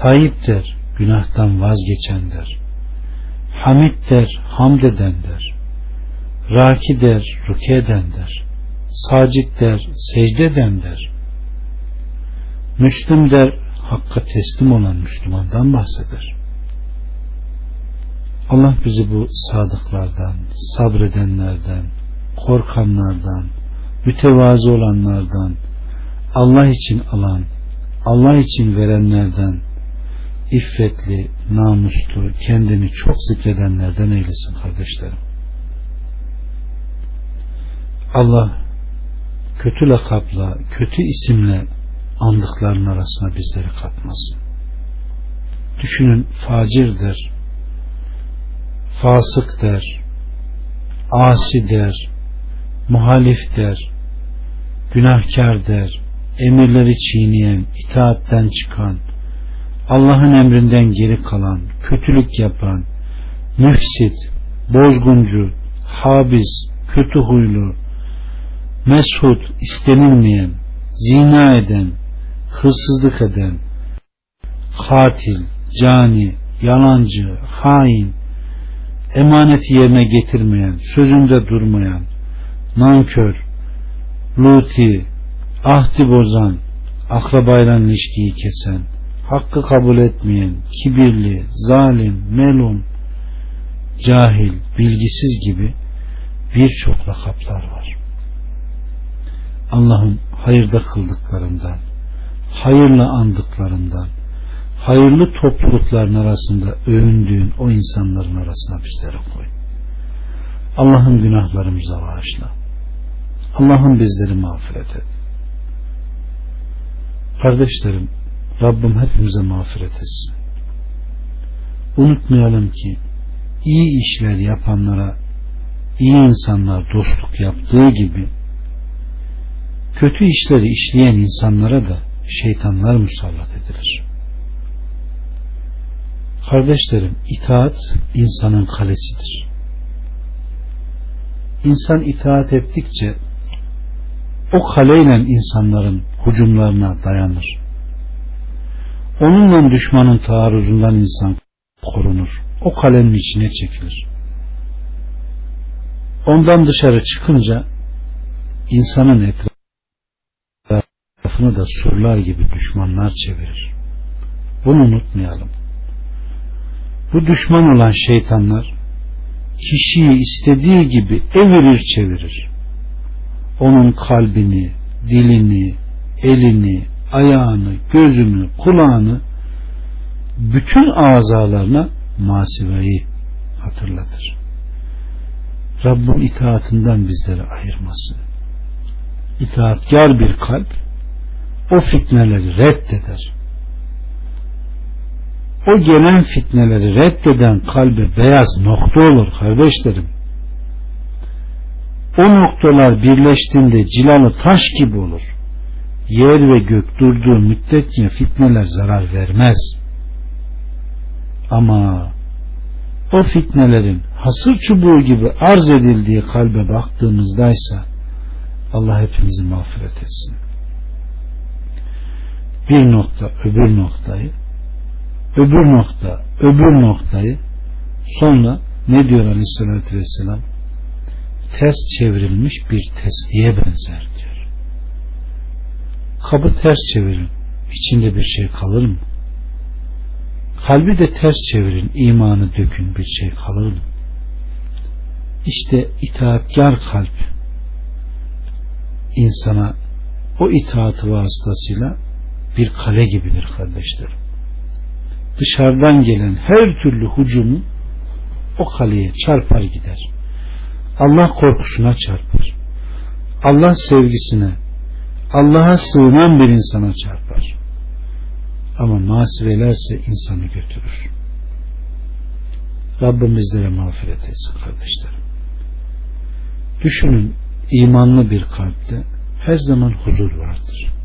Tayyip der. Günahtan vazgeçen der. Hamid der. Hamd eden der. Raki der. Ruke eden der. Sacit der. Secde eden der. Müslüm der. Hakka teslim olan Müslümandan bahseder. Allah bizi bu sadıklardan, sabredenlerden, korkanlardan, mütevazı olanlardan, Allah için alan, Allah için verenlerden, iffetli, namuslu, kendini çok zikredenlerden eylesin kardeşlerim. Allah kötü lakapla, kötü isimle andıkların arasına bizleri katmasın. Düşünün facir der, fasık der, asi der, muhalif der, günahkar der, emirleri çiğneyen, itaatten çıkan, Allah'ın emrinden geri kalan, kötülük yapan, müfsit, bozguncu, habiz, kötü huylu, meshut, istenilmeyen, zina eden, hırsızlık eden, katil, cani, yalancı, hain, emaneti yerine getirmeyen, sözünde durmayan, nankör, luti, ahdi bozan, akrabayla ilişkiyi kesen, hakkı kabul etmeyen, kibirli, zalim, melun, cahil, bilgisiz gibi birçok lakaplar var. Allah'ın hayırda kıldıklarından, hayırla andıklarından, hayırlı toplulukların arasında övündüğün o insanların arasına bizleri koy. Allah'ın günahlarımıza bağışla. Allah'ın bizleri mağfiret et. Kardeşlerim, Rabbim hepimize mağfiret etsin. Unutmayalım ki iyi işler yapanlara iyi insanlar dostluk yaptığı gibi kötü işleri işleyen insanlara da şeytanlar musallat edilir. Kardeşlerim, itaat insanın kalesidir. İnsan itaat ettikçe o kaleyle insanların hücumlarına dayanır. Onunla düşmanın taarruzundan insan korunur. O kalenin içine çekilir. Ondan dışarı çıkınca insanın etrafını da surlar gibi düşmanlar çevirir. Bunu unutmayalım. Bu düşman olan şeytanlar kişiyi istediği gibi evirir çevirir. Onun kalbini, dilini, elini, ayağını, gözünü, kulağını bütün azalarına masivayı hatırlatır. Rabbim itaatinden bizleri ayırmasın. İtaatkar bir kalp o fitneleri reddeder. O gelen fitneleri reddeden kalbe beyaz nokta olur kardeşlerim. O noktalar birleştiğinde cilalı taş gibi olur. Yer ve gök durduğu müddetçe fitneler zarar vermez. Ama o fitnelerin hasır çubuğu gibi arz edildiği kalbe baktığımızdaysa Allah hepimizi mağfiret etsin. Bir nokta öbür noktayı öbür nokta öbür noktayı sonra ne diyor aleyhissalatü vesselam ters çevrilmiş bir testiye benzer diyor. Kabı ters çevirin içinde bir şey kalır mı? Kalbi de ters çevirin, imanı dökün bir şey kalır mı? İşte itaatkar kalp insana o itaatı vasıtasıyla bir kale gibidir kardeşler. Dışarıdan gelen her türlü hücumu o kaleye çarpar gider. Allah korkusuna çarpar. Allah sevgisine, Allah'a sığınan bir insana çarpar. Ama masivelerse insanı götürür. Rabbim bizlere mağfiret etsin kardeşlerim. Düşünün imanlı bir kalpte her zaman huzur vardır.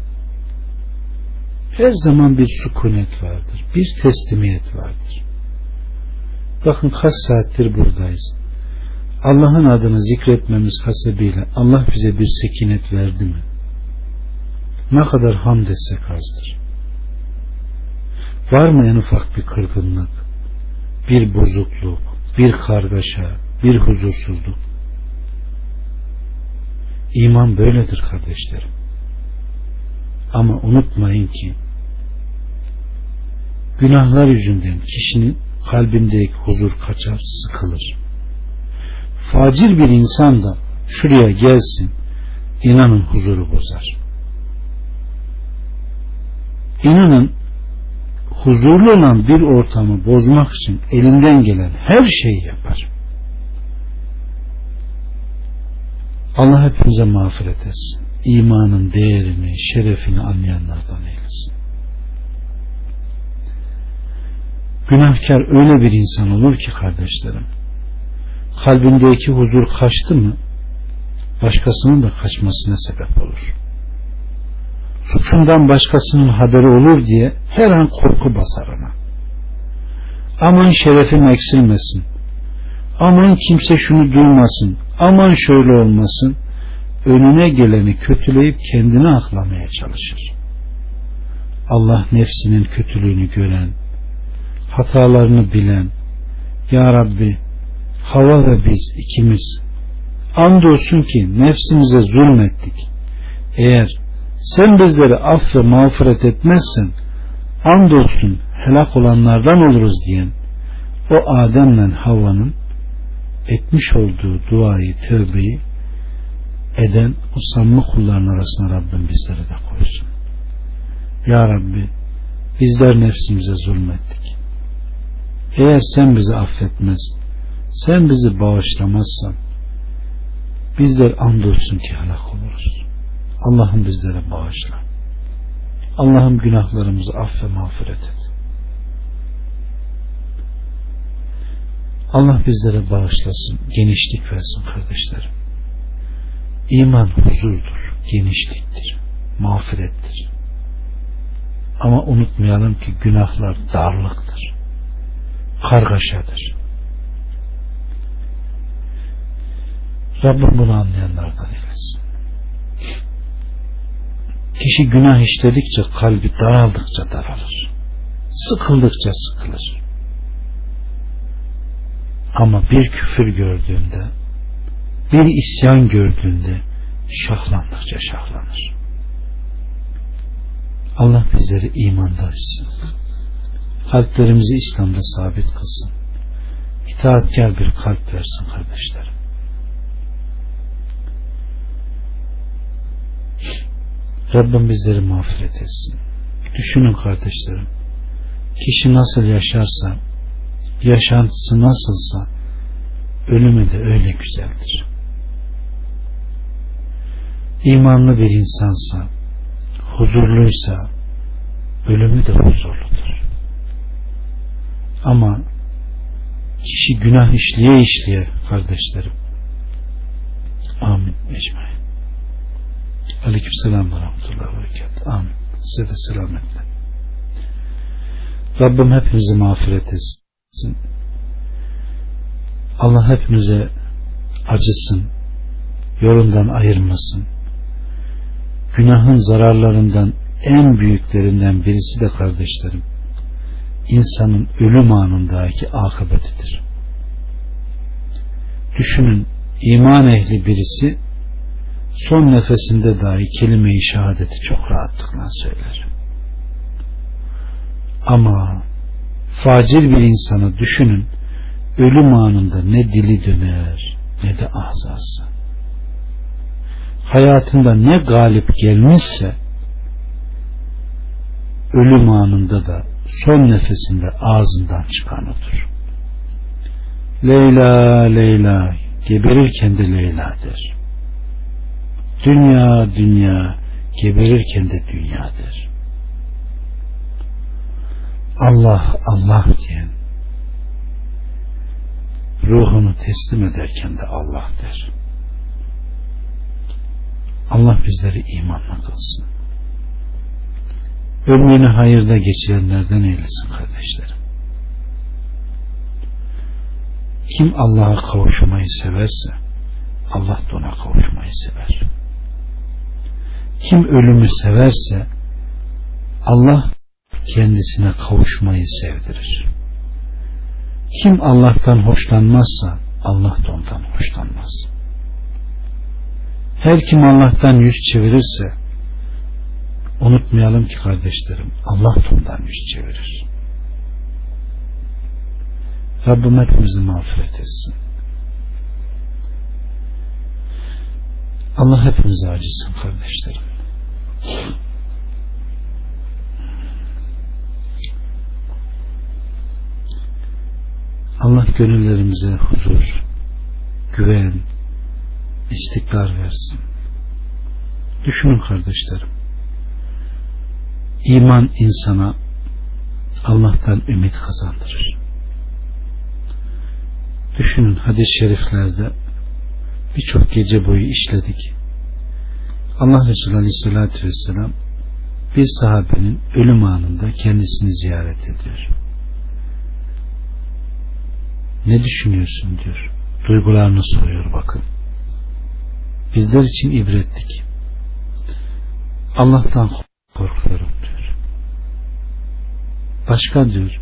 Her zaman bir sükunet vardır. Bir teslimiyet vardır. Bakın kaç saattir buradayız. Allah'ın adını zikretmemiz hasebiyle Allah bize bir sekinet verdi mi? Ne kadar hamd etsek azdır. Var mı en ufak bir kırgınlık, bir bozukluk, bir kargaşa, bir huzursuzluk? İman böyledir kardeşlerim. Ama unutmayın ki günahlar yüzünden kişinin kalbindeki huzur kaçar, sıkılır. Facir bir insan da şuraya gelsin, inanın huzuru bozar. İnanın huzurlu olan bir ortamı bozmak için elinden gelen her şeyi yapar. Allah hepimize mağfiret etsin. İmanın değerini, şerefini anlayanlardan eylesin. Günahkar öyle bir insan olur ki kardeşlerim, kalbindeki huzur kaçtı mı, başkasının da kaçmasına sebep olur suçundan başkasının haberi olur diye her an korku basar ona. Aman şerefim eksilmesin. Aman kimse şunu duymasın. Aman şöyle olmasın. Önüne geleni kötüleyip kendini aklamaya çalışır. Allah nefsinin kötülüğünü gören, hatalarını bilen, Ya Rabbi hava ve biz ikimiz andolsun ki nefsimize zulmettik. Eğer sen bizleri aff ve mağfiret etmezsen andolsun helak olanlardan oluruz diyen o Adem'le Havva'nın etmiş olduğu duayı, tövbeyi eden o samimi kulların arasına Rabbim bizleri de koysun. Ya Rabbi bizler nefsimize zulmettik. Eğer sen bizi affetmez, sen bizi bağışlamazsan bizler andolsun ki helak oluruz. Allah'ım bizlere bağışla. Allah'ım günahlarımızı aff ve mağfiret et. Allah bizlere bağışlasın, genişlik versin kardeşlerim. İman huzurdur, genişliktir, mağfirettir. Ama unutmayalım ki günahlar darlıktır, kargaşadır. Rabbim bunu anlayanlardan eylesin. Kişi günah işledikçe kalbi daraldıkça daralır. Sıkıldıkça sıkılır. Ama bir küfür gördüğünde, bir isyan gördüğünde şahlandıkça şahlanır. Allah bizleri imanda etsin. Kalplerimizi İslam'da sabit kılsın. İtaatkar bir kalp versin kardeşlerim. Rabbim bizleri mağfiret etsin. Düşünün kardeşlerim. Kişi nasıl yaşarsa, yaşantısı nasılsa, ölümü de öyle güzeldir. İmanlı bir insansa, huzurluysa, ölümü de huzurludur. Ama kişi günah işliye işliye kardeşlerim. Amin. Ecmaîn. Aleyküm selam ve rahmetullahi ve. Amin. Size de selametle. Rabbim hepimizi mağfiret etsin. Allah hepimize acısın. Yolundan ayırmasın. Günahın zararlarından en büyüklerinden birisi de kardeşlerim insanın ölüm anındaki akıbetidir. Düşünün iman ehli birisi son nefesinde dahi kelime-i şehadeti çok rahatlıkla söyler. Ama facir bir insanı düşünün ölüm anında ne dili döner ne de azası. Hayatında ne galip gelmişse ölüm anında da son nefesinde ağzından çıkan odur. Leyla Leyla geberirken de Leyla der. Dünya dünya geberirken de dünyadır. Allah Allah diyen ruhunu teslim ederken de Allah der. Allah bizleri imanla kılsın. Ömrünü hayırda geçirenlerden eylesin kardeşlerim. Kim Allah'a kavuşmayı severse Allah da ona kavuşmayı sever. Kim ölümü severse Allah kendisine kavuşmayı sevdirir. Kim Allah'tan hoşlanmazsa Allah da ondan hoşlanmaz. Her kim Allah'tan yüz çevirirse unutmayalım ki kardeşlerim Allah da ondan yüz çevirir. Rabbim hepimizi mağfiret etsin. Allah hepimize acısın kardeşlerim. Allah gönüllerimize huzur, güven, istikrar versin. Düşünün kardeşlerim. İman insana Allah'tan ümit kazandırır. Düşünün hadis-i şeriflerde birçok gece boyu işledik. Allah Resulü Aleyhisselatü Vesselam bir sahabenin ölüm anında kendisini ziyaret ediyor. Ne düşünüyorsun diyor. Duygularını soruyor bakın. Bizler için ibretlik. Allah'tan korkuyorum diyor. Başka diyor.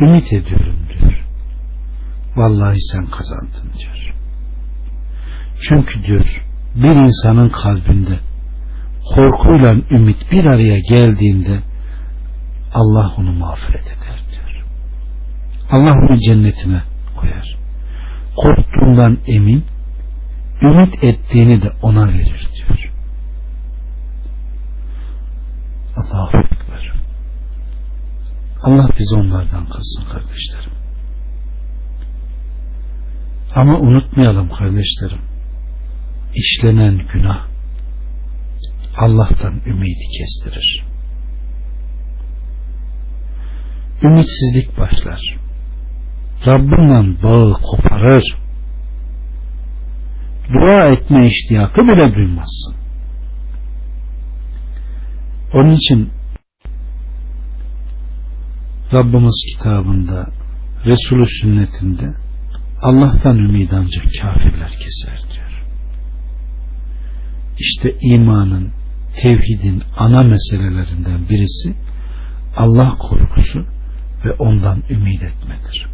Ümit ediyorum diyor. Vallahi sen kazandın diyor. Çünkü diyor bir insanın kalbinde korkuyla ümit bir araya geldiğinde Allah onu mağfiret eder diyor. Allah onu cennetine koyar. Korktuğundan emin, ümit ettiğini de ona verir diyor. Ekber. Allah bizi onlardan kılsın kardeşlerim. Ama unutmayalım kardeşlerim. İşlenen günah Allah'tan ümidi kestirir. Ümitsizlik başlar. Rabbinle bağı koparır. Dua etme iştiyakı bile duymazsın. Onun için Rabbimiz kitabında Resulü sünnetinde Allah'tan ümid ancak kafirler keser diyor. İşte imanın, tevhidin ana meselelerinden birisi Allah korkusu ve ondan ümid etmedir.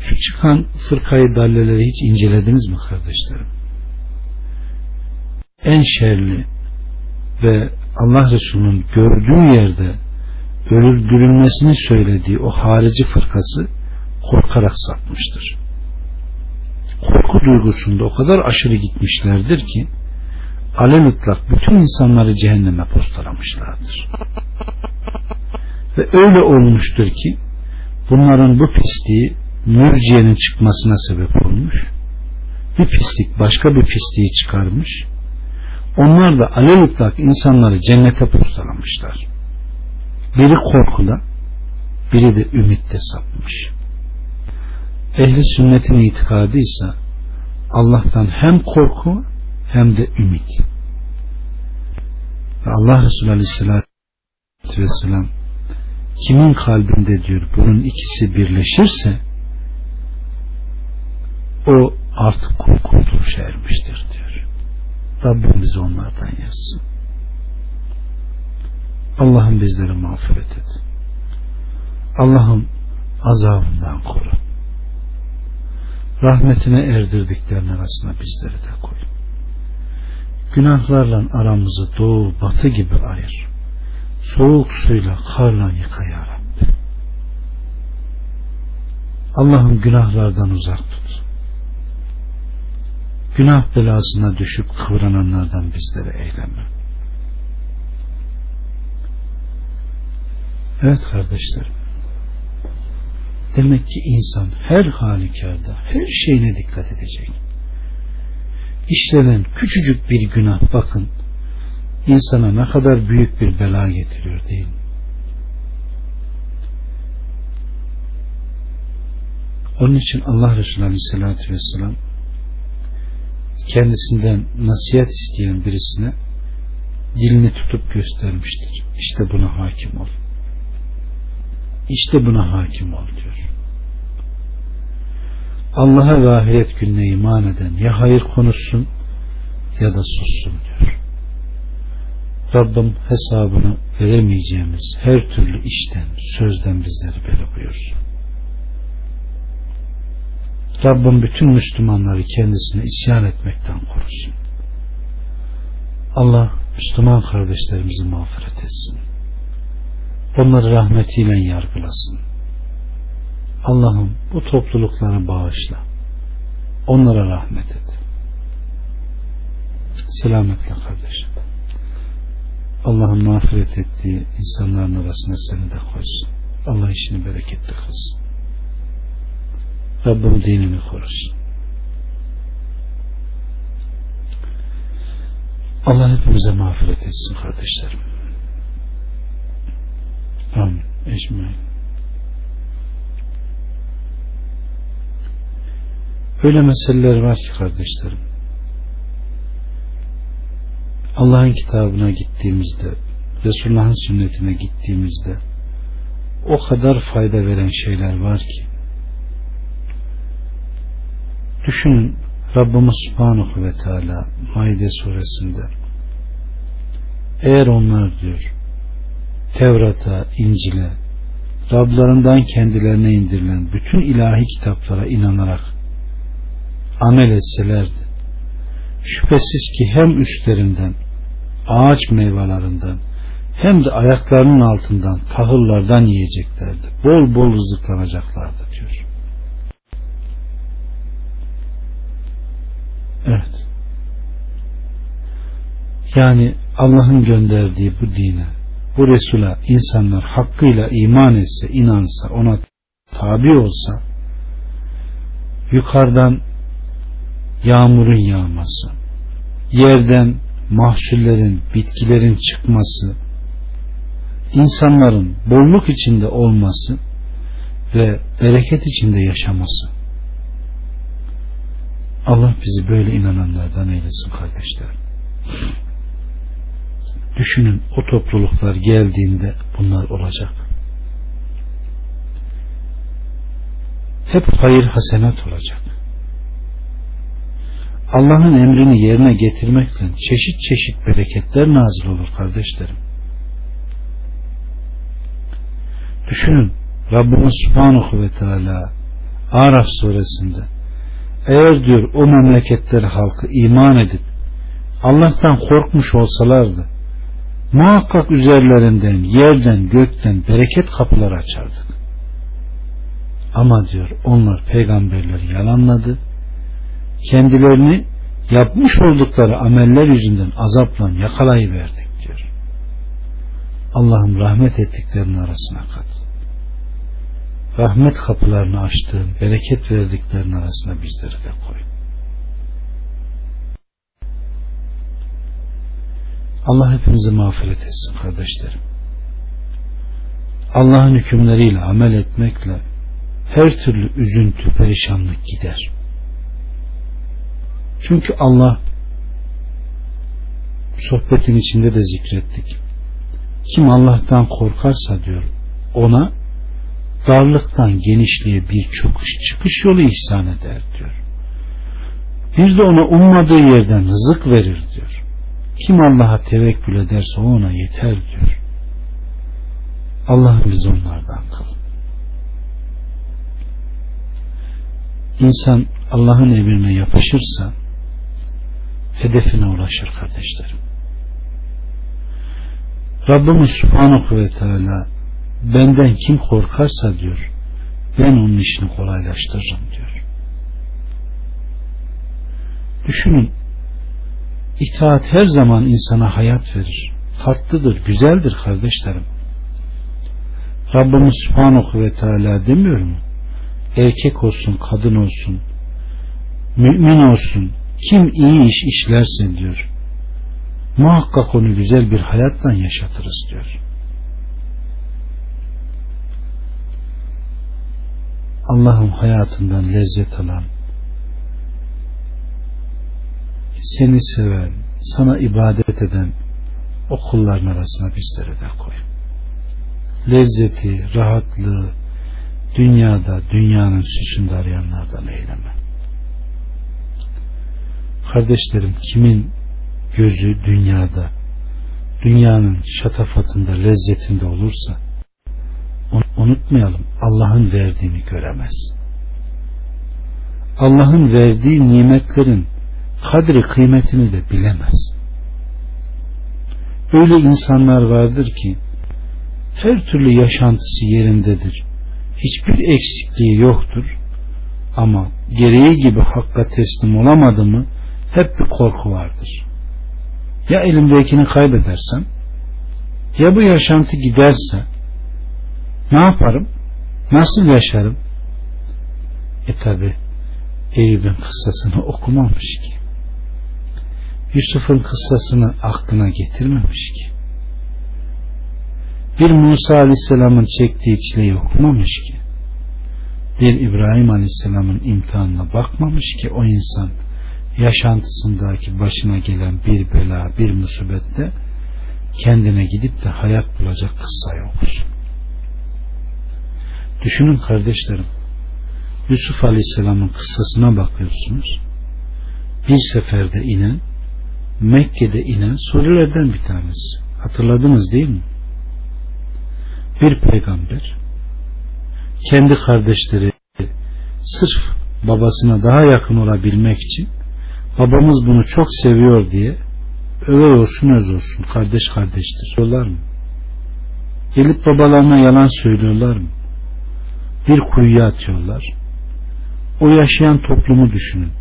Şu çıkan fırkayı dalleleri hiç incelediniz mi kardeşlerim? En şerli ve Allah Resulü'nün gördüğü yerde öldürülmesini söylediği o harici fırkası korkarak sapmıştır. Korku duygusunda o kadar aşırı gitmişlerdir ki alelütlak bütün insanları cehenneme postalamışlardır. Ve öyle olmuştur ki bunların bu pisliği mürciyenin çıkmasına sebep olmuş. Bir pislik başka bir pisliği çıkarmış. Onlar da alelütlak insanları cennete postalamışlar. Biri korkuda, biri de ümitte sapmış. Ehli sünnetin itikadı ise Allah'tan hem korku hem de ümit. Ve Allah Resulü Aleyhisselatü Vesselam kimin kalbinde diyor bunun ikisi birleşirse o artık kurtuluşa ermiştir diyor. Rabbim bizi onlardan yazsın. Allah'ım bizleri mağfiret et. Allah'ım azabından koru. Rahmetine erdirdiklerin arasına bizleri de koy. Günahlarla aramızı doğu batı gibi ayır. Soğuk suyla karla yıka ya Rabbi. Allah'ım günahlardan uzak tut. Günah belasına düşüp kıvrananlardan bizleri eyleme. Evet kardeşlerim. Demek ki insan her halükarda her şeyine dikkat edecek. İşlenen küçücük bir günah bakın insana ne kadar büyük bir bela getiriyor değil mi? Onun için Allah Resulü Aleyhisselatü Vesselam kendisinden nasihat isteyen birisine dilini tutup göstermiştir. İşte buna hakim ol. İşte buna hakim ol diyor. Allah'a ve ahiret gününe iman eden ya hayır konuşsun ya da sussun diyor. Rabbim hesabını veremeyeceğimiz her türlü işten, sözden bizleri beri buyursun. Rabbim bütün Müslümanları kendisine isyan etmekten korusun. Allah Müslüman kardeşlerimizi mağfiret etsin. Onları rahmetiyle yargılasın. Allah'ım bu toplulukları bağışla. Onlara rahmet et. Selametle kardeşim. Allah'ın mağfiret ettiği insanların arasına seni de koysun. Allah işini bereketli kılsın. Rabbim dinini korusun. Allah hepimize mağfiret etsin kardeşlerim. Amin. Ecmain. Öyle meseleler var ki kardeşlerim. Allah'ın kitabına gittiğimizde, Resulullah'ın sünnetine gittiğimizde o kadar fayda veren şeyler var ki düşünün Rabbimiz Subhanahu ve Teala Maide suresinde eğer onlar diyor Tevrat'a, İncil'e, Rablarından kendilerine indirilen bütün ilahi kitaplara inanarak amel etselerdi, Şüphesiz ki hem üstlerinden ağaç meyvelerinden hem de ayaklarının altından tahıllardan yiyeceklerdi. Bol bol rızıklanacaklardı diyor. Evet. Yani Allah'ın gönderdiği bu dine, bu Resul'a insanlar hakkıyla iman etse, inansa, ona tabi olsa, yukarıdan yağmurun yağması, yerden mahsullerin, bitkilerin çıkması, insanların bolluk içinde olması ve bereket içinde yaşaması. Allah bizi böyle inananlardan eylesin kardeşlerim. Düşünün o topluluklar geldiğinde bunlar olacak. Hep hayır hasenat olacak. Allah'ın emrini yerine getirmekle çeşit çeşit bereketler nazil olur kardeşlerim. Düşünün Rabbimiz Subhanahu ve Teala Araf suresinde eğer diyor o memleketler halkı iman edip Allah'tan korkmuş olsalardı muhakkak üzerlerinden yerden gökten bereket kapıları açardık. Ama diyor onlar peygamberleri yalanladı. Kendilerini yapmış oldukları ameller yüzünden azapla yakalayıverdik diyor. Allah'ım rahmet ettiklerinin arasına kat. Rahmet kapılarını açtığın, bereket verdiklerinin arasına bizleri de koy. Allah hepimizi mağfiret etsin kardeşlerim. Allah'ın hükümleriyle amel etmekle her türlü üzüntü, perişanlık gider. Çünkü Allah sohbetin içinde de zikrettik. Kim Allah'tan korkarsa diyor ona darlıktan genişliğe bir çıkış, çıkış yolu ihsan eder diyor. Bir de ona ummadığı yerden rızık verir diyor. Kim Allah'a tevekkül ederse ona yeter diyor. Allah'ım biz onlardan kıl. İnsan Allah'ın emrine yapışırsa hedefine ulaşır kardeşlerim. Rabbimiz Subhanahu ve Teala benden kim korkarsa diyor ben onun işini kolaylaştırırım diyor. Düşünün itaat her zaman insana hayat verir. Tatlıdır, güzeldir kardeşlerim. Rabbimiz Subhanahu ve Teala demiyor mu? Erkek olsun, kadın olsun, mümin olsun, kim iyi iş işlerse diyor. Muhakkak onu güzel bir hayattan yaşatırız diyor. Allah'ın hayatından lezzet alan, seni seven, sana ibadet eden o kulların arasına bizleri de koy. Lezzeti, rahatlığı dünyada, dünyanın süsünde arayanlardan eyleme. Kardeşlerim kimin gözü dünyada, dünyanın şatafatında, lezzetinde olursa unutmayalım Allah'ın verdiğini göremez. Allah'ın verdiği nimetlerin kadri kıymetini de bilemez. Öyle insanlar vardır ki her türlü yaşantısı yerindedir. Hiçbir eksikliği yoktur. Ama gereği gibi hakka teslim olamadı mı hep bir korku vardır. Ya elimdekini kaybedersem ya bu yaşantı giderse ne yaparım? Nasıl yaşarım? E tabi Eyüp'ün kıssasını okumamış ki. Yusuf'un kıssasını aklına getirmemiş ki. Bir Musa Aleyhisselam'ın çektiği çileyi okumamış ki. Bir İbrahim Aleyhisselam'ın imtihanına bakmamış ki o insan yaşantısındaki başına gelen bir bela, bir musibette kendine gidip de hayat bulacak kıssayı okusun. Düşünün kardeşlerim. Yusuf Aleyhisselam'ın kıssasına bakıyorsunuz. Bir seferde inen Mekke'de inen surelerden bir tanesi. Hatırladınız değil mi? Bir peygamber kendi kardeşleri sırf babasına daha yakın olabilmek için babamız bunu çok seviyor diye öve olsun öz olsun kardeş kardeştir diyorlar mı? Gelip babalarına yalan söylüyorlar mı? Bir kuyuya atıyorlar. O yaşayan toplumu düşünün.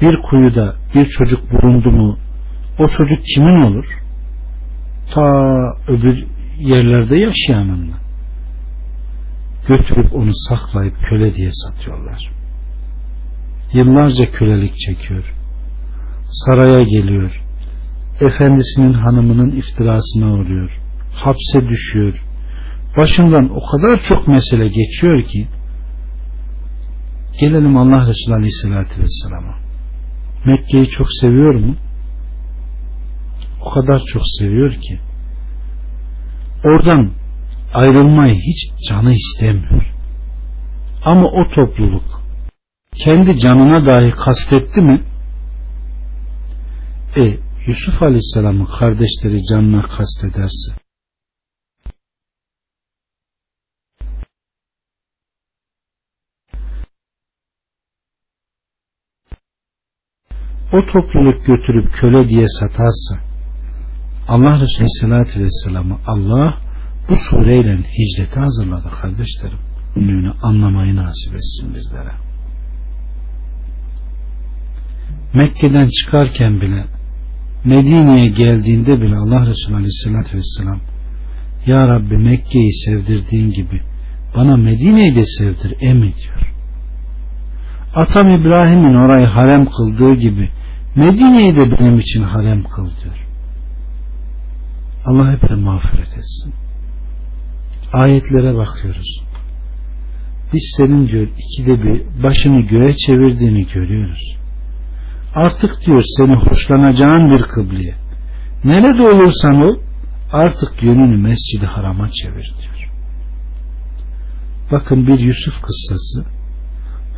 Bir kuyuda bir çocuk bulundu mu o çocuk kimin olur? Ta öbür yerlerde yaşayanın mı? Götürüp onu saklayıp köle diye satıyorlar. Yıllarca kölelik çekiyor. Saraya geliyor. Efendisinin hanımının iftirasına uğruyor. Hapse düşüyor. Başından o kadar çok mesele geçiyor ki gelelim Allah Resulü Aleyhisselatü Vesselam'a. Mekke'yi çok seviyor mu? O kadar çok seviyor ki oradan ayrılmayı hiç canı istemiyor. Ama o topluluk kendi canına dahi kastetti mi? E Yusuf Aleyhisselam'ın kardeşleri canına kastederse o topluluk götürüp köle diye satarsa Allah Resulü Aleyhisselatü Vesselam'ı Allah bu sureyle hicreti hazırladı kardeşlerim. Ünlüğünü anlamayı nasip etsin bizlere. Mekke'den çıkarken bile Medine'ye geldiğinde bile Allah Resulü Aleyhisselatü Vesselam Ya Rabbi Mekke'yi sevdirdiğin gibi bana Medine'yi de sevdir emin diyor. Atam İbrahim'in orayı harem kıldığı gibi Medine'yi de benim için harem kıl diyor. Allah hep mağfiret etsin. Ayetlere bakıyoruz. Biz senin diyor ikide bir başını göğe çevirdiğini görüyoruz. Artık diyor seni hoşlanacağın bir kıbleye. Nerede olursan ol artık yönünü mescidi harama çevir diyor. Bakın bir Yusuf kıssası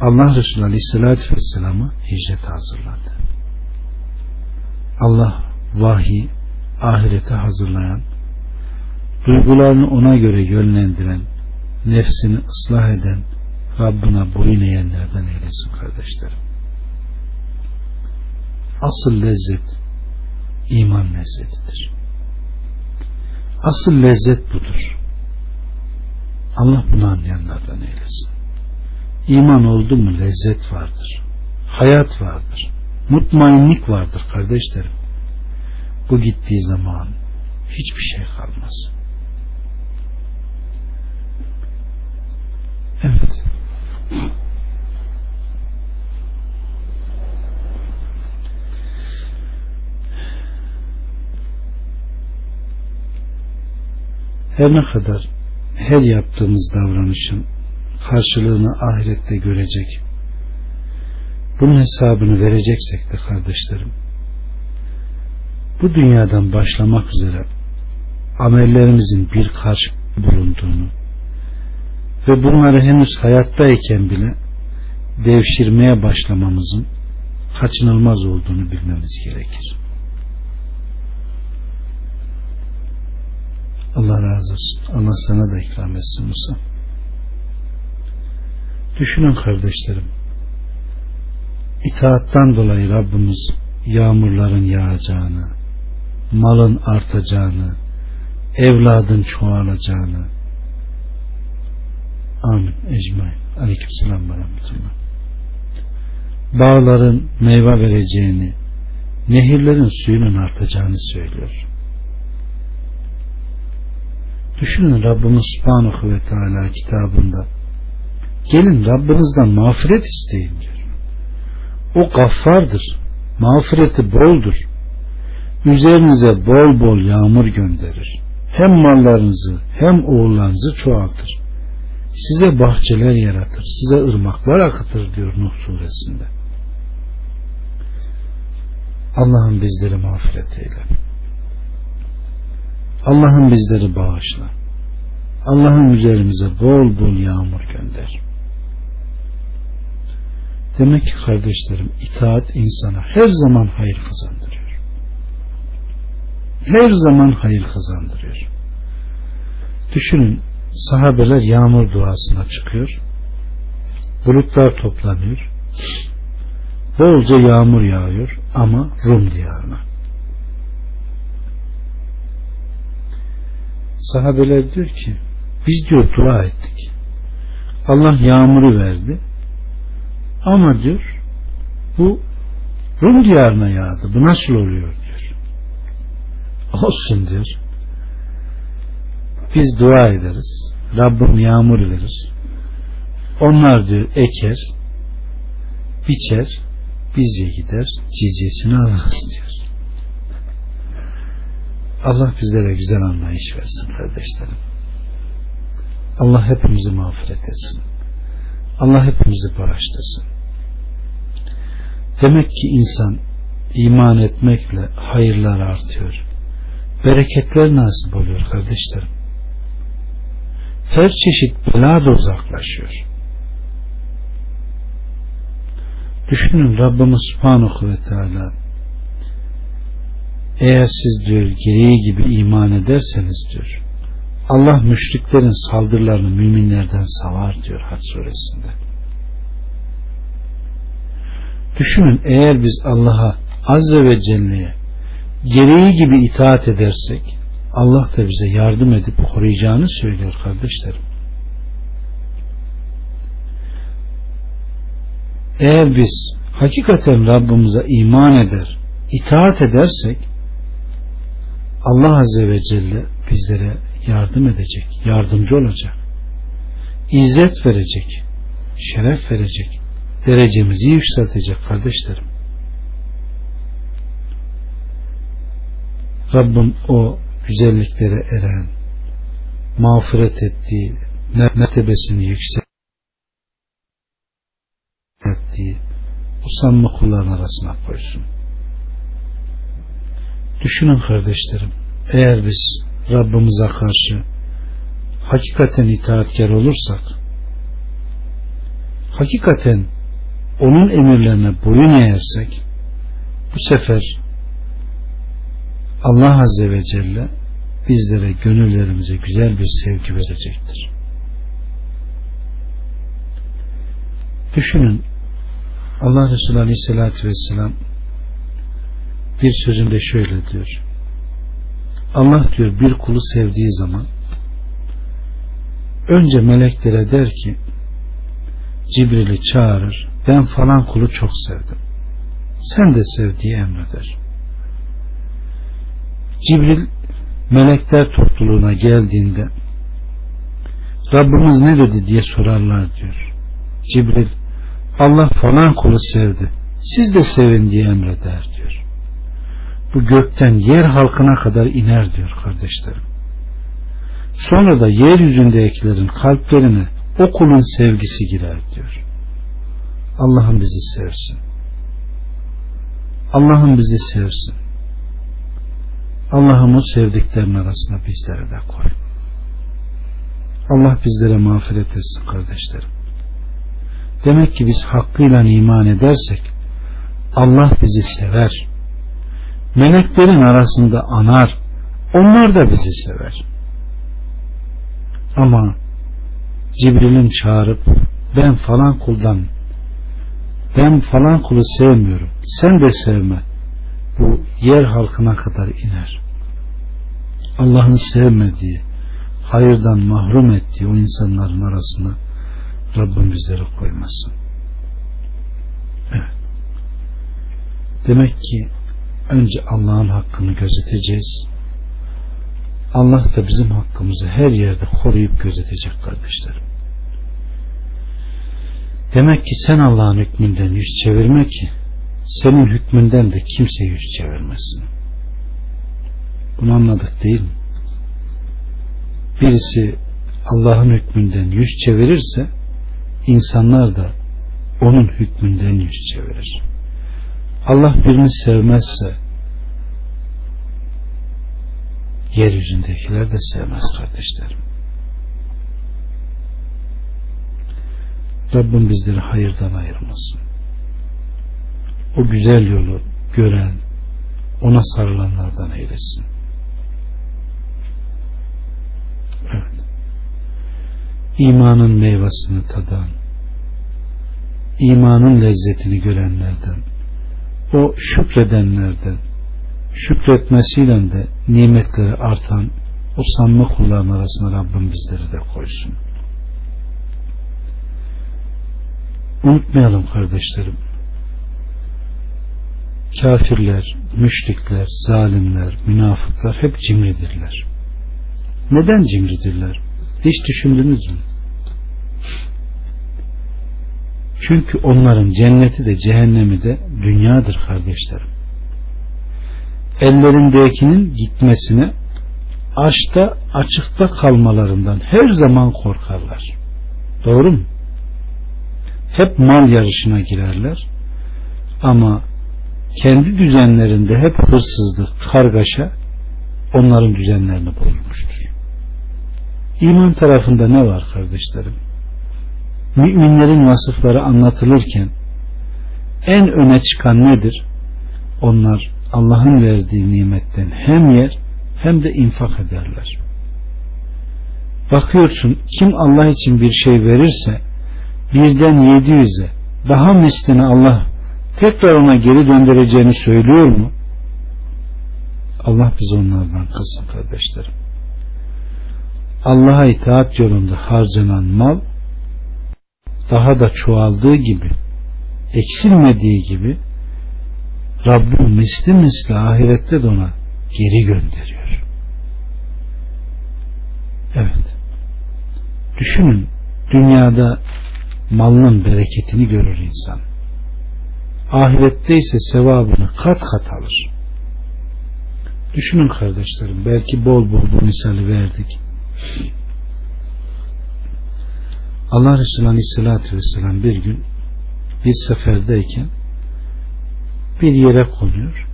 Allah Resulü Aleyhisselatü Vesselam'ı hicrete hazırladı. Allah vahiy ahirete hazırlayan duygularını ona göre yönlendiren nefsini ıslah eden Rabbına boyun eğenlerden eylesin kardeşlerim. Asıl lezzet iman lezzetidir. Asıl lezzet budur. Allah bunu anlayanlardan eylesin. İman oldu mu lezzet vardır. Hayat vardır. Mutmainlik vardır kardeşlerim. Bu gittiği zaman hiçbir şey kalmaz. Evet. Her ne kadar her yaptığımız davranışın karşılığını ahirette görecek. Bunun hesabını vereceksek de kardeşlerim bu dünyadan başlamak üzere amellerimizin bir karşı bulunduğunu ve bunları henüz hayattayken bile devşirmeye başlamamızın kaçınılmaz olduğunu bilmemiz gerekir. Allah razı olsun. Allah sana da ikram etsin Musa. Düşünün kardeşlerim. İtaattan dolayı Rabbimiz yağmurların yağacağını, malın artacağını, evladın çoğalacağını. Amin. Ecmain. Aleyküm selam ve rahmetullah. Bağların meyve vereceğini, nehirlerin suyunun artacağını söylüyor. Düşünün Rabbimiz Subhanahu ve Teala kitabında gelin Rabbinizden mağfiret isteyin diyor. O gaffardır. Mağfireti boldur. Üzerinize bol bol yağmur gönderir. Hem mallarınızı hem oğullarınızı çoğaltır. Size bahçeler yaratır. Size ırmaklar akıtır diyor Nuh suresinde. Allah'ım bizleri mağfiret eyle. Allah'ım bizleri bağışla. Allah'ım üzerimize bol bol yağmur gönder. Demek ki kardeşlerim itaat insana her zaman hayır kazandırıyor. Her zaman hayır kazandırıyor. Düşünün sahabeler yağmur duasına çıkıyor. Bulutlar toplanıyor. bolca yağmur yağıyor ama Rum diyarına. Sahabeler diyor ki biz diyor dua ettik. Allah yağmuru verdi. Ama diyor bu Rum diyarına yağdı. Bu nasıl oluyor. Olsun diyor. Biz dua ederiz. Rabbim yağmur verir. Onlar diyor eker, biçer, bizye gider, cizyesini alırız diyor. Allah bizlere güzel anlayış versin kardeşlerim. Allah hepimizi mağfiret etsin. Allah hepimizi bağışlasın. Demek ki insan iman etmekle hayırlar artıyor. Bereketler nasip oluyor kardeşlerim. Her çeşit bela da uzaklaşıyor. Düşünün Rabbimiz Subhanahu ve Teala eğer siz diyor gereği gibi iman ederseniz diyor Allah müşriklerin saldırılarını müminlerden savar diyor Hac suresinde. Düşünün eğer biz Allah'a Azze ve Celle'ye gereği gibi itaat edersek Allah da bize yardım edip koruyacağını söylüyor kardeşlerim. Eğer biz hakikaten Rabbimize iman eder, itaat edersek Allah Azze ve Celle bizlere yardım edecek, yardımcı olacak. İzzet verecek, şeref verecek, derecemizi yükseltecek kardeşlerim. Rabbim o güzelliklere eren, mağfiret ettiği, mertebesini yükselttiği o samimi kulların arasına koysun. Düşünün kardeşlerim, eğer biz Rabbimize karşı hakikaten itaatkar olursak, hakikaten onun emirlerine boyun eğersek, bu sefer Allah Azze ve Celle bizlere gönüllerimize güzel bir sevgi verecektir. Düşünün Allah Resulü Aleyhisselatü Vesselam bir sözünde şöyle diyor. Allah diyor bir kulu sevdiği zaman önce meleklere der ki Cibril'i çağırır ben falan kulu çok sevdim. Sen de sev diye emreder. Cibril melekler topluluğuna geldiğinde Rabbimiz ne dedi diye sorarlar diyor. Cibril Allah falan kulu sevdi. Siz de sevin diye emreder diyor. Bu gökten yer halkına kadar iner diyor kardeşlerim. Sonra da yeryüzündekilerin kalplerine o kulun sevgisi girer diyor. Allah'ım bizi sevsin. Allah'ım bizi sevsin. Allah'ım o sevdiklerin arasına bizleri de koy. Allah bizlere mağfiret etsin kardeşlerim. Demek ki biz hakkıyla iman edersek Allah bizi sever. Meleklerin arasında anar. Onlar da bizi sever. Ama Cibril'in çağırıp ben falan kuldan ben falan kulu sevmiyorum. Sen de sevme. Bu yer halkına kadar iner. Allah'ın sevmediği, hayırdan mahrum ettiği o insanların arasına Rabbim bizleri koymasın. Evet. Demek ki önce Allah'ın hakkını gözeteceğiz. Allah da bizim hakkımızı her yerde koruyup gözetecek kardeşlerim. Demek ki sen Allah'ın hükmünden yüz çevirme ki senin hükmünden de kimse yüz çevirmesin. Bunu anladık değil mi? Birisi Allah'ın hükmünden yüz çevirirse insanlar da onun hükmünden yüz çevirir. Allah birini sevmezse yeryüzündekiler de sevmez kardeşlerim. Rabbim bizleri hayırdan ayırmasın. O güzel yolu gören, ona sarılanlardan eylesin. Evet. İmanın meyvasını tadan, imanın lezzetini görenlerden, o şükredenlerden şükretmesiyle de nimetleri artan o sanma kulların arasına Rabbim bizleri de koysun. Unutmayalım kardeşlerim. Kafirler, müşrikler, zalimler, münafıklar hep cimridirler. Neden cimridirler? Hiç düşündünüz mü? Çünkü onların cenneti de cehennemi de dünyadır kardeşlerim. Ellerindekinin gitmesine açta açıkta kalmalarından her zaman korkarlar. Doğru mu? Hep mal yarışına girerler. Ama kendi düzenlerinde hep hırsızlık, kargaşa onların düzenlerini bozmuştur. İman tarafında ne var kardeşlerim? Müminlerin vasıfları anlatılırken en öne çıkan nedir? Onlar Allah'ın verdiği nimetten hem yer hem de infak ederler. Bakıyorsun kim Allah için bir şey verirse birden yedi yüze daha mislini Allah tekrar ona geri döndüreceğini söylüyor mu? Allah biz onlardan kılsın kardeşlerim. Allah'a itaat yolunda harcanan mal daha da çoğaldığı gibi eksilmediği gibi Rabbim misli misli ahirette de ona geri gönderiyor. Evet. Düşünün dünyada malının bereketini görür insan. Ahirette ise sevabını kat kat alır. Düşünün kardeşlerim belki bol bol bu misali verdik. Allah Resulü Aleyhisselatü Vesselam bir gün bir seferdeyken bir yere konuyor.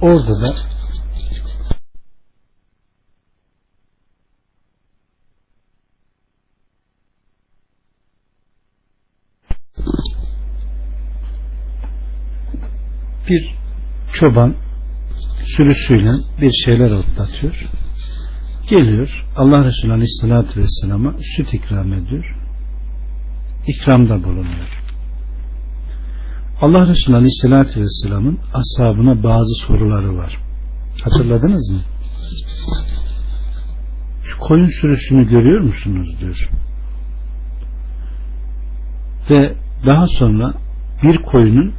Orada da bir çoban sürüsüyle bir şeyler otlatıyor. Geliyor Allah Resulü Aleyhisselatü Vesselam'a süt ikram ediyor. İkramda bulunuyor. Allah Resulü Aleyhisselatü Vesselam'ın ashabına bazı soruları var. Hatırladınız mı? Şu koyun sürüsünü görüyor musunuz diyor. Ve daha sonra bir koyunun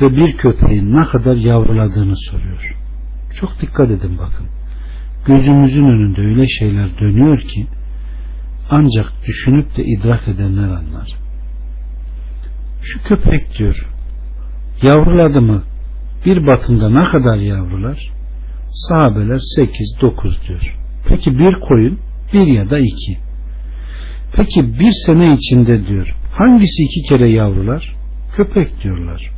ve bir köpeğin ne kadar yavruladığını soruyor. Çok dikkat edin bakın. Gözümüzün önünde öyle şeyler dönüyor ki ancak düşünüp de idrak edenler anlar. Şu köpek diyor yavruladı mı bir batında ne kadar yavrular? Sahabeler 8-9 diyor. Peki bir koyun bir ya da iki. Peki bir sene içinde diyor hangisi iki kere yavrular? Köpek diyorlar.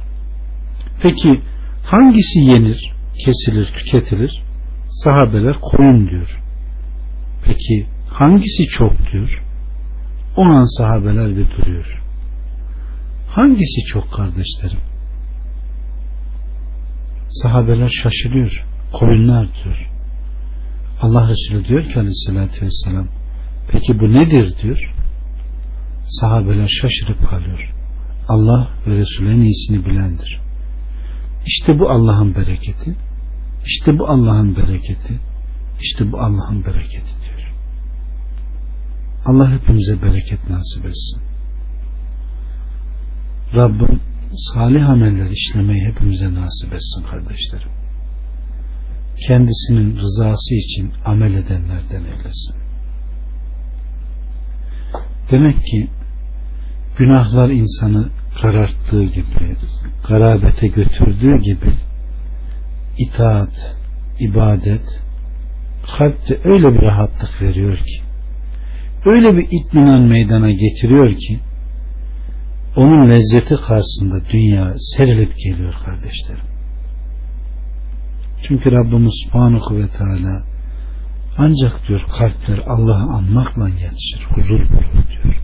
Peki hangisi yenir, kesilir, tüketilir? Sahabeler koyun diyor. Peki hangisi çok diyor? O an sahabeler bir duruyor. Hangisi çok kardeşlerim? Sahabeler şaşırıyor. Koyunlar diyor. Allah Resulü diyor ki aleyhissalatü vesselam peki bu nedir diyor. Sahabeler şaşırıp kalıyor. Allah ve Resulü en iyisini bilendir. İşte bu Allah'ın bereketi. İşte bu Allah'ın bereketi. İşte bu Allah'ın bereketi diyor. Allah hepimize bereket nasip etsin. Rabbim salih ameller işlemeyi hepimize nasip etsin kardeşlerim. Kendisinin rızası için amel edenlerden eylesin. Demek ki günahlar insanı kararttığı gibi, garabete götürdüğü gibi itaat, ibadet kalpte öyle bir rahatlık veriyor ki öyle bir itminan meydana getiriyor ki onun lezzeti karşısında dünya serilip geliyor kardeşlerim. Çünkü Rabbimiz Subhanahu ve Teala ancak diyor kalpler Allah'ı anmakla yetişir, huzur bulur diyor.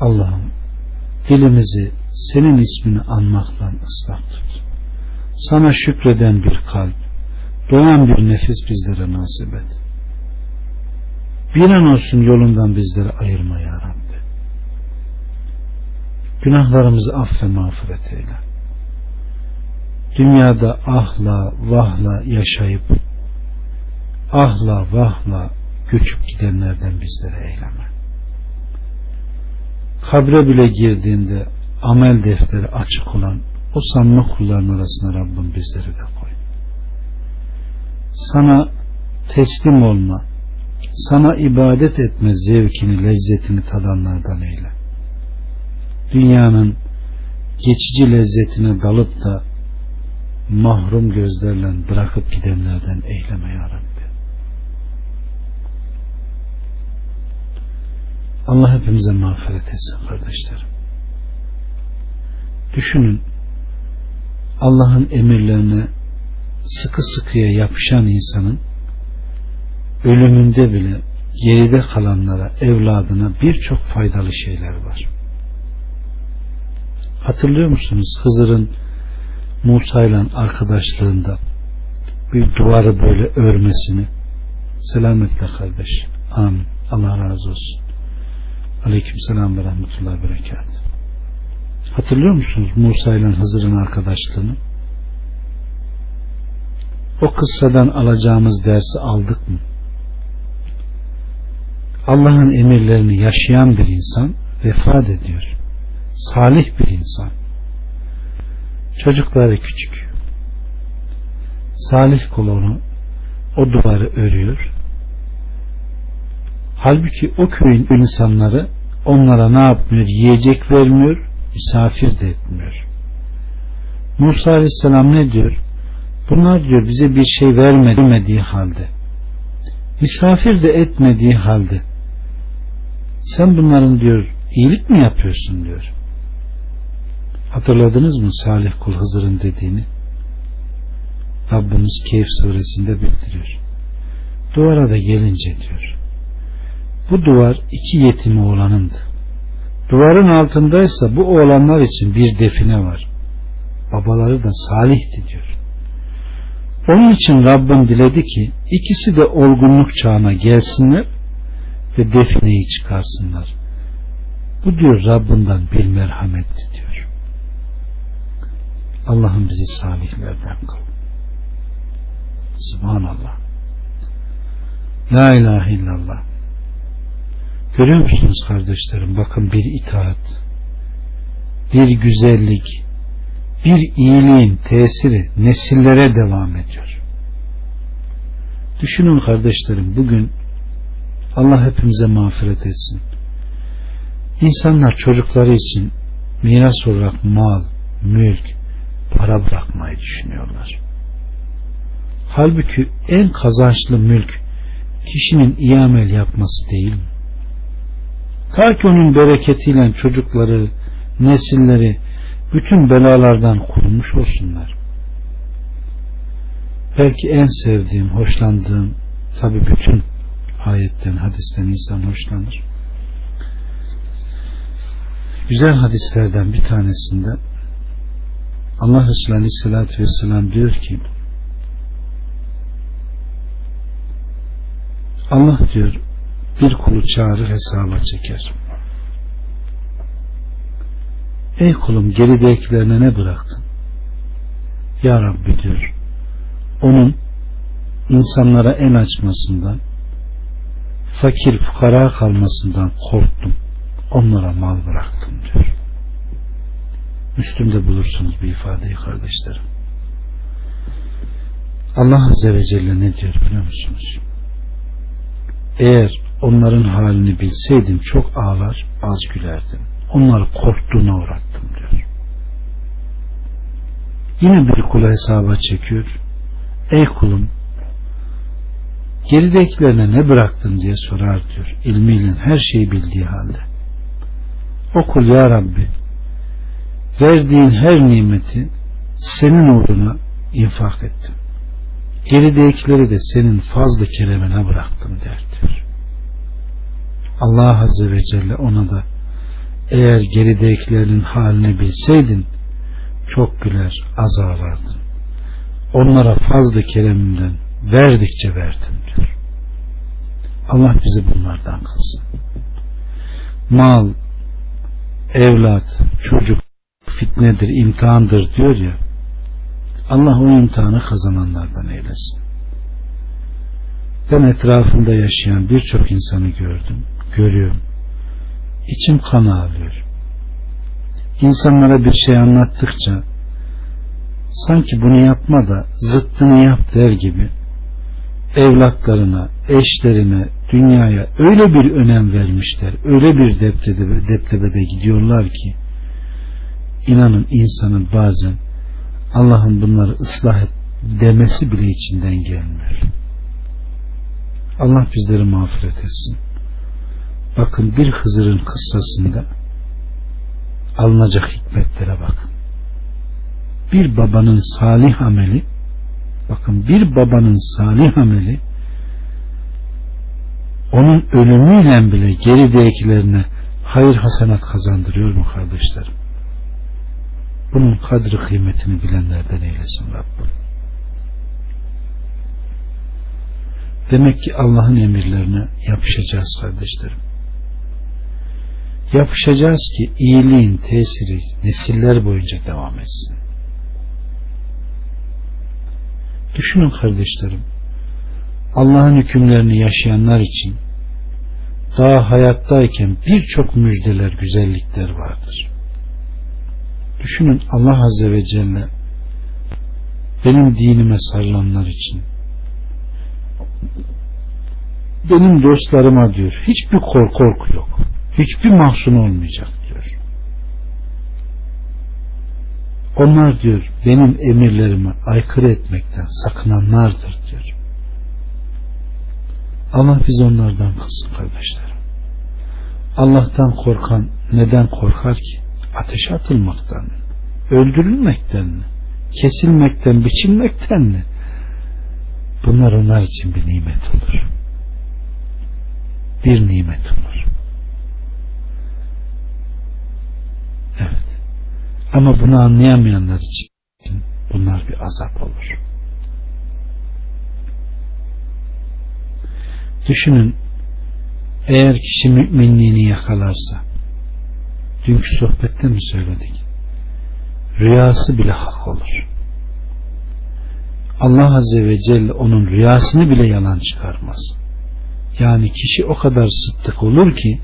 Allah'ım dilimizi senin ismini anmakla ıslah tut. Sana şükreden bir kalp, doyan bir nefis bizlere nasip et. Bir an olsun yolundan bizleri ayırma ya Rabbi. Günahlarımızı affe mağfiret eyle. Dünyada ahla vahla yaşayıp ahla vahla göçüp gidenlerden bizlere eyleme. Kabre bile girdiğinde amel defteri açık olan o samimi kulların arasına Rabbim bizleri de koy. Sana teslim olma, sana ibadet etme zevkini, lezzetini tadanlardan eyle. Dünyanın geçici lezzetine dalıp da mahrum gözlerle bırakıp gidenlerden eyleme ya. Allah hepimize mağfiret etsin kardeşlerim. Düşünün Allah'ın emirlerine sıkı sıkıya yapışan insanın ölümünde bile geride kalanlara, evladına birçok faydalı şeyler var. Hatırlıyor musunuz Hızır'ın Musa ile arkadaşlığında bir duvarı böyle örmesini selametle kardeş. Amin. Allah razı olsun. Aleyküm selam ve rahmetullahi berekat. Hatırlıyor musunuz Musa ile Hızır'ın arkadaşlığını? O kıssadan alacağımız dersi aldık mı? Allah'ın emirlerini yaşayan bir insan vefat ediyor. Salih bir insan. Çocukları küçük. Salih kul onu o duvarı örüyor. Halbuki o köyün insanları onlara ne yapmıyor? Yiyecek vermiyor, misafir de etmiyor. Musa Aleyhisselam ne diyor? Bunlar diyor bize bir şey vermediği halde misafir de etmediği halde sen bunların diyor iyilik mi yapıyorsun diyor. Hatırladınız mı Salih kul Hızır'ın dediğini? Rabbimiz Keyif suresinde bildiriyor. Duvara da gelince diyor. Bu duvar iki yetimi oğlanındı. Duvarın altındaysa bu oğlanlar için bir define var. Babaları da salihti diyor. Onun için Rabbim diledi ki ikisi de olgunluk çağına gelsinler ve defineyi çıkarsınlar. Bu diyor Rabbinden bir merhametti diyor. Allah'ım bizi salihlerden kıl. Subhanallah. La ilahe illallah. Görüyor musunuz kardeşlerim? Bakın bir itaat, bir güzellik, bir iyiliğin tesiri nesillere devam ediyor. Düşünün kardeşlerim bugün Allah hepimize mağfiret etsin. İnsanlar çocukları için miras olarak mal, mülk, para bırakmayı düşünüyorlar. Halbuki en kazançlı mülk kişinin iyi amel yapması değil mi? Ta ki onun bereketiyle çocukları, nesilleri bütün belalardan kurulmuş olsunlar. Belki en sevdiğim, hoşlandığım tabi bütün ayetten, hadisten insan hoşlanır. Güzel hadislerden bir tanesinde Allah Resulü Aleyhisselatü Vesselam diyor ki Allah diyor bir kulu çağırır hesaba çeker. Ey kulum geridekilerine ne bıraktın? Ya Rabbi diyor. Onun insanlara el açmasından, fakir fukara kalmasından korktum. Onlara mal bıraktım diyor. Müslümde bulursunuz bir ifadeyi kardeşlerim. Allah Azze ve Celle ne diyor biliyor musunuz? Eğer onların halini bilseydim çok ağlar az gülerdim onları korktuğuna uğrattım diyor. Yine bir kulu hesaba çekiyor. Ey kulum geridekilerine ne bıraktın diye sorar diyor. İlmiyle her şeyi bildiği halde. O kul ya Rabbi verdiğin her nimeti senin uğruna infak ettim. Geridekileri de senin fazla keremine bıraktım der. Allah Azze ve Celle ona da eğer geridekilerin halini bilseydin çok güler az ağlardın. Onlara fazla keremimden verdikçe verdim diyor. Allah bizi bunlardan kılsın. Mal, evlat, çocuk fitnedir, imtihandır diyor ya. Allah o imtihanı kazananlardan eylesin. Ben etrafımda yaşayan birçok insanı gördüm, görüyorum. İçim kan ağlıyor. İnsanlara bir şey anlattıkça sanki bunu yapma da zıttını yap der gibi evlatlarına, eşlerine, dünyaya öyle bir önem vermişler, öyle bir deprede, deprede gidiyorlar ki inanın insanın bazen Allah'ın bunları ıslah et demesi bile içinden gelmiyor. Allah bizleri mağfiret etsin. Bakın bir Hızır'ın kıssasında alınacak hikmetlere bakın. Bir babanın salih ameli bakın bir babanın salih ameli onun ölümüyle bile geridekilerine hayır hasenat kazandırıyor mu kardeşlerim? Bunun kadri kıymetini bilenlerden eylesin Rabbim. Demek ki Allah'ın emirlerine yapışacağız kardeşlerim. Yapışacağız ki iyiliğin tesiri nesiller boyunca devam etsin. Düşünün kardeşlerim. Allah'ın hükümlerini yaşayanlar için daha hayattayken birçok müjdeler, güzellikler vardır. Düşünün Allah Azze ve Celle benim dinime sarılanlar için benim dostlarıma diyor hiçbir korku korku yok. Hiçbir mahzun olmayacak diyor. Onlar diyor benim emirlerime aykırı etmekten sakınanlardır diyor. Allah biz onlardan kılsın kardeşlerim. Allah'tan korkan neden korkar ki? Ateşe atılmaktan mı? Öldürülmekten mi? Kesilmekten, biçilmekten mi? Bunlar onlar için bir nimet olur. Bir nimet olur. Evet. Ama bunu anlayamayanlar için bunlar bir azap olur. Düşünün eğer kişi müminliğini yakalarsa dünkü sohbette mi söyledik? Rüyası bile hak olur. Allah Azze ve Celle onun rüyasını bile yalan çıkarmaz. Yani kişi o kadar sıddık olur ki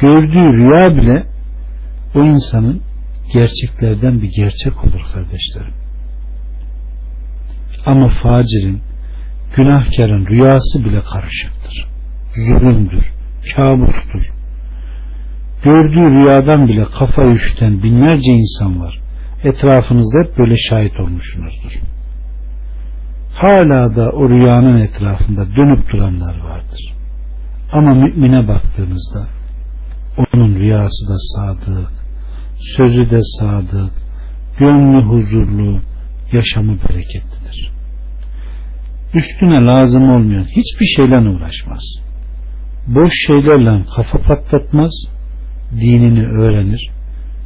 gördüğü rüya bile o insanın gerçeklerden bir gerçek olur kardeşlerim. Ama facirin, günahkarın rüyası bile karışıktır. Zulümdür, kabustur. Gördüğü rüyadan bile kafa üşüten binlerce insan var. Etrafınızda hep böyle şahit olmuşsunuzdur. Hala da o rüyanın etrafında dönüp duranlar vardır. Ama mümine baktığınızda onun rüyası da sadık, sözü de sadık, gönlü huzurlu, yaşamı bereketlidir. Üstüne lazım olmayan hiçbir şeyle uğraşmaz. Boş şeylerle kafa patlatmaz, dinini öğrenir,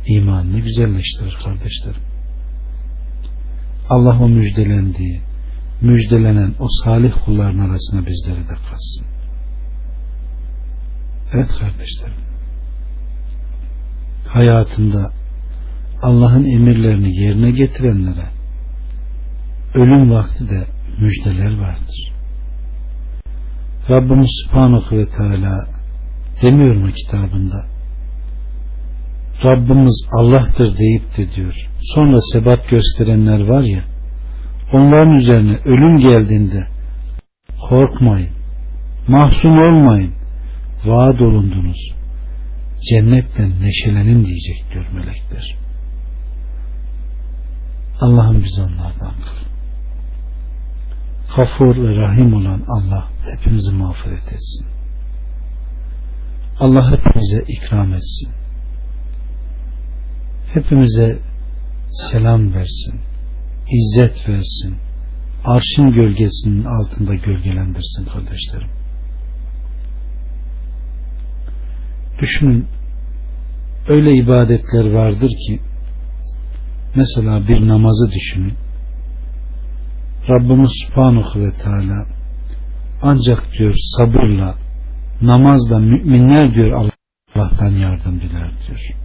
imanını güzelleştirir kardeşlerim. Allah o müjdelendiği, müjdelenen o salih kulların arasına bizleri de katsın. Evet kardeşlerim. Hayatında Allah'ın emirlerini yerine getirenlere ölüm vakti de müjdeler vardır. Rabbimiz Subhanahu ve Teala demiyor mu kitabında Rabbimiz Allah'tır deyip de diyor. Sonra sebat gösterenler var ya onların üzerine ölüm geldiğinde korkmayın, mahzun olmayın, vaat olundunuz. Cennetten neşelenin diyecek diyor melekler. Allah'ım biz onlardan kıl. Kafur ve Rahim olan Allah hepimizi mağfiret etsin. Allah hepimize ikram etsin. Hepimize selam versin izzet versin. Arşın gölgesinin altında gölgelendirsin kardeşlerim. Düşünün öyle ibadetler vardır ki mesela bir namazı düşünün. Rabbimiz Subhanahu ve Teala ancak diyor sabırla namazda müminler diyor Allah'tan yardım diler diyor.